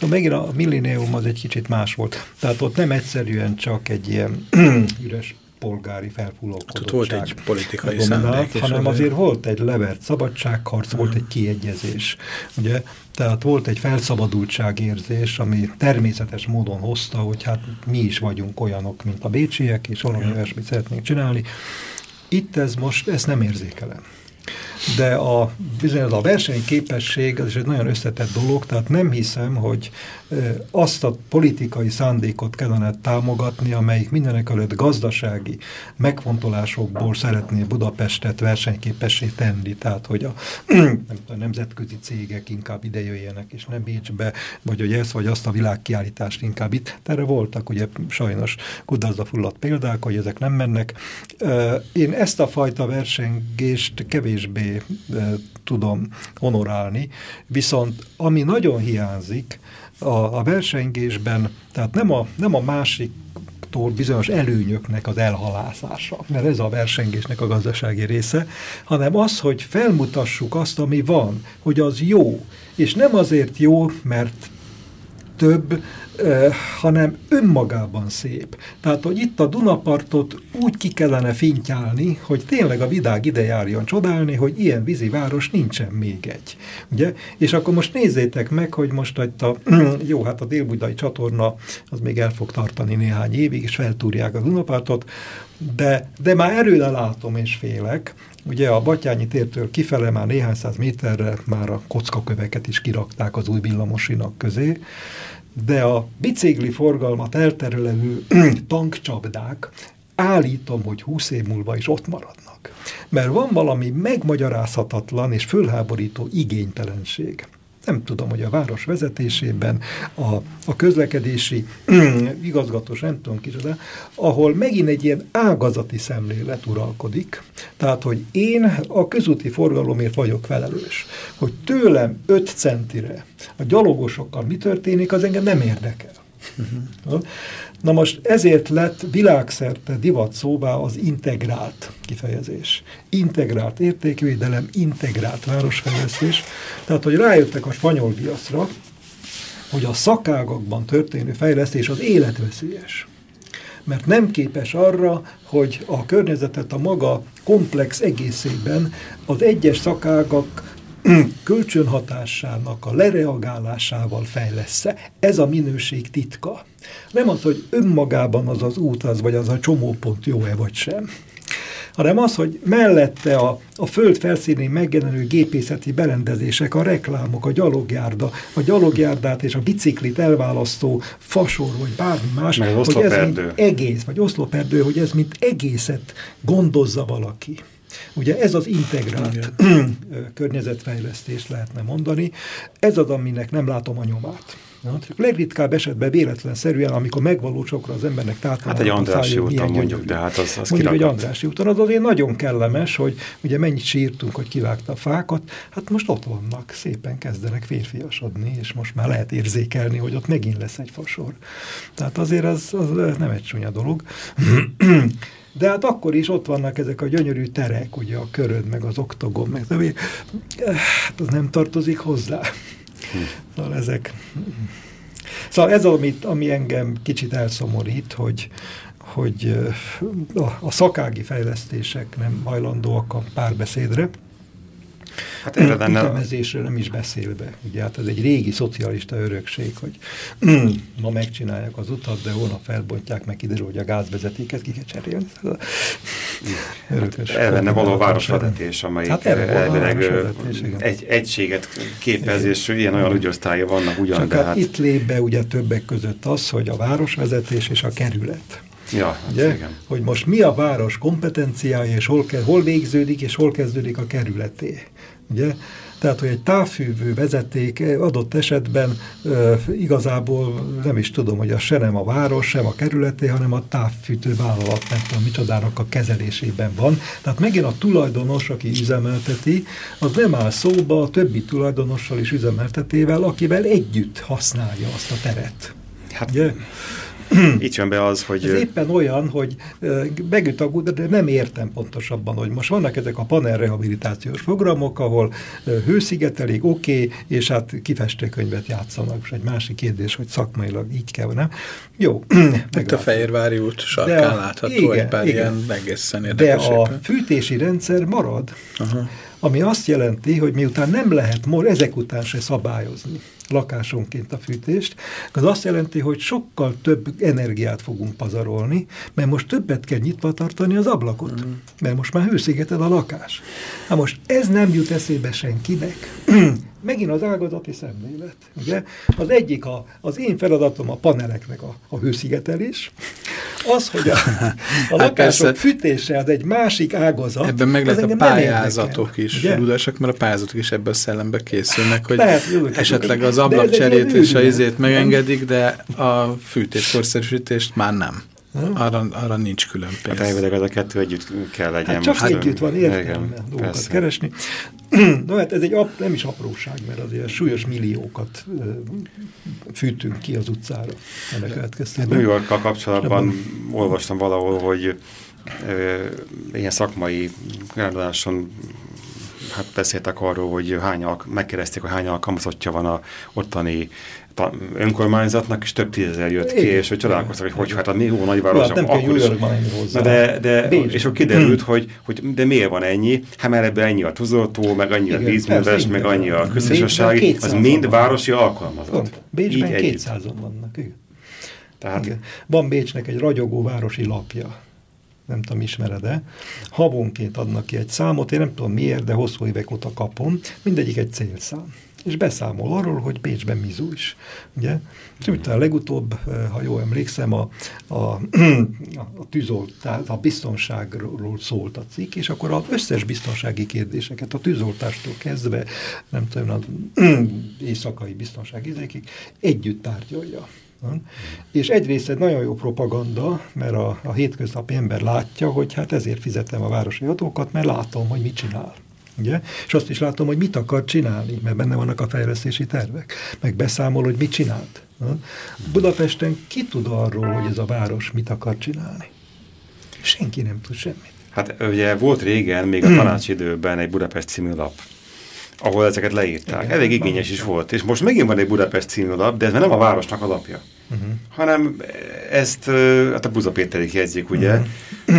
Na, megint a millénium az egy kicsit más volt. Tehát ott nem egyszerűen csak egy ilyen [CLEARS THROAT] üres polgári felfúlókodottság. Hát volt egy politikai szándék. Hanem azért volt egy levert szabadságharc, -huh. volt egy kiegyezés. Ugye? Tehát volt egy felszabadultságérzés, ami természetes módon hozta, hogy hát mi is vagyunk olyanok, mint a bécsiek, és valami olyasmit szeretnénk csinálni. Itt ez most, ezt nem érzékelem de a, bizony a versenyképesség az is egy nagyon összetett dolog, tehát nem hiszem, hogy azt a politikai szándékot kellene támogatni, amelyik mindenek előtt gazdasági megfontolásokból szeretné Budapestet versenyképessé tenni, tehát hogy a, [CLEARS THROAT] nem a nemzetközi cégek inkább ide jöjjenek, és nem Bécsbe, vagy hogy ezt vagy azt a világkiállítást inkább itt. Erre voltak ugye sajnos kudarcba fulladt példák, hogy ezek nem mennek. Én ezt a fajta versengést kevésbé tudom honorálni, viszont ami nagyon hiányzik a, a versengésben, tehát nem a, nem a másik bizonyos előnyöknek az elhalászása, mert ez a versengésnek a gazdasági része, hanem az, hogy felmutassuk azt, ami van, hogy az jó, és nem azért jó, mert több, hanem önmagában szép. Tehát, hogy itt a Dunapartot úgy ki kellene fintyálni, hogy tényleg a vidág ide járjon csodálni, hogy ilyen vízi város nincsen még egy. Ugye? És akkor most nézzétek meg, hogy most itt a, [CLEARS THROAT] jó, hát a délbudai csatorna az még el fog tartani néhány évig, és feltúrják a Dunapartot, de, de már erőre látom és félek, Ugye a Batyányi tértől kifele már néhány száz méterre már a kockaköveket is kirakták az új villamosinak közé, de a bicikli forgalmat elterelő [CLEARS THROAT] tankcsapdák állítom, hogy 20 év múlva is ott maradnak. Mert van valami megmagyarázhatatlan és fölháborító igénytelenség nem tudom, hogy a város vezetésében, a, a közlekedési [CLEARS THROAT] igazgatós, nem tudom kicsoda, ahol megint egy ilyen ágazati szemlélet uralkodik. Tehát, hogy én a közúti forgalomért vagyok felelős. Hogy tőlem 5 centire a gyalogosokkal mi történik, az engem nem érdekel. Uh -huh. Na most ezért lett világszerte divat szóvá az integrált kifejezés. Integrált értékvédelem, integrált városfejlesztés. Tehát, hogy rájöttek a spanyol viaszra, hogy a szakágakban történő fejlesztés az életveszélyes. Mert nem képes arra, hogy a környezetet a maga komplex egészében az egyes szakágak kölcsönhatásának a lereagálásával fejlesz -e. Ez a minőség titka. Nem az, hogy önmagában az az út az, vagy az a csomópont jó-e vagy sem, hanem az, hogy mellette a, a föld felszínén megjelenő gépészeti berendezések, a reklámok, a gyalogjárda, a gyalogjárdát és a biciklit elválasztó fasor, vagy bármi más, hogy ez mint egész, vagy oszloperdő, hogy ez mint egészet gondozza valaki. Ugye ez az integrált [CLEARS THROAT] környezetfejlesztés lehetne mondani. Ez az, aminek nem látom a nyomát. Na, legritkább esetben véletlenszerűen, amikor megvalósokra az embernek tátalán. Hát egy Andrási úton mondjuk, de hát az, az Mondjuk egy Andrási úton, az azért nagyon kellemes, hogy ugye mennyit sírtunk, hogy kivágta a fákat, hát most ott vannak, szépen kezdenek férfiasodni, és most már lehet érzékelni, hogy ott megint lesz egy fasor. Tehát azért az, az nem egy csúnya dolog. [CLEARS THROAT] De hát akkor is ott vannak ezek a gyönyörű terek, ugye a köröd, meg az oktogon, meg de hát az nem tartozik hozzá. Hm. Szóval ezek... Szóval ez, amit, ami engem kicsit elszomorít, hogy, hogy a, a szakági fejlesztések nem hajlandóak a párbeszédre, Hát erre lenne... Ütemezésre nem is beszélve. Ugye hát ez egy régi szocialista örökség, hogy [CLEARS THROAT] ma megcsinálják az utat, de holnap felbontják, meg kiderül, hogy a gázvezetéket ki kell cserélni. Hát el lenne való városvezetés, amelyik hát elvileg egy, egységet képez, és ilyen-olyan ügyosztálya vannak ugyan, Csak de hát, hát... itt lép be ugye többek között az, hogy a városvezetés és a kerület Ja, hát ugye? hogy most mi a város kompetenciája, és hol, hol végződik, és hol kezdődik a kerületé. Ugye? Tehát, hogy egy távfűvő vezeték adott esetben e, igazából nem is tudom, hogy az se nem a város, sem a kerületé, hanem a távfűtő vállalat, nem tudom, micsodának a kezelésében van. Tehát megint a tulajdonos, aki üzemelteti, az nem áll szóba a többi tulajdonossal is üzemeltetével, akivel együtt használja azt a teret. Hát, Ugye? Itt jön be az, hogy... Ez éppen olyan, hogy megüt a de nem értem pontosabban, hogy most vannak ezek a panelrehabilitációs programok, ahol hőszigetelik, oké, okay, és hát kifestőkönyvet játszanak. És egy másik kérdés, hogy szakmailag így kell, nem? Jó. [CLEARS THROAT] Itt a Fehérvári út sarkán látható igen, egy pár igen. ilyen egészen érdekes. De a fűtési rendszer marad. Aha ami azt jelenti, hogy miután nem lehet ezek után se szabályozni lakásonként a fűtést, az azt jelenti, hogy sokkal több energiát fogunk pazarolni, mert most többet kell nyitva tartani az ablakot, mm. mert most már hőszigeted a lakás. Na most ez nem jut eszébe senkinek. [CLEARS THROAT] megint az ágazati szemlélet. Ugye? Az egyik, a, az én feladatom a paneleknek a, a hőszigetelés. Az, hogy a, a [LAUGHS] hát lakások persze, fűtése az egy másik ágazat. Ebben meg lehet a pályázatok is ludasak, mert a pályázatok is ebben a szellembe készülnek, hogy lehet, esetleg az ablakcserét és a izét megengedik, de a fűtéskorszerűsítést már nem. Arra, arra nincs külön pénz. Hát elvileg az a kettő együtt kell legyen. Hát csak most együtt van értelme dolgokat keresni. [CLEARS THROAT] no hát ez egy ap, nem is apróság, mert azért súlyos milliókat ö, fűtünk ki az utcára ennek következtében. New Yorkkal kapcsolatban olvastam valahol, hogy ö, ilyen szakmai gráduláson hát beszéltek arról, hogy hány megkérdezték, hogy hány alkalmazottja van a ottani önkormányzatnak, és több tízezer jött ki, és hogy csodálkoztak, hogy hogy hát a jó nagyvárosok hát akkor is. Na de, de és akkor kiderült, hogy, hogy de miért van ennyi? Hát mert ebben ennyi a tuzoltó, meg annyi a vízműves, meg annyi a közösségi, az mind városi alkalmazott. Bécsben 200-on vannak, igen. Tehát, igen. Van Bécsnek egy ragyogó városi lapja nem tudom, ismered-e, havonként adnak ki egy számot, én nem tudom miért, de hosszú évek óta kapom, mindegyik egy célszám és beszámol arról, hogy Bécsben mizu is. Ugye? És utána legutóbb, eh, ha jól emlékszem, a, a, [CLEARS THROAT] a tűzoltás, a biztonságról szólt a cikk, és akkor az összes biztonsági kérdéseket, a tűzoltástól kezdve, nem tudom, az [CLEARS THROAT] éjszakai biztonsági együtt tárgyalja. És egyrészt egy nagyon jó propaganda, mert a, a hétköznapi ember látja, hogy hát ezért fizetem a városi adókat, mert látom, hogy mit csinál. Ugye? És azt is látom, hogy mit akar csinálni, mert benne vannak a fejlesztési tervek, meg beszámol, hogy mit csinált. Budapesten ki tud arról, hogy ez a város mit akar csinálni? Senki nem tud semmit. Hát ugye volt régen, még a [CLEARS THROAT] tanácsidőben egy Budapest című lap, ahol ezeket leírták. Igen, Elég igényes is volt. És most megint van egy Budapest című lap, de ez nem a városnak alapja. Uh -huh. hanem ezt hát a Buza Péterik jegyzik, ugye? Uh -huh.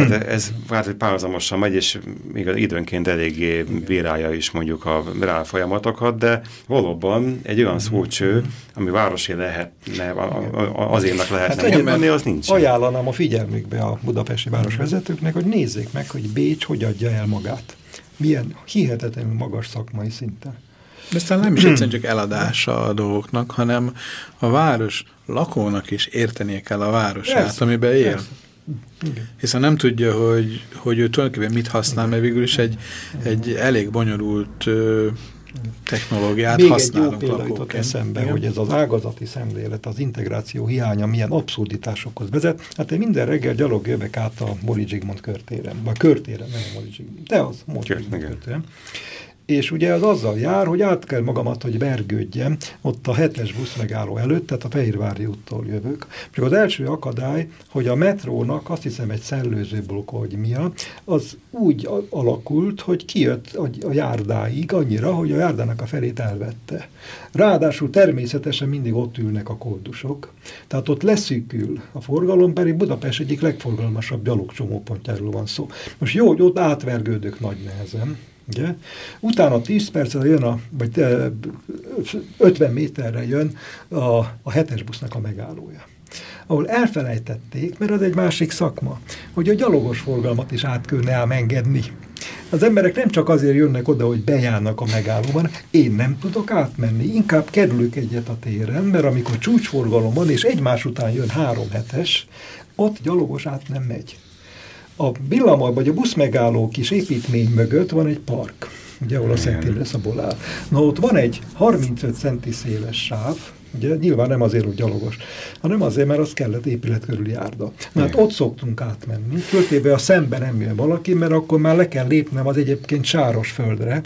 Tehát ez hát, hogy párhuzamosan megy, és még időnként eléggé bírálja is mondjuk a rá folyamatokat, de valóban egy olyan szócső, ami városi lehetne, az évnek lehetne hát mondani, az nincs. Ajánlanám a figyelmükbe a budapesti városvezetőknek, hogy nézzék meg, hogy Bécs hogy adja el magát. Milyen hihetetlenül magas szakmai szinten. De aztán nem is egyszerűen csak eladása a dolgoknak, hanem a város lakónak is értenie kell a városát, persze, amiben él. Persze. Hiszen nem tudja, hogy, hogy ő tulajdonképpen mit használ, mert végül is egy, egy elég bonyolult ö, technológiát Még használunk egy jó példa eszembe, Igen? hogy ez az ágazati szemlélet, az integráció hiánya milyen abszurditásokhoz vezet. Hát én minden reggel gyalog jövök át a Mori Zsigmond körtéren, vagy körtéren, nem a Mori Zsigmond, de az Mori Zsigmond körtéren és ugye az azzal jár, hogy át kell magamat, hogy vergődjem ott a hetes busz megálló előtt, tehát a Fehérvári úttól jövök. Csak az első akadály, hogy a metrónak azt hiszem egy szellőző blokk, hogy mia, az úgy alakult, hogy kijött a járdáig annyira, hogy a járdának a felét elvette. Ráadásul természetesen mindig ott ülnek a koldusok, tehát ott leszűkül a forgalom, pedig Budapest egyik legforgalmasabb gyalogcsomópontjáról van szó. Most jó, hogy ott átvergődök nagy nehezen, Ugye? Utána 10 percre jön, a, vagy 50 méterre jön a, a hetes busznak a megállója ahol elfelejtették, mert az egy másik szakma, hogy a gyalogos forgalmat is át kellene ám engedni. Az emberek nem csak azért jönnek oda, hogy bejárnak a megállóban, én nem tudok átmenni, inkább kerülök egyet a téren, mert amikor csúcsforgalom van, és egymás után jön három hetes, ott gyalogos át nem megy. A villamos vagy a buszmegálló kis építmény mögött van egy park, ugye, ahol a Szent Imre áll. Na ott van egy 35 centi széles sáv, Ugye nyilván nem azért, hogy gyalogos, hanem azért, mert az kellett épület körüli járda. Na hát ott szoktunk átmenni, föltéve a szemben nem jön valaki, mert akkor már le kell lépnem az egyébként sáros földre.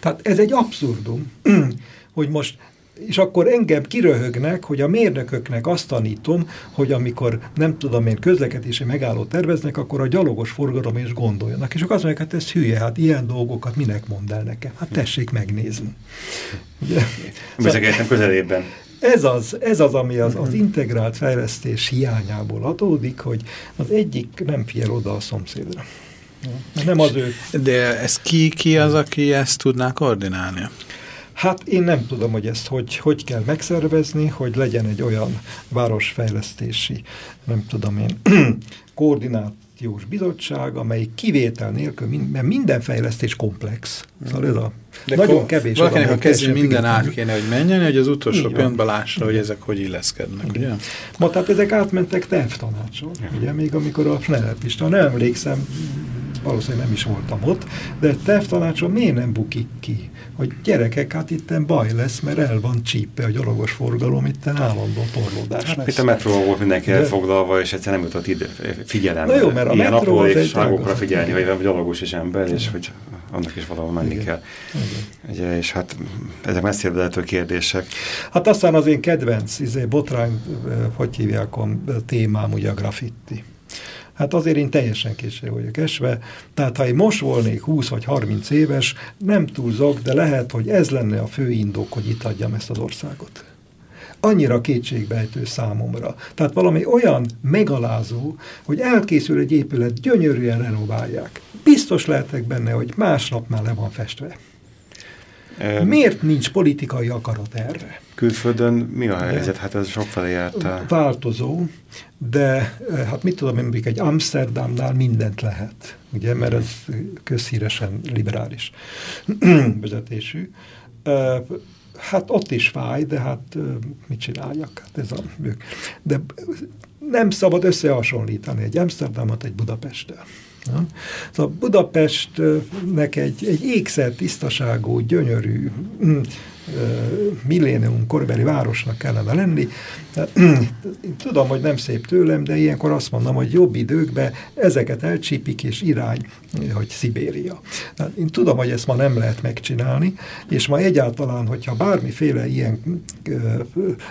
Tehát ez egy abszurdum, [CLEARS THROAT] hogy most és akkor engem kiröhögnek, hogy a mérnököknek azt tanítom, hogy amikor nem tudom én közlekedési megállót terveznek, akkor a gyalogos forgalom is gondoljanak. És akkor azt mondják, hát ez hülye, hát ilyen dolgokat minek mond el nekem? Hát tessék megnézni. Szóval, közelében. Ez az, ez az, ami az, az integrált fejlesztés hiányából adódik, hogy az egyik nem figyel oda a szomszédra. Nem az ő. De ez ki, ki az, aki ezt tudná koordinálni? Hát én nem tudom, hogy ezt hogy, hogy kell megszervezni, hogy legyen egy olyan városfejlesztési, nem tudom én, [CLEARS THROAT] koordinációs bizottság, amely kivétel nélkül, mert minden fejlesztés komplex. Szóval ez a de nagyon kevés. Valakinek a kezén minden át kéne, hogy menjen, hogy az utolsó pillanatban lássa, hogy ezek hogy illeszkednek, ugye? Ma tehát ezek átmentek tervtanácson, ugye, még amikor a Schneller Pista, nem emlékszem, valószínűleg nem is voltam ott, de tervtanácson miért nem bukik ki? hogy gyerekek, hát itten baj lesz, mert el van csípe a gyalogos forgalom, itten állandó torlódás hát, lesz. Itt a metróval volt mindenki de... elfoglalva, és egyszer nem jutott ide figyelembe. Na jó, mert a Ilyen metró apróságokra figyelni, hogy a gyalogos is ember, és hogy annak is valahol menni Igen. kell. Igen. Ugye, és hát ezek messzire kérdések. Hát aztán az én kedvenc izé, botrány, hogy hívják a témám, ugye a graffiti. Hát azért én teljesen késő vagyok esve. Tehát ha én most volnék 20 vagy 30 éves, nem túlzok, de lehet, hogy ez lenne a fő indok, hogy itt adjam ezt az országot annyira kétségbejtő számomra. Tehát valami olyan megalázó, hogy elkészül egy épület, gyönyörűen renoválják. Biztos lehetek benne, hogy másnap már le van festve. Um, Miért nincs politikai akarat erre? Külföldön mi a helyzet? Hát ez sokfelé jártál. Változó, de eh, hát mit tudom én, mondjuk egy Amsterdamnál mindent lehet, ugye, mert ez közhíresen liberális [CLEARS THROAT] vezetésű. Eh, hát ott is fáj, de hát eh, mit csináljak? Hát ez a, de nem szabad összehasonlítani egy Amsterdamot egy Budapesttel. Ja? Szóval Budapestnek egy, egy ékszer tisztaságú, gyönyörű, mm, millénium korbeli városnak kellene lenni. [CLEARS THROAT] Én tudom, hogy nem szép tőlem, de ilyenkor azt mondom, hogy jobb időkben ezeket elcsípik, és irány, hogy Szibéria. Én tudom, hogy ezt ma nem lehet megcsinálni, és ma egyáltalán, hogyha bármiféle ilyen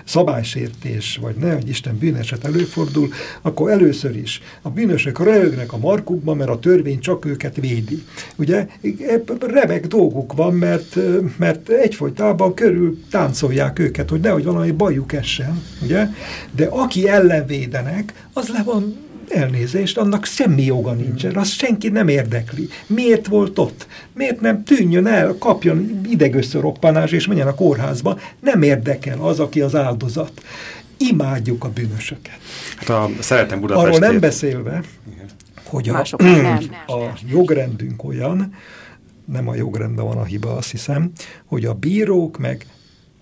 szabálysértés, vagy ne, hogy Isten bűneset előfordul, akkor először is a bűnösök röhögnek a markukban, mert a törvény csak őket védi. Ugye remek dolguk van, mert, mert egyfolytában általában körül táncolják őket, hogy nehogy valami bajuk essen, ugye? De aki ellenvédenek, az le van elnézést, annak semmi joga nincsen, azt senki nem érdekli. Miért volt ott? Miért nem tűnjön el, kapjon idegösszeroppanás és menjen a kórházba? Nem érdekel az, aki az áldozat. Imádjuk a bűnösöket. Hát a Szeretem Budapestét. Arról nem beszélve, Igen. hogy a, a jogrendünk olyan, nem a jogrendben van a hiba, azt hiszem, hogy a bírók meg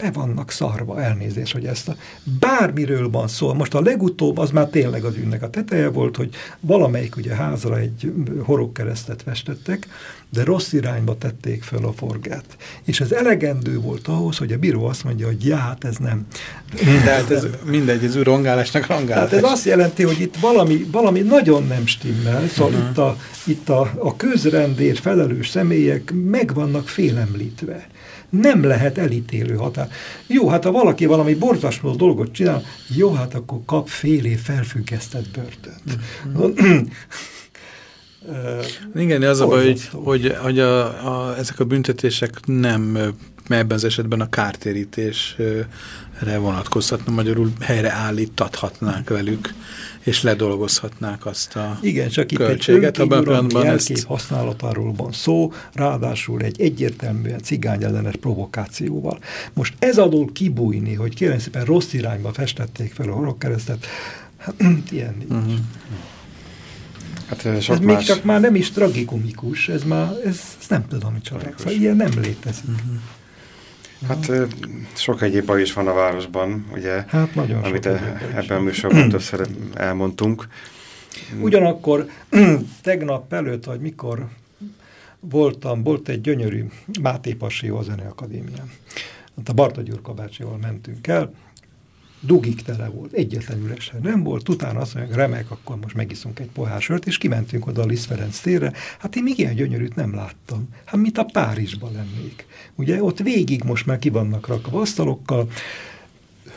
be vannak szarva, elnézés, hogy ezt a, bármiről van szó. Most a legutóbb az már tényleg az ünnek a teteje volt, hogy valamelyik ugye házra egy horogkeresztet festettek, de rossz irányba tették föl a forgát. És ez elegendő volt ahhoz, hogy a bíró azt mondja, hogy já, hát ez nem. De hát ez mindegy, ez rongálásnak rongálás. Tehát ez azt jelenti, hogy itt valami, valami nagyon nem stimmel, szóval uh -huh. itt, a, itt a, a közrendért felelős személyek meg vannak félemlítve nem lehet elítélő határ. Jó, hát ha valaki valami borzasztó dolgot csinál, jó, hát akkor kap fél év felfüggesztett börtönt. Mm. [CLEARS THROAT] Uh, Igen, az a baj, hogy, hogy, hogy a, a, ezek a büntetések nem, ebben az esetben a kártérítésre vonatkozhatna, magyarul helyreállítathatnánk velük és ledolgozhatnák azt a Igen, csak itt egy jelkép ezt... használatáról van szó, ráadásul egy egyértelműen cigányellenes provokációval. Most ez adól kibújni, hogy kérem szépen rossz irányba festették fel a horogkeresztet, hát [CLEARS THROAT] ilyen nincs. Uh -huh. Hát, sok ez más... még csak már nem is tragikomikus, ez már, ez, ez nem tudom, micsoda. Szóval ilyen nem létezik. Uh mhm. -huh. Hát sok egyéb baj is van a városban, ugye? Hát nagyon Amit e, ebben a műsorban többször elmondtunk. Ugyanakkor [CLEARS THROAT] tegnap előtt, vagy mikor voltam, volt egy gyönyörű Máté Passió a Zeneakadémián. A Barta Gyurka bácsival mentünk el, dugik tele volt, egyetlen üresen nem volt, utána azt mondja, remek, akkor most megiszunk egy pohár sört, és kimentünk oda a Liszt Ferenc térre, hát én még ilyen gyönyörűt nem láttam, hát mint a Párizsban lennék. Ugye ott végig most már ki vannak rakva asztalokkal,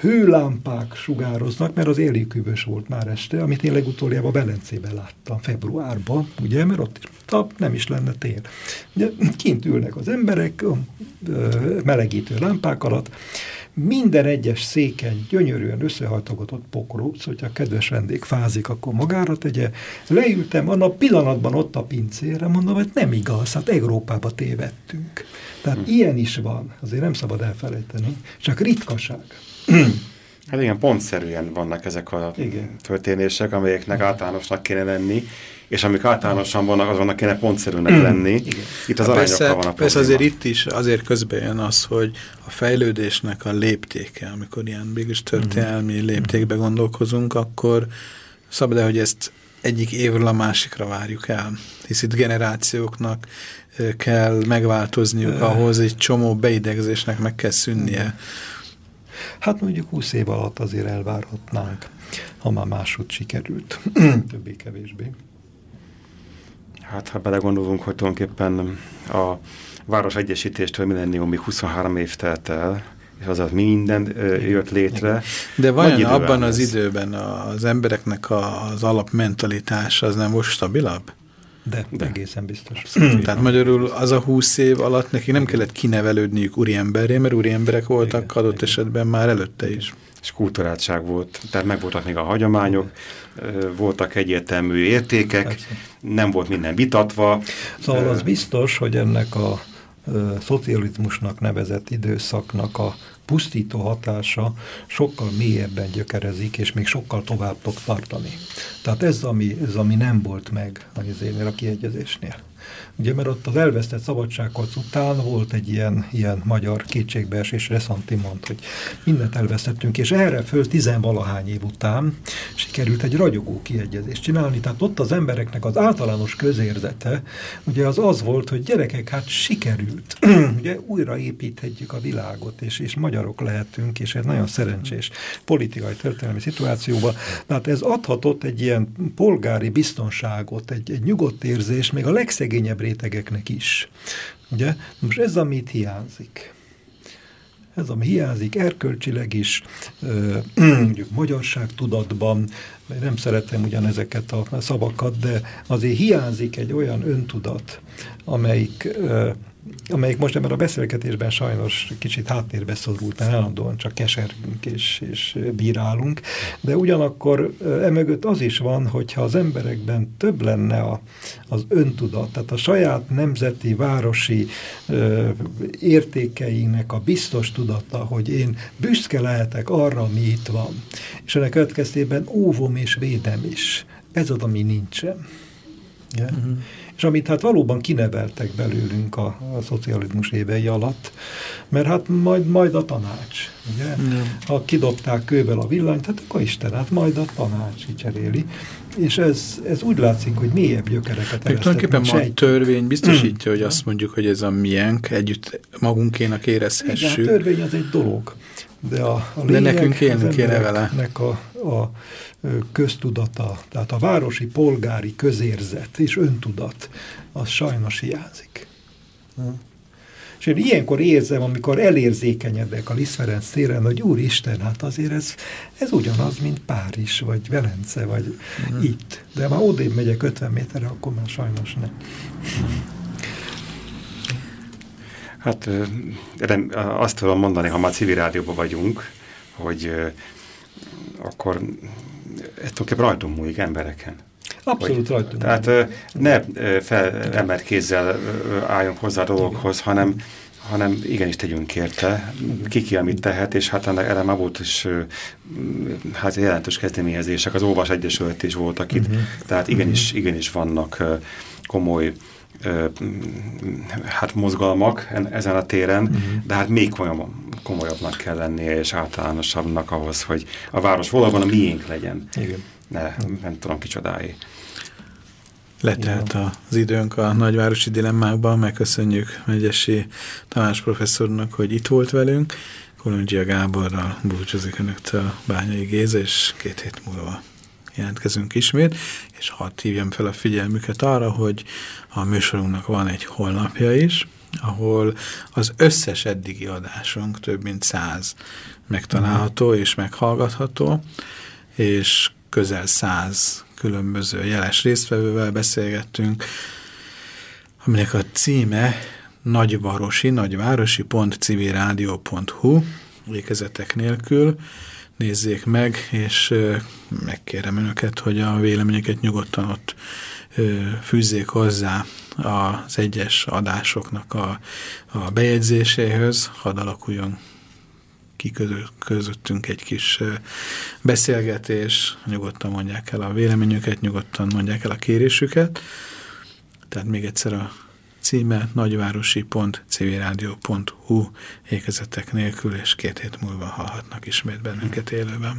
hőlámpák sugároznak, mert az éléküvös volt már este, amit én legutoljába Belencébe láttam, februárban, ugye, mert ott is tap, nem is lenne tél. Ugye, kint ülnek az emberek, melegítő lámpák alatt, minden egyes széken gyönyörűen összehajtogatott pokróc, hogyha a kedves vendég fázik, akkor magára tegye. Leültem, a pillanatban ott a pincére, mondom, hogy nem igaz, hát Európába tévedtünk. Tehát hm. ilyen is van, azért nem szabad elfelejteni, csak ritkaság. [CLEARS THROAT] Hát igen, pontszerűen vannak ezek a igen. történések, amelyeknek általánosnak kéne lenni, és amik általánosan vannak, azonnak kéne pontszerűnek lenni. Igen. Itt az persze, van a probléma. Persze azért itt is azért közben jön az, hogy a fejlődésnek a léptéke, amikor ilyen mégis történelmi mm. léptékbe gondolkozunk, akkor szabad -e, hogy ezt egyik évről a másikra várjuk el. Hisz itt generációknak kell megváltozniuk ahhoz, egy csomó beidegzésnek meg kell szűnnie. Hát mondjuk 20 év alatt azért elvárhatnánk, ha már máshogy sikerült, [CLEARS THROAT] többé-kevésbé. Hát ha belegondolunk, hogy tulajdonképpen a város egyesítéstől millenniumig 23 év telt el, és az minden ö, jött létre. De vajon abban az időben az embereknek az alapmentalitás az nem volt stabilabb? De, De. egészen biztos. [CLEARS THROAT] Tehát magyarul az a húsz év alatt neki nem kellett kinevelődniük úriemberré, mert úriemberek voltak igen, adott igen. esetben már előtte is. És kulturáltság volt, tehát meg voltak még a hagyományok, voltak egyértelmű értékek, Persze. nem volt minden vitatva. Szóval az biztos, hogy ennek a szocializmusnak nevezett időszaknak a pusztító hatása sokkal mélyebben gyökerezik, és még sokkal tovább tud tartani. Tehát ez, ami, ez, ami nem volt meg az énél a kiegyezésnél. Ugye, mert ott az elvesztett szabadságharc után volt egy ilyen, ilyen magyar kétségbeesés reszantimont, hogy mindent elvesztettünk, és erre föl tizenvalahány év után sikerült egy ragyogó kiegyezést csinálni. Tehát ott az embereknek az általános közérzete, ugye az az volt, hogy gyerekek, hát sikerült. [CLEARS THROAT] ugye újraépíthetjük a világot, és, és magyarok lehetünk, és ez nagyon szerencsés politikai történelmi szituációban. Tehát ez adhatott egy ilyen polgári biztonságot, egy, egy nyugodt érzés, még a legszegényebb rétegeknek is. Ugye? Most ez, amit hiányzik. Ez, ami hiányzik erkölcsileg is, mondjuk magyarság tudatban, nem szeretem ugyanezeket a szavakat, de azért hiányzik egy olyan öntudat, amelyik amelyik most ebben a beszélgetésben sajnos kicsit háttérbe szorult, mert állandóan csak kesergünk és, és bírálunk, de ugyanakkor emögött az is van, hogyha az emberekben több lenne a, az öntudat, tehát a saját nemzeti, városi ö, értékeinek a biztos tudata, hogy én büszke lehetek arra, ami itt van, és ennek következtében óvom és védem is. Ez az, ami nincsen. Yeah? Uh -huh és amit hát valóban kineveltek belőlünk a, a szocializmus évei alatt, mert hát majd, majd a tanács, ugye? Nem. Ha kidobták kővel a villanyt, hát akkor Isten, hát majd a tanács kicseréli, és ez, ez úgy látszik, hogy mélyebb gyökereket Még tulajdonképpen ma a törvény biztosítja, [CLEARS THROAT] hogy azt mondjuk, hogy ez a miénk, együtt magunkénak érezhessük. Igen, a törvény az egy dolog, de a, a lényeg, de nekünk élni kéne vele. A, a köztudata, tehát a városi polgári közérzet és öntudat, az sajnos hiányzik. Hm. És én ilyenkor érzem, amikor elérzékenyedek a Liszt Ferenc téren, hogy úristen, hát azért ez, ez ugyanaz, mint Párizs, vagy Velence, vagy mm. itt. De már odébb megyek 50 méterre, akkor már sajnos nem. Hát azt tudom mondani, ha már civil rádióban vagyunk, hogy akkor tulajdonképpen rajtunk múlik embereken. Abszolút hogy, rajtunk. Tehát ne fel emelt kézzel álljunk hozzá a dologhoz, hanem hanem igenis tegyünk érte, ki ki, amit tehet, és hát ennek erre már volt is hát jelentős kezdeményezések, az Olvas Egyesület is voltak itt, uh -huh. tehát igenis, -huh. igenis vannak komoly hát mozgalmak ezen a téren, uh -huh. de hát még komolyabb, komolyabbnak kell lennie, és általánosabbnak ahhoz, hogy a város valóban a miénk legyen. Igen. Ne, nem tudom kicsodái. Letelt az időnk a nagyvárosi dilemmákban, megköszönjük Megyesi Tamás professzornak, hogy itt volt velünk. Kolundzsia Gáborral búcsúzik önöktől Bányai Géza, és két hét múlva jelentkezünk ismét, és hadd hívjam fel a figyelmüket arra, hogy a műsorunknak van egy holnapja is, ahol az összes eddigi adásunk, több mint száz megtalálható és meghallgatható, és közel száz különböző jeles résztvevővel beszélgettünk, aminek a címe nagyvarosi, nagyvárosi.civilrádió.hu lékezetek nélkül. Nézzék meg, és megkérem önöket, hogy a véleményeket nyugodtan ott fűzzék hozzá az egyes adásoknak a, a bejegyzéséhez, hadd alakuljon ki közöttünk egy kis beszélgetés, nyugodtan mondják el a véleményüket, nyugodtan mondják el a kérésüket. Tehát még egyszer a címe nagyvárosi.cvradio.hu ékezetek nélkül, és két hét múlva hallhatnak ismét bennünket élőben.